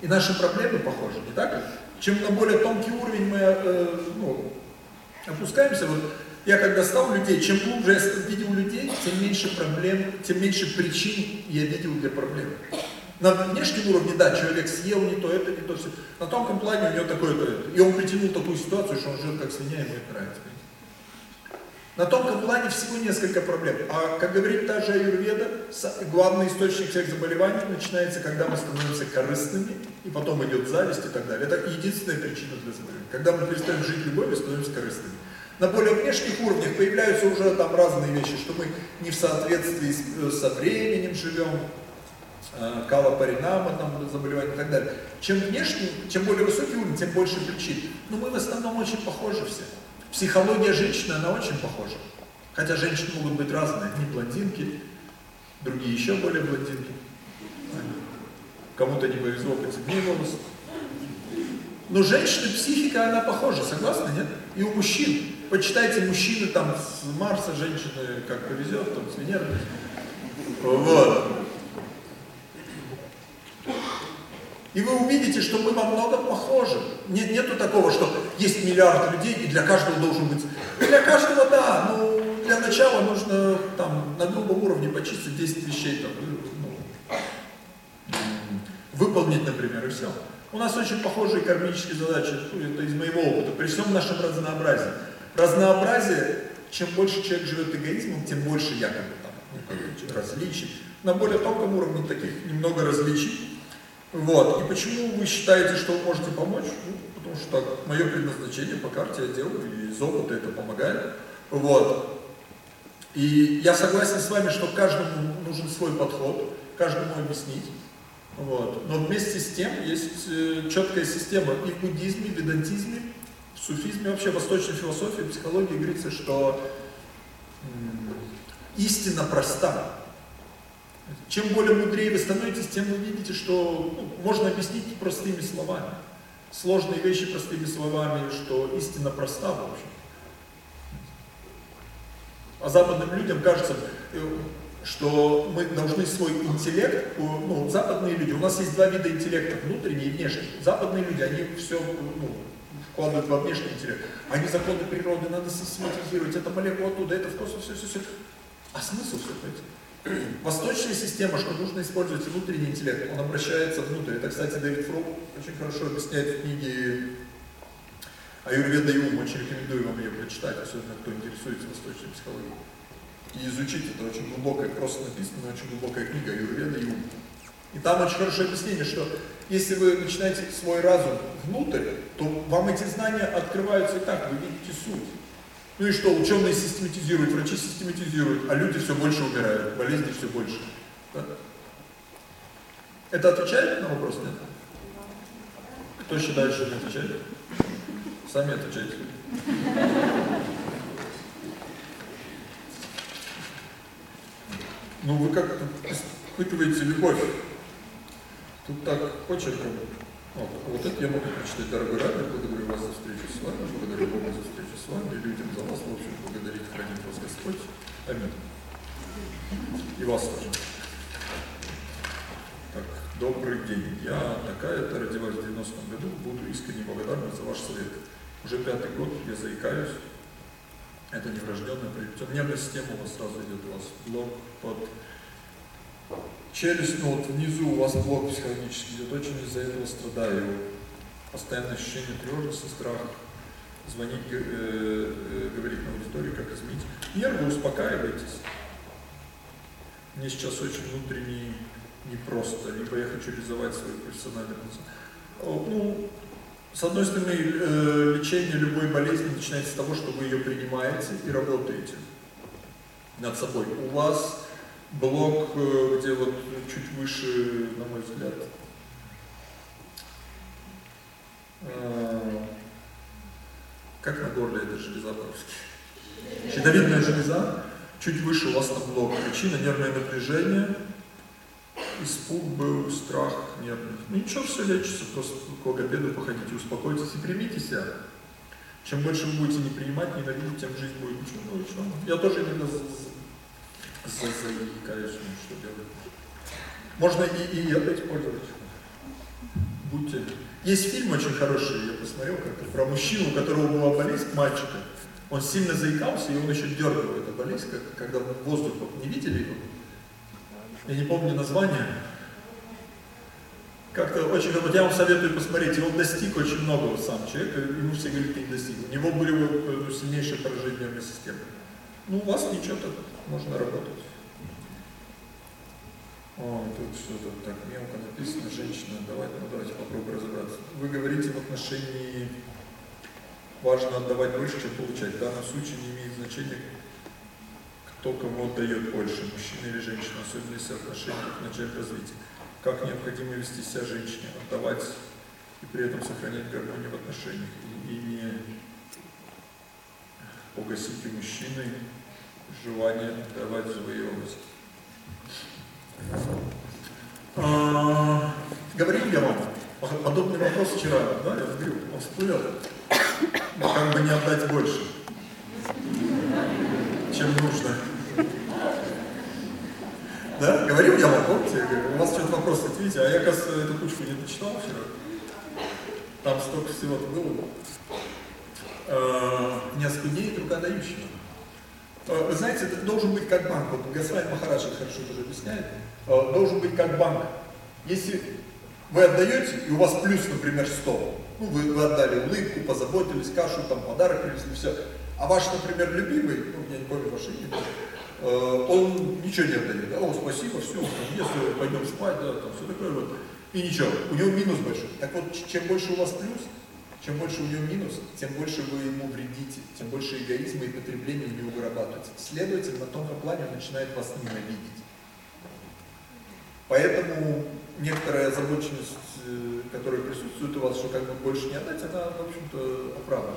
И наши проблемы похожи, не так ли? Чем на более тонкий уровень мы э, ну, опускаемся, вот я когда стал людей, чем глубже я видел людей, тем меньше проблем, тем меньше причин я видел для проблем. На внешнем уровне, да, человек съел не то, это не то, все. На тонком плане у него такое-то, и он притянул такую ситуацию, что он живет как свинья, ему это нравится. На тонком плане всего несколько проблем. А как говорит та же аюрведа, главный источник всех заболеваний начинается, когда мы становимся корыстными, и потом идет зависть и так далее. Это единственная причина для заболевания. Когда мы перестаем жить любовью, становимся корыстными. На более внешних уровнях появляются уже там разные вещи, что мы не в соответствии с, со временем живем, э, там, заболевания и так далее. Чем внешний, чем более высокий уровень, тем больше причин. Но мы в основном очень похожи все. Психология женщины, она очень похожа. Хотя женщины могут быть разные. Одни блондинки, другие еще более блондинки. Кому-то не повезло потемнее волосы. Но женщины, психика, она похожа, согласны, нет? И у мужчин. Почитайте мужчины там с Марса, женщины как повезет, там с Венеры. Вот. И вы увидите, что мы во многом похожи. Нет, нету такого, что есть миллиард людей, и для каждого должен быть... Для каждого, да, но для начала нужно там на грубом уровне почистить 10 вещей, там, ну, выполнить, например, и все. У нас очень похожие кармические задачи, ну, это из моего опыта, при всем нашем разнообразии. Разнообразие, чем больше человек живет эгоизмом, тем больше якобы там ну, различий. На более тонком уровне таких немного различий. Вот. И почему вы считаете, что вы можете помочь? Ну, потому что мое предназначение по карте я делаю, и из это помогает. Вот. И я согласен с вами, что каждому нужен свой подход, каждому объяснить. Вот. Но вместе с тем есть э, четкая система и в буддизме, и в ведантизме, в суфизме, вообще в восточной философии, психологии говорится, что истина проста. Чем более мудрее вы становитесь, тем вы видите, что ну, можно объяснить простыми словами. Сложные вещи простыми словами, что истина проста, в общем. А западным людям кажется, э, что мы должны свой интеллект, ну, западные люди, у нас есть два вида интеллекта, внутренний и внешний. Западные люди, они все ну, вкладывают во внешний интеллект. Они законы природы надо систематизировать, это молекула оттуда, это в космос, все, все, все. А смысл все это? Восточная система, что нужно использовать внутренний интеллект, он обращается внутрь. Это, кстати, Дэвид Фрум очень хорошо объясняет в книге Аюрведа и ум. Очень рекомендую вам ее прочитать, особенно кто интересуется восточной психологией. И изучить это очень глубокая, просто написано, но очень глубокая книга Аюрведа и ум. И там очень хорошее объяснение, что если вы начинаете свой разум внутрь, то вам эти знания открываются и так, вы видите суть. Ну и что, ученые систематизируют, врачи систематизируют, а люди все больше умирают, болезни все больше. Да? Это отвечает на вопрос, нет? Кто считает, что не отвечает? Сами отвечайте. Ну вы как-то испытываете любовь. Тут так почерком. Вот, вот это я могу прочитать, дорогой Раби, благодарю вас за встречу с вами, благодарю Бога за встречу с вами, и людям за вас, в общем, благодарить, хранит вас Господь. Аминь. И вас тоже. Так, добрый день. Я такая-то, родилась в 90-м году, буду искренне благодарна за ваш совет. Уже пятый год я заикаюсь. Это неврожденное приобретение. Нервная система у вас сразу идет, у вас блок под челюсть, ну вот внизу у вас блок психологический идет, очень из-за этого страдаю. Постоянное ощущение тревожности, страха. Звонить, э, э, говорить на аудитории, как изменить. Нервы успокаивайтесь. Мне сейчас очень внутренне непросто, либо я хочу реализовать свою профессиональную Ну, с одной стороны, э, лечение любой болезни начинается с того, что вы ее принимаете и работаете над собой. У вас блок, э, где вот чуть выше, на мой взгляд, э, как на горле это железа по-русски? Щитовидная железа, чуть выше у вас там блок. Причина нервное напряжение, испуг был, страх нервный. Ну ничего, все лечится, просто к логопеду походите, успокойтесь и примите себя. Чем больше вы будете не принимать, ненавидеть, тем жизнь будет ничего, ну ничего. Я тоже иногда заикаюсь, ну что делать. Можно и, и это использовать. Будьте. Есть фильм очень хороший, я посмотрел как-то, про мужчину, у которого была болезнь, мальчика. Он сильно заикался, и он еще дергал эту болезнь, как, когда воздух, не видели его? Я не помню название. Как-то очень, вот я вам советую посмотреть, и он достиг очень многого сам человек, ему все говорят, ты не достиг. У него были вот, ну, сильнейшие поражения нервной системы. Ну, у вас ничего так, можно работать. О, тут что-то так мелко написано, женщина, давайте, ну давайте попробуем разобраться. Вы говорите в отношении, важно отдавать больше, чем получать. В данном случае не имеет значения, кто кому отдает больше, мужчина или женщина, особенно если отношения в начале развития. Как необходимо вести себя женщине, отдавать и при этом сохранять гармонию в отношениях, и, и не погасить у мужчины желание давать завоевывать. А, говорил я вам подобный вопрос вчера, да, я говорю, он всплыл, как бы не отдать больше, чем нужно. Да? Говорил я вам, помните? Я говорю, у вас что-то вопрос, видите, а я, кажется, эту кучку не дочитал вчера. Там столько всего было. Э, Не оскудеет рука. Э, Вы знаете, это должен быть как банк. Вот Гасвай Махарадж это хорошо тоже объясняет. Э, Должен быть как банк. Если вы отдаете, и у вас плюс, например, 100, ну, вы, вы отдали улыбку, позаботились, кашу, там, подарок привезли, все. А ваш, например, любимый, ну, я не помню ваше имя, он ничего не отдает, да, о, спасибо, все, если пойдем спать, да, там, все такое вот. И ничего, у него минус большой. Так вот, чем больше у вас плюс, чем больше у него минус, тем больше вы ему вредите, тем больше эгоизма и потребления у него вырабатывается. Следовательно, на тонком плане он начинает вас ненавидеть. Поэтому некоторая озабоченность, э, которая присутствует у вас, что как бы больше не отдать, она, в общем-то, оправдана.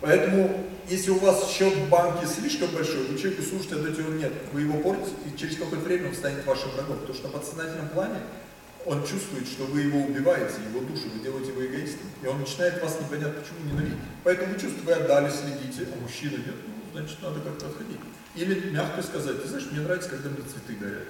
Поэтому, если у вас счет в банке слишком большой, вы человеку слушаете, отдать его нет, вы его портите, и через какое-то время он станет вашим врагом. Потому что на подсознательном плане он чувствует, что вы его убиваете, его душу, вы делаете его эгоистом. И он начинает вас непонятно почему ненавидеть. Поэтому вы вы отдали, следите, а мужчина нет, ну, значит, надо как-то отходить. Или мягко сказать, ты знаешь, мне нравится, когда мне цветы горят.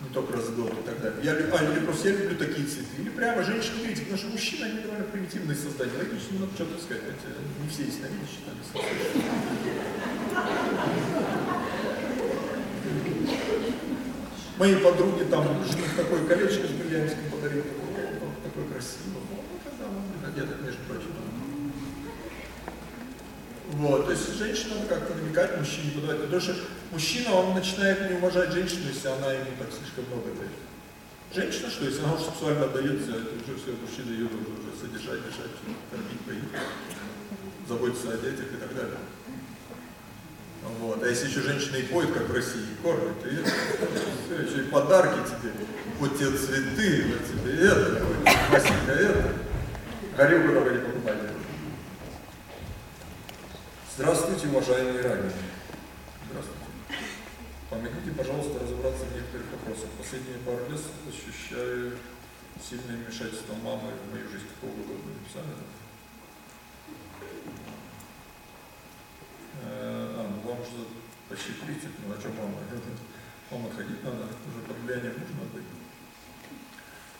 Не только раз в год и так далее. Я, лю- а, или просто я люблю такие цветы. Или прямо женщины видите, потому что мужчины, они довольно примитивные создания. Логично, надо что-то сказать. Хотя не все есть навидящие, там Моей подруге там жених такое колечко с бриллиантиком подарил, такое, красивое. Одета, между прочим. Вот, то есть женщина надо как-то намекать мужчине подавать. Потому что мужчина, он начинает не уважать женщину, если она ему так слишком много дает. Женщина что, если она уже сексуально отдается, это уже все, мужчина ее должен уже содержать, дышать, кормить, поить, заботиться о детях и так далее. Вот. А если еще женщина и поет, как в России, и кормит, и это, еще и подарки тебе, вот тебе цветы, вот тебе это, вот это, горелку давай не покупали. Здравствуйте, уважаемые ранее. Здравствуйте. Помогите, пожалуйста, разобраться в некоторых вопросах. Последние пару лет ощущаю сильное вмешательство мамы в мою жизнь. Какого года вы написали? Уже почти 30, ну а что мама? Вам отходить надо, уже под влиянием нужно быть.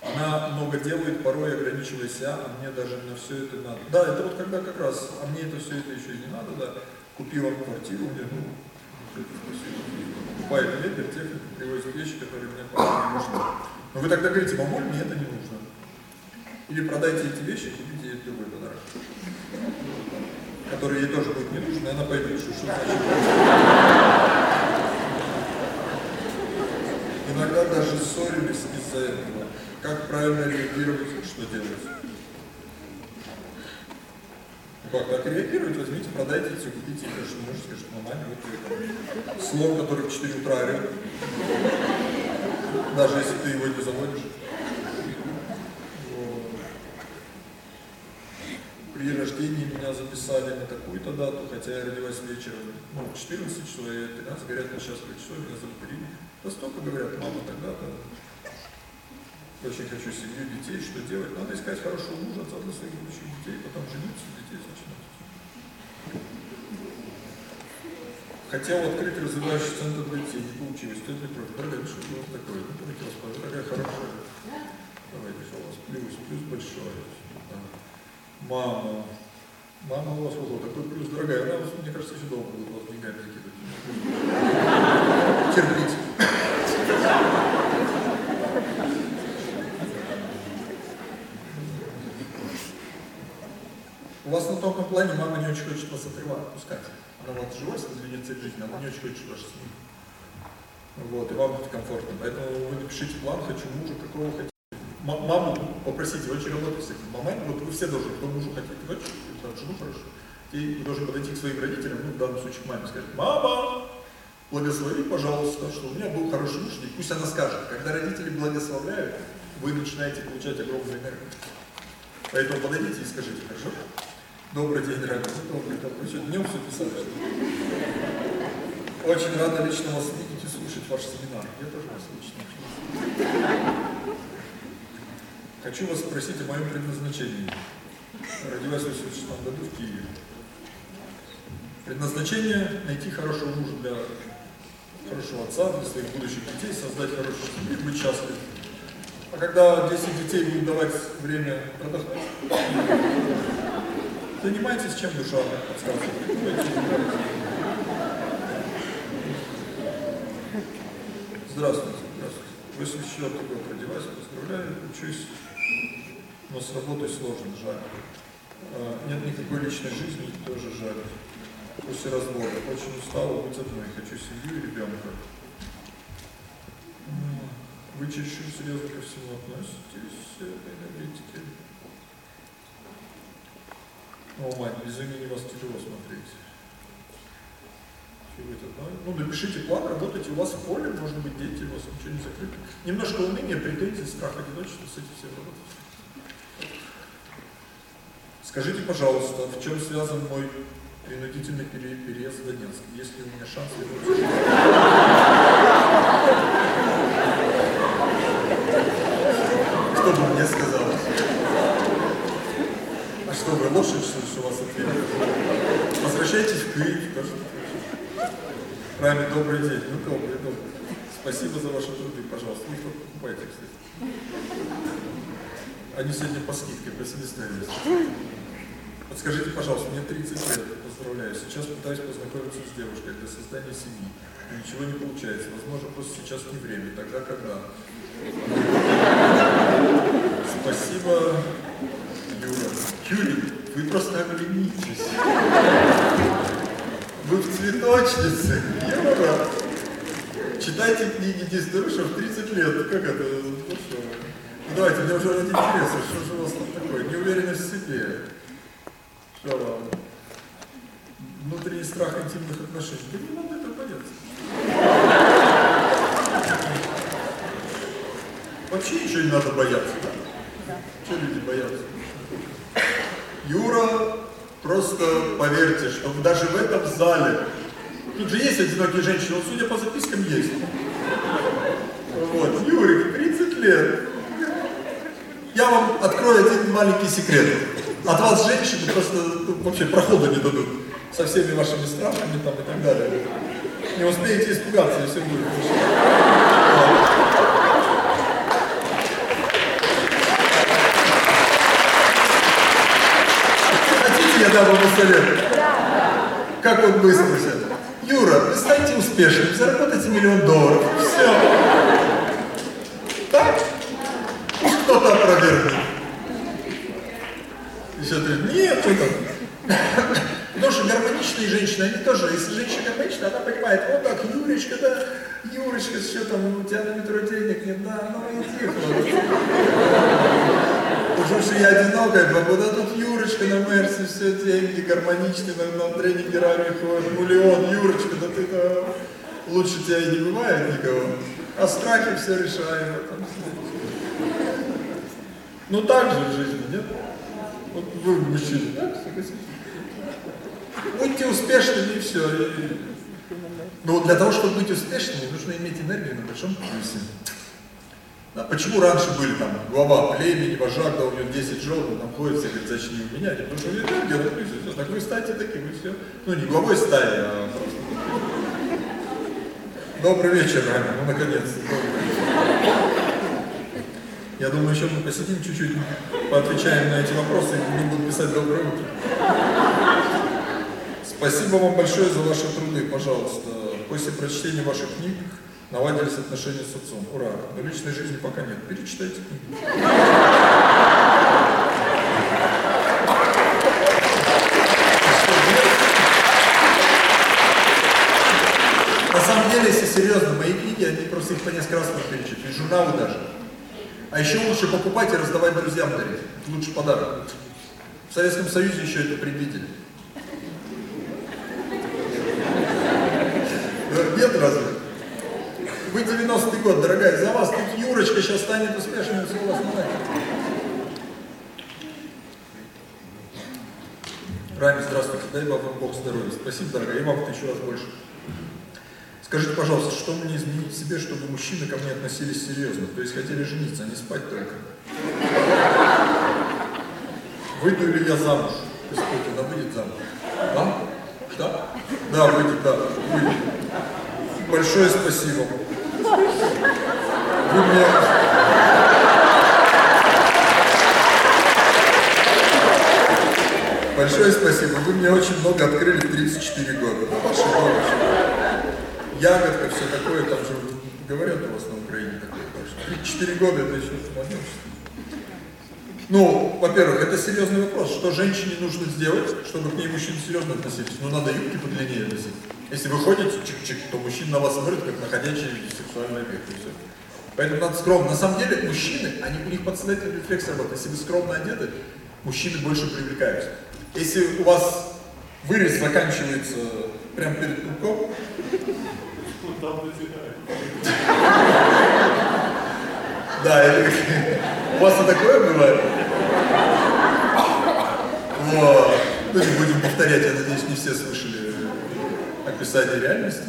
Она много делает, порой ограничивая а мне даже на все это надо. Да, это вот когда как раз, а мне это все это еще и не надо, да. Купила квартиру, мне, ну. Покупает мебель, технику, привозит вещи, которые мне не нужны. Но вы тогда говорите, мамуль, мне это не нужно. Или продайте эти вещи, купите ей другой подарок. Который ей тоже будет не нужен, и она поймет, что что значит. Иногда даже ссорились из-за этого. Как правильно реагировать, что делать? Как, так реагировать? Возьмите, продайте все, купите, и что можете, скажите, нормально, вот. Слон, который в 4 утра орет. Даже если ты его не заводишь. Вот. При рождении меня записали на такую-то дату, хотя я родилась вечером, ну, в 14 часов, я 13, говорят, ну, сейчас 5 часов, меня зовут Ирина. Да столько говорят, мама тогда-то. Очень хочу семью, детей, что делать? Надо искать хорошего мужа, отца для своих будущих детей, потом жениться, детей начинать. Хотел открыть развивающий центр детей, не получилось. Кто это против? Дорогая, ну что у вас такое? Ну. Дорогая, хорошая. Давайте, у вас плюс, плюс большой. Мама. Мама у вас, ого, такой плюс, дорогая. Она, вас, мне кажется, еще долго будет вас деньгами закидывать. Терпите. У вас на тонком плане мама не очень хочет вас отпускать. Она вот жива, для цель жизни, она не очень хочет вашу семью. Вот, и вам будет комфортно. Поэтому вы напишите план, хочу мужа, какого хотите. Маму попросите, очень работаете с этим. Мама, вот вы все должны, кто мужу хотите, хочешь, там, жену хорошо. И вы должны подойти к своим родителям, ну, в данном случае к маме, сказать, мама, благослови, пожалуйста, что у меня был хороший муж, и пусть она скажет. Когда родители благословляют, вы начинаете получать огромную энергию. Поэтому подойдите и скажите, хорошо? Добрый день, дорогой. Добрый, добрый. Что, днем все писали? Очень рада лично вас видеть и слушать ваш семинар. Я тоже вас лично. Хочу вас спросить о моем предназначении. Родилась в 86 году в Киеве. Предназначение – найти хорошего мужа для хорошего отца для своих будущих детей, создать хорошую семью, быть счастливым. А когда 10 детей будут давать время продохнуть, занимайтесь чем душа подсказывает. Здравствуйте, здравствуйте. 84 год родилась, поздравляю, учусь, но с работой сложно, жаль. А, Нет никакой личной жизни, тоже жаль. После развода. Очень устала быть одной, хочу семью и ребенка. Вы чересчур серьезно ко всему относитесь э, к энергетике. О, мать, без имени вас тяжело смотреть. А? Ну, напишите план, работайте у вас поле, может быть, дети, у вас ничего не закрыто. Немножко уныния, претензий, страх, одиночества, с этим всем работать. Скажите, пожалуйста, в чем связан мой принудительный пере- переезд в Донецк? Есть ли у меня шанс вернуться? Кто бы мне сказал? А что вы, лошадь, что у вас ответ? Возвращайтесь в Киев, тоже Рами, добрый день. Ну, добрый, добрый. Спасибо за ваши труды, пожалуйста. Вы их покупайте, кстати. Они сегодня по скидке, по семестре. Подскажите, пожалуйста, мне 30 лет, поздравляю. Сейчас пытаюсь познакомиться с девушкой для создания семьи. И ничего не получается. Возможно, просто сейчас не время. Тогда когда? Спасибо, Юра. Юрий, вы просто оглянитесь. Вы в цветочнице. Юра. Читайте книги Диснея в 30 лет. Как это? Ну, давайте, мне уже ради интереса. Что же у вас там такое? Неуверенность в себе. Вам? Внутренний страх интимных отношений. Да не надо этого бояться. Вообще ничего не надо бояться, да? Что люди боятся? Юра, просто поверьте, что даже в этом зале, тут же есть одинокие женщины, вот судя по запискам есть. Вот, Юрик, 30 лет. Я вам открою один маленький секрет. От вас женщины просто ну, вообще прохода не дадут. Со всеми вашими страхами там и так далее. Не успеете испугаться, и все будет. Хотите, я дам вам совет? Как он выслушает? Юра, вы станьте успешным, заработайте миллион долларов. Все. Так? Пусть кто-то опровергнет. Еще ты, нет, что там? Потому что гармоничные женщины, они тоже, если женщина понимает, вот так, Юрочка, да, Юрочка, что там, у тебя на метро денег нет, да, ну иди, хлопец. Потому что я одинокая, баба, да тут Юрочка на Мерсе, все деньги гармоничные, на, на тренинге рами ходит, миллион, Юрочка, да ты-то лучше тебя и не бывает никого. А страхи все решаем. Все. Ну так же в жизни, нет? Вот вы мужчины, так, согласитесь? Будьте успешными и все. Но для того, чтобы быть успешными, нужно иметь энергию на большом плюсе. Да, почему раньше были там глава племени, вожак, да, у него 10 жен, он там ходит, все говорят, зачем его менять? Потому что у него энергия на плюсе, все, так вы станьте таким, и все. Ну, не главой стаи, а просто. Добрый вечер, Аня, ну, вечер. Я думаю, еще мы посидим чуть-чуть, поотвечаем на эти вопросы, и мне будут писать доброе утро. Спасибо вам большое за ваши труды, пожалуйста. После прочтения ваших книг наладились отношения с отцом. Ура! Но личной жизни пока нет. Перечитайте книги. На самом деле, если серьезно, мои книги, они просто их по несколько раз можно перечитывать, журналы даже. А еще лучше покупать и раздавать друзьям дарить. Лучший подарок. В Советском Союзе еще это предвидели. Да, Нет разве? Вы 90-й год, дорогая, за вас тут Юрочка сейчас станет успешным, все у вас. Рами, здравствуйте, дай вам Бог здоровья. Спасибо, дорогая, и вам тысячу раз больше. Скажите, пожалуйста, что мне изменить в себе, чтобы мужчины ко мне относились серьезно? То есть хотели жениться, а не спать только. Выйду ли я замуж? Господь, она выйдет замуж. Да? Да? Да, выйдет, да, выйдет. Большое спасибо. Вы мне... Большое спасибо. Вы мне очень много открыли в 34 года. На вашей помощи. Ягодка, все такое, там же говорят у вас на Украине такое. так что 34 года это еще молодежь. Ну, во-первых, это серьезный вопрос. Что женщине нужно сделать, чтобы к ней мужчины серьезно относились? Ну, надо юбки подлиннее носить. Если вы ходите чик-чик, то мужчина на вас смотрит, как на ходячий сексуальный объект, и все. Поэтому надо скромно. На самом деле, мужчины, они, у них подсознательный рефлекс работает. Если вы скромно одеты, мужчины больше привлекаются. Если у вас вырез заканчивается прямо перед пупком, да, у вас и такое бывает? Вот. Ну, не будем повторять, я надеюсь, не все слышали описание реальности.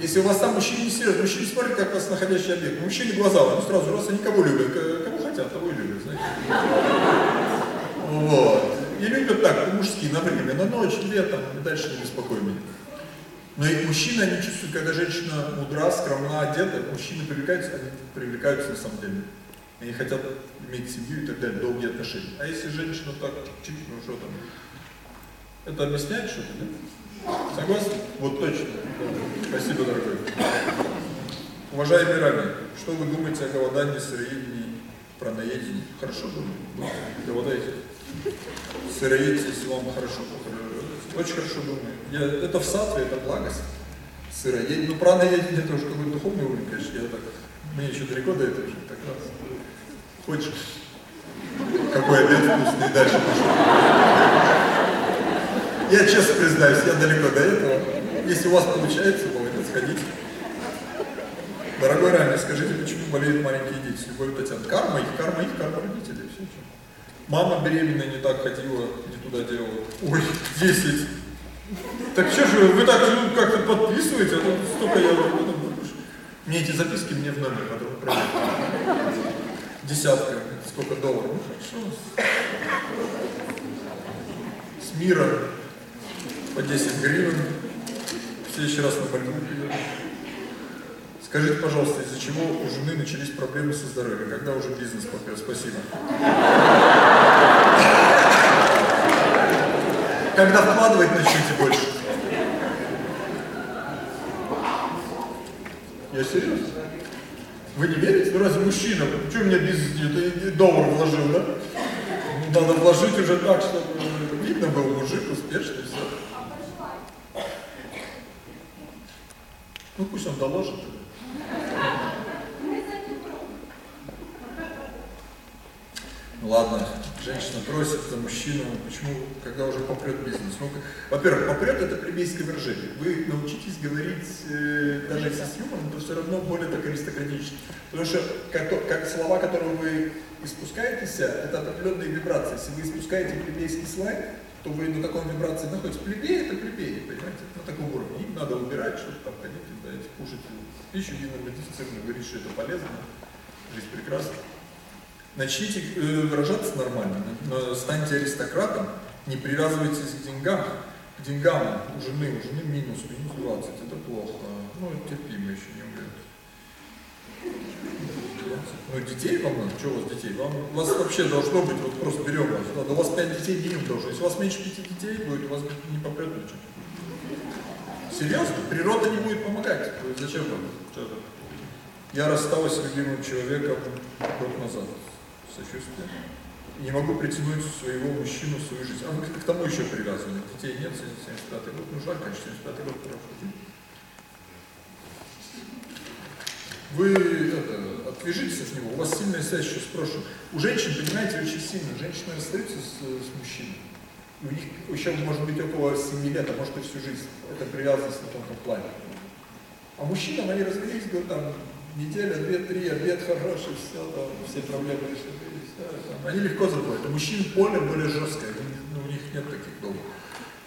Если у вас там мужчина не серьезно, мужчина смотрит, как вас находящий объект. Мужчине глаза, ну сразу, раз они кого любят, кого хотят, того и любят, знаете. Вот. И любят так, по-мужски, время, на ночь, летом, и дальше не беспокой меня. Но и мужчины, они чувствуют, когда женщина мудра, скромна, одета, мужчины привлекаются, они привлекаются на самом деле. Они хотят иметь семью и так далее, долгие отношения. А если женщина так чик, ну что там, это объясняет что-то, да? Согласен? Вот точно. Спасибо, дорогой. Уважаемый Рами, что вы думаете о голодании, сыроедении, праноедении? Хорошо думаю. Голодаете. Сыроедите, если вам хорошо. Очень хорошо думаю. Я, это в сатве, это благость. Сыроедение. Ну, праноедение это уже какой-то духовный уровень, конечно. Я так, мне еще далеко до этого. Так раз. Хочешь? Какой обед вкусный, дальше. Я честно признаюсь, я далеко до этого. Если у вас получается, молодец, сходите. Дорогой Рами, скажите, почему болеют маленькие дети с любовью Татьяны? Карма их, карма их, карма родителей, все что. Мама беременная не так ходила, не туда делала. Ой, 10. Так что же, вы так ну, как-то подписываете, а тут столько я потом Мне эти записки мне в номер потом отправляют. Десятка, сколько долларов? Ну. С мира по 10 гривен. В следующий раз на больную. Скажите, пожалуйста, из-за чего у жены начались проблемы со здоровьем? Когда уже бизнес попер? Спасибо. Когда вкладывать начнете больше? Я серьезно? Вы не верите? Ну разве мужчина? Что у меня идет? Я доллар вложил, да? Надо вложить уже так, чтобы видно был мужик успешный, все. Ну пусть он доложит. Ладно, женщина просит за мужчину, почему, когда уже попрет бизнес? Ну, во-первых, попрет это плебейское выражение. Вы научитесь говорить, э, даже если с юмором, то все равно более так аристократично. Потому что как, как слова, которые вы испускаете себя, это определенные вибрации. Если вы испускаете плебейский сленг, то вы на таком вибрации находитесь. Плебей это плебей, понимаете, на таком уровне. Им надо убирать, что-то там ходить, знаете, кушать пищу генно-модифицированную, говорить, что это полезно, жизнь прекрасна. Начните э, выражаться нормально, но станьте аристократом, не привязывайтесь к деньгам. К деньгам у жены, у жены минус, минус 20, это плохо. Ну, терпимо еще, не умрет. Ну, детей вам надо, что у вас детей? Вам, у вас вообще должно быть, вот просто берем вас, надо, у вас 5 детей минимум должно. Если у вас меньше 5 детей будет, у вас не попрет ничего. Серьезно? Природа не будет помогать. Зачем вам? Я рассталась с любимым человеком год назад. Сочувствие. Не могу притянуть своего мужчину в свою жизнь. А вы к тому еще привязаны. Детей нет, 75 год. Ну жаль, конечно, 75 год прошел. Вы это, отвяжитесь от него, у вас сильная связь еще с прошлым. У женщин, понимаете, очень сильно. Женщины расстаются с, с мужчиной. У них еще может быть около 7 лет, а может и всю жизнь. Это привязанность на тонком плане. А мужчинам они развелись, говорят, там, неделя, две, три, обед хороший, все, там, все проблемы там. Они легко забывают. У мужчин поле более жесткое, у них, ну, у них нет таких долгов.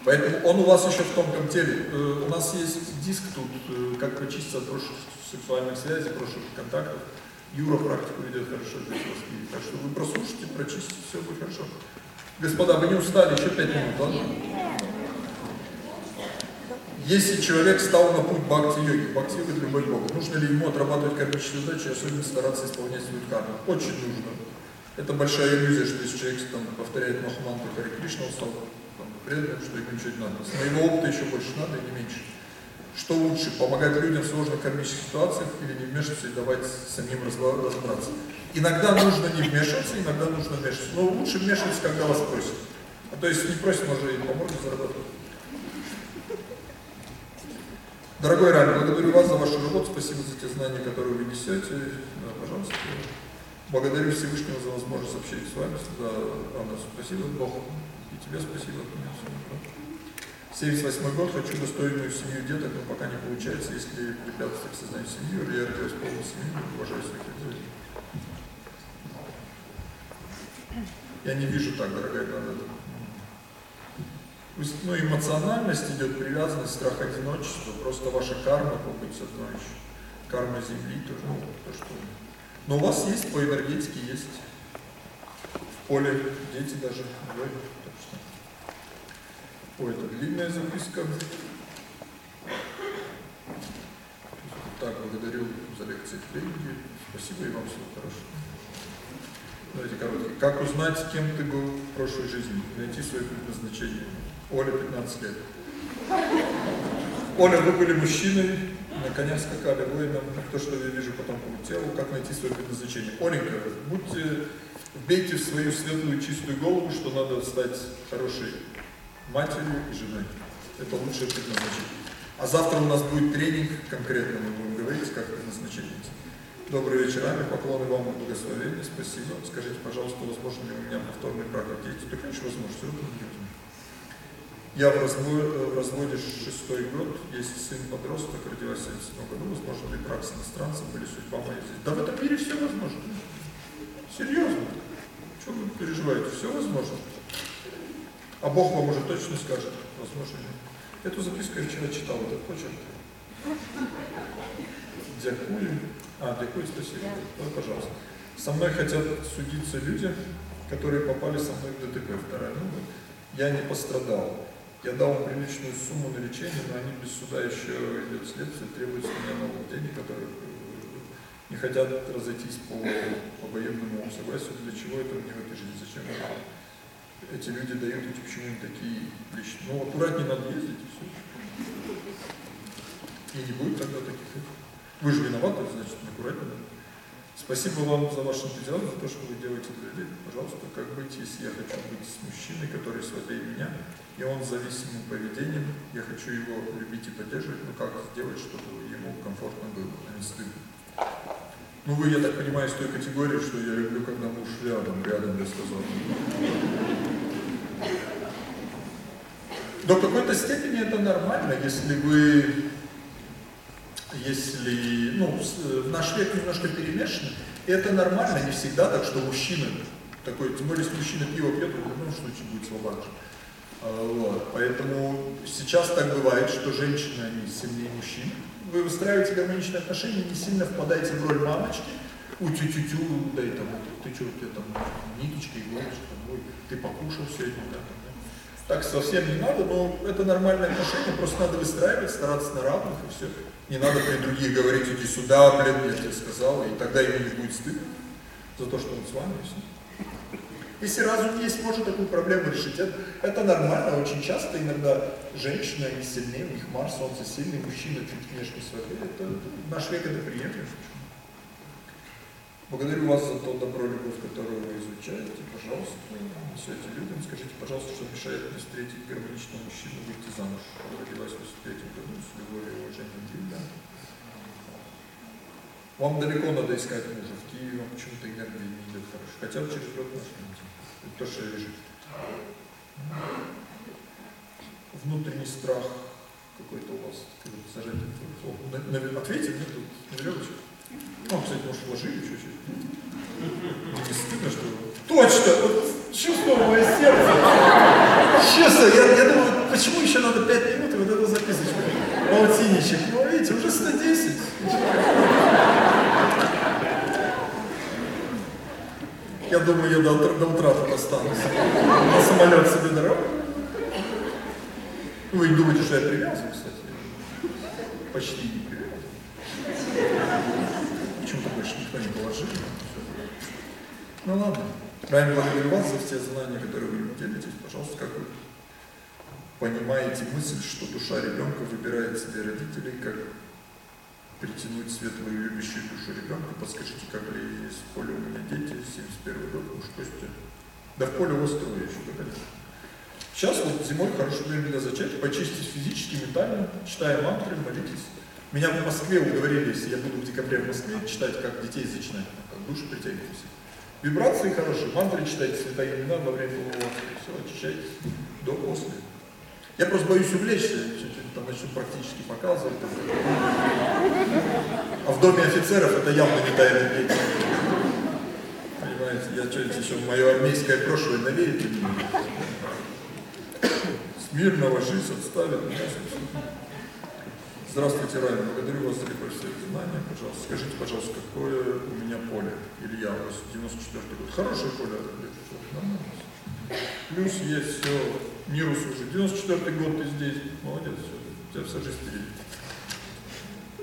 Поэтому он у вас еще в тонком теле. Э, У нас есть диск тут, э, как почиститься от прошлых сексуальных связей, прошлых контактов. Юра практику ведет хорошо. Так что вы прослушайте, прочистите, все будет хорошо. Господа, вы не устали, еще пять минут, ладно? Если человек стал на путь бхакти-йоги, бхакти-йога – это любовь нужно ли ему отрабатывать кармические задачи особенно стараться исполнять свою карму? Очень нужно. Это большая иллюзия, что если человек там, повторяет Махамантру Хари Кришна, он стал там, преданным, что ему ничего не надо. С моего опыта еще больше надо и не меньше. Что лучше, помогать людям в сложных кармических ситуациях или не вмешиваться и давать самим разобраться? Иногда нужно не вмешиваться, иногда нужно вмешиваться. Но лучше вмешиваться, когда вас просят. А то есть не просят, можно и помочь зарабатывать. Дорогой Рами, благодарю вас за вашу работу, спасибо за те знания, которые вы несете. Да, пожалуйста. Благодарю Всевышнего за возможность общаться с вами. За Анна, спасибо Богу. И тебе спасибо. 78 год, хочу достойную семью деток, но пока не получается, если препятствие к созданию семьи, или я родилась полной семьей, уважаю своих родителей. Я не вижу так, дорогая Ганна. Ну, эмоциональность идет, привязанность, страх одиночества, просто ваша карма, быть, одно еще. Карма Земли тоже, ну, то, что... Но у вас есть, по энергетике есть, в поле дети даже, так что... Ой, это длинная записка. Так, благодарю за лекции тренинги. Спасибо и вам всего хорошего. Давайте короткий. Как узнать, кем ты был в прошлой жизни? Найти свое предназначение. Оля, 15 лет. Оля, вы были мужчиной, на коня скакали воином, то, что я вижу потом по телу, как найти свое предназначение. Оленька, будьте, вбейте в свою светлую чистую голову, что надо стать хорошей матерью и женой. Это лучшее предназначение. А завтра у нас будет тренинг, конкретно мы будем говорить, как предназначение. Добрый вечер, Ами, поклоны вам и благословения, спасибо. Скажите, пожалуйста, возможно ли у меня повторный брак от дети? Да, конечно, возможно, все равно Я в разводе, в разводе шестой год, есть сын-подросток, родилась в 77 году, возможно ли брак с иностранцем, были судьба моя здесь. Да в этом мире все возможно. Серьезно. Что вы переживаете? Все возможно. А Бог вам уже точно скажет, возможно ли. Эту записку я вчера читал, этот почерк. Дякую. А, дякую, спасибо. Ну, пожалуйста. Со мной хотят судиться люди, которые попали со мной в ДТП. Вторая, ну, я не пострадал. Я дал им приличную сумму на лечение, но они без суда еще идет следствие, требуют с меня новых денег, которые не хотят разойтись по обоюдному согласию. Для чего это мне в этой жизни? Зачем это? Эти люди дают, эти почему они такие личные? Ну, аккуратнее надо ездить, и все. И не будет тогда таких вы же виноваты, значит, аккуратнее. Спасибо вам за ваш энтузиазм, за то, что вы делаете для людей. Пожалуйста, как быть, если я хочу быть с мужчиной, который слабее меня, и он зависимым поведением, я хочу его любить и поддерживать, но как сделать, чтобы ему комфортно было, а не стыдно. Ну вы, я так понимаю, из той категории, что я люблю, когда муж рядом, рядом, я сказал. До какой-то степени это нормально, если вы если, ну, наш век немножко перемешан, это нормально, не всегда так, что мужчина такой, тем более, если мужчина пиво пьет, в любом случае будет слабак. А, вот. Поэтому сейчас так бывает, что женщины, они сильнее мужчин. Вы выстраиваете гармоничные отношения, не сильно впадаете в роль мамочки, у тю тю тю дай там, ты что, ты там, ниточка, иголочка, ой, ты покушал сегодня, да, да. Так совсем не надо, но это нормальное отношение, просто надо выстраивать, стараться на равных и все. Не надо при других говорить, иди сюда, блин, я тебе сказал, и тогда ему не будет стыдно за то, что он с вами. Если разум есть, может такую проблему решить. Это, это нормально, очень часто иногда женщины, они сильнее, у них Марс, Солнце сильный, мужчина чуть внешне слабее. Это, наш век это приемлемо. Благодарю вас за то добро, любовь, которую вы изучаете. Пожалуйста, несете людям. Скажите, пожалуйста, что мешает мне встретить гармоничного мужчину, выйти замуж. Родилась в 83 году с любовью и уважением Илья. Вам далеко надо искать мужа. В Киеве вам почему-то энергия не идет хорошо. Хотя бы через год наш Это то, что я вижу. Внутренний страх какой-то у вас. Сажайте. Ответьте мне тут на веревочку. Ну, кстати, может, вложили чуть-чуть. Не стыдно, что... Точно! Вот чувствовал мое сердце. Честно, я, я думаю, почему еще надо 5 минут и вот эту записочку? Полтинничек. Ну, видите, уже 110. Я думаю, я до, утра, до утра тут останусь. На самолет себе дорогу. Вы не думаете, что я привязан, кстати? почти не привел. Почему-то больше никто не положил. Ну ладно. Райм, благодарю вас за все знания, которые вы делитесь. Пожалуйста, как вы понимаете мысль, что душа ребенка выбирает себе родителей, как притянуть светлую любящую душу ребенка. Подскажите, как ли в поле у меня дети, 71 год, муж Костя. Да в поле острова еще когда Сейчас вот зимой хорошее время для зачатия. Почистить физически, ментально, читая мантры, молитесь. Меня в Москве уговорили, если я буду в декабре в Москве, читать, как детей зачинать, как душу притягивать. Вибрации хорошие, мантры читайте, святые имена во время полного Все, очищайтесь до после. Я просто боюсь увлечься, чуть-чуть там начну практически показывать. А в доме офицеров это явно не тайна дети. Понимаете, я что-нибудь еще мое армейское прошлое навеет? Смирно жизнь отставит. Здравствуйте, Райан, благодарю вас за все знания. Пожалуйста, скажите, пожалуйста, какое у меня поле? Илья, у вас 94 год. Хорошее поле, нормально. Плюс есть все, мирус уже. 94 год ты здесь, молодец, все, тебя вся жизнь впереди.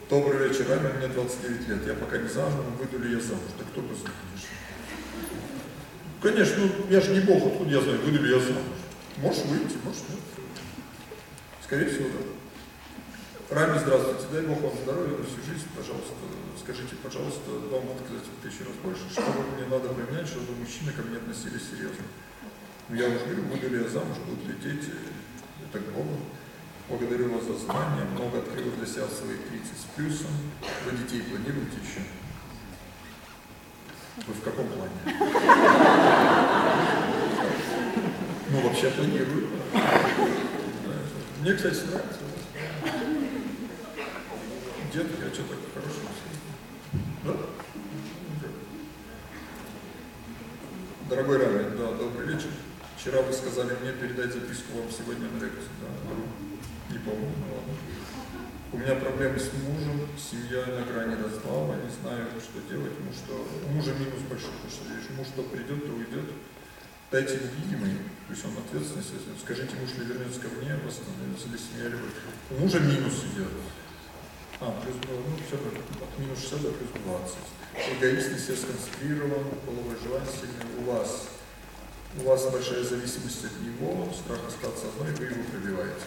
Добрый вечер, Райан, мне 29 лет, я пока не замужем, выйду ли я замуж? Да кто бы знал. Конечно, ну, я же не бог, откуда я знаю, выйду ли я замуж? Можешь выйти, можешь нет. Скорее всего, да. Рами, здравствуйте, дай Бог вам здоровья на всю жизнь, пожалуйста, скажите, пожалуйста, вам отказать в тысячу раз больше, что мне надо поменять, чтобы мужчины ко мне относились серьезно. Ну, я уже говорю, буду ли я замуж, будут ли дети, это Богу. Благодарю вас за знания, много открыл для себя в своих 30 с плюсом. Вы детей планируете еще? Вы в каком плане? Ну, вообще планирую. Мне, кстати, нравится. Детки, а что такое хорошее? Да? Дорогой Рами, да, добрый вечер. Вчера вы сказали мне передать записку вам сегодня на лекцию. Да? Не помню, ну ладно. У меня проблемы с мужем, семья на грани развала, не знаю, что делать. Муж что, у мужа минус большой, потому что видишь, муж то придет, то уйдет. Дайте ему видимый, пусть он ответственность. Скажите, муж ли вернется ко мне, восстановится ли семья, любовь. У мужа минус идет. А, плюс, ну, все равно, минус 60 до плюс 20. Эгоистный все сконцентрирован, половое желание сильное у вас. У вас большая зависимость от него, страх остаться одной, вы его пробиваете.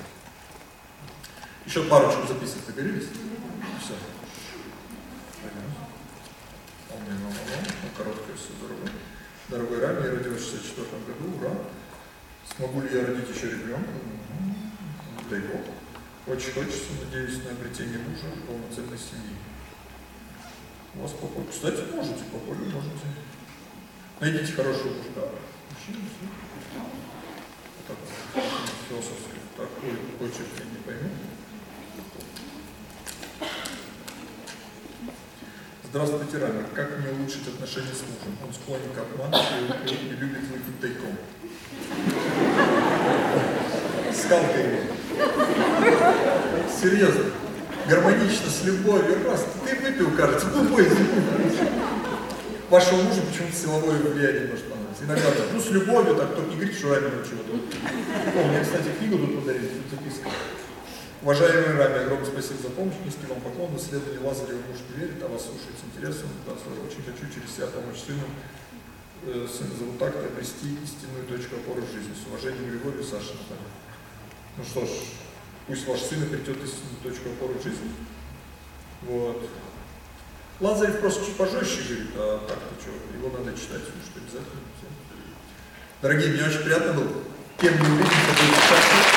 Еще парочку записок договорились? Все. Помню, ну, короткое все дорогое. Дорогой Рами, я родилась в 64 году, ура. Смогу ли я родить еще ребенка? Дай Бог. Очень хочется, надеюсь, на обретение мужа и полноценной семьи. У вас по. Кстати, можете, по полю можете. Найдите хорошего мужика. Так, философский. Такой почерк я не пойму. Здравствуйте, Рами. Как мне улучшить отношения с мужем? Он склонен к обману и, и, и любит выпить тайком. Скалка его. Серьезно. Гармонично, с любовью. Раз, ты выпил, кажется, бой, Вашего мужа почему-то силовое влияние может понравиться. Иногда так, ну с любовью, так, кто не говорит, что Рами чего-то. О, мне, кстати, книгу тут подарили, записка. Уважаемый Рами, огромное спасибо за помощь, низкий вам поклон, в исследовании Лазарева муж не верит, а вас слушает с интересом. Очень хочу через себя помочь сыну, э, сын так, обрести истинную точку опоры в жизни. С уважением любовью, Саша Наталья. Ну что ж, пусть ваш сын обретет истинную точку опоры жизни. Вот. Лазарев просто чуть пожестче говорит, а так-то что, его надо читать, что обязательно. Дорогие, мне очень приятно было. Кем не счастлив.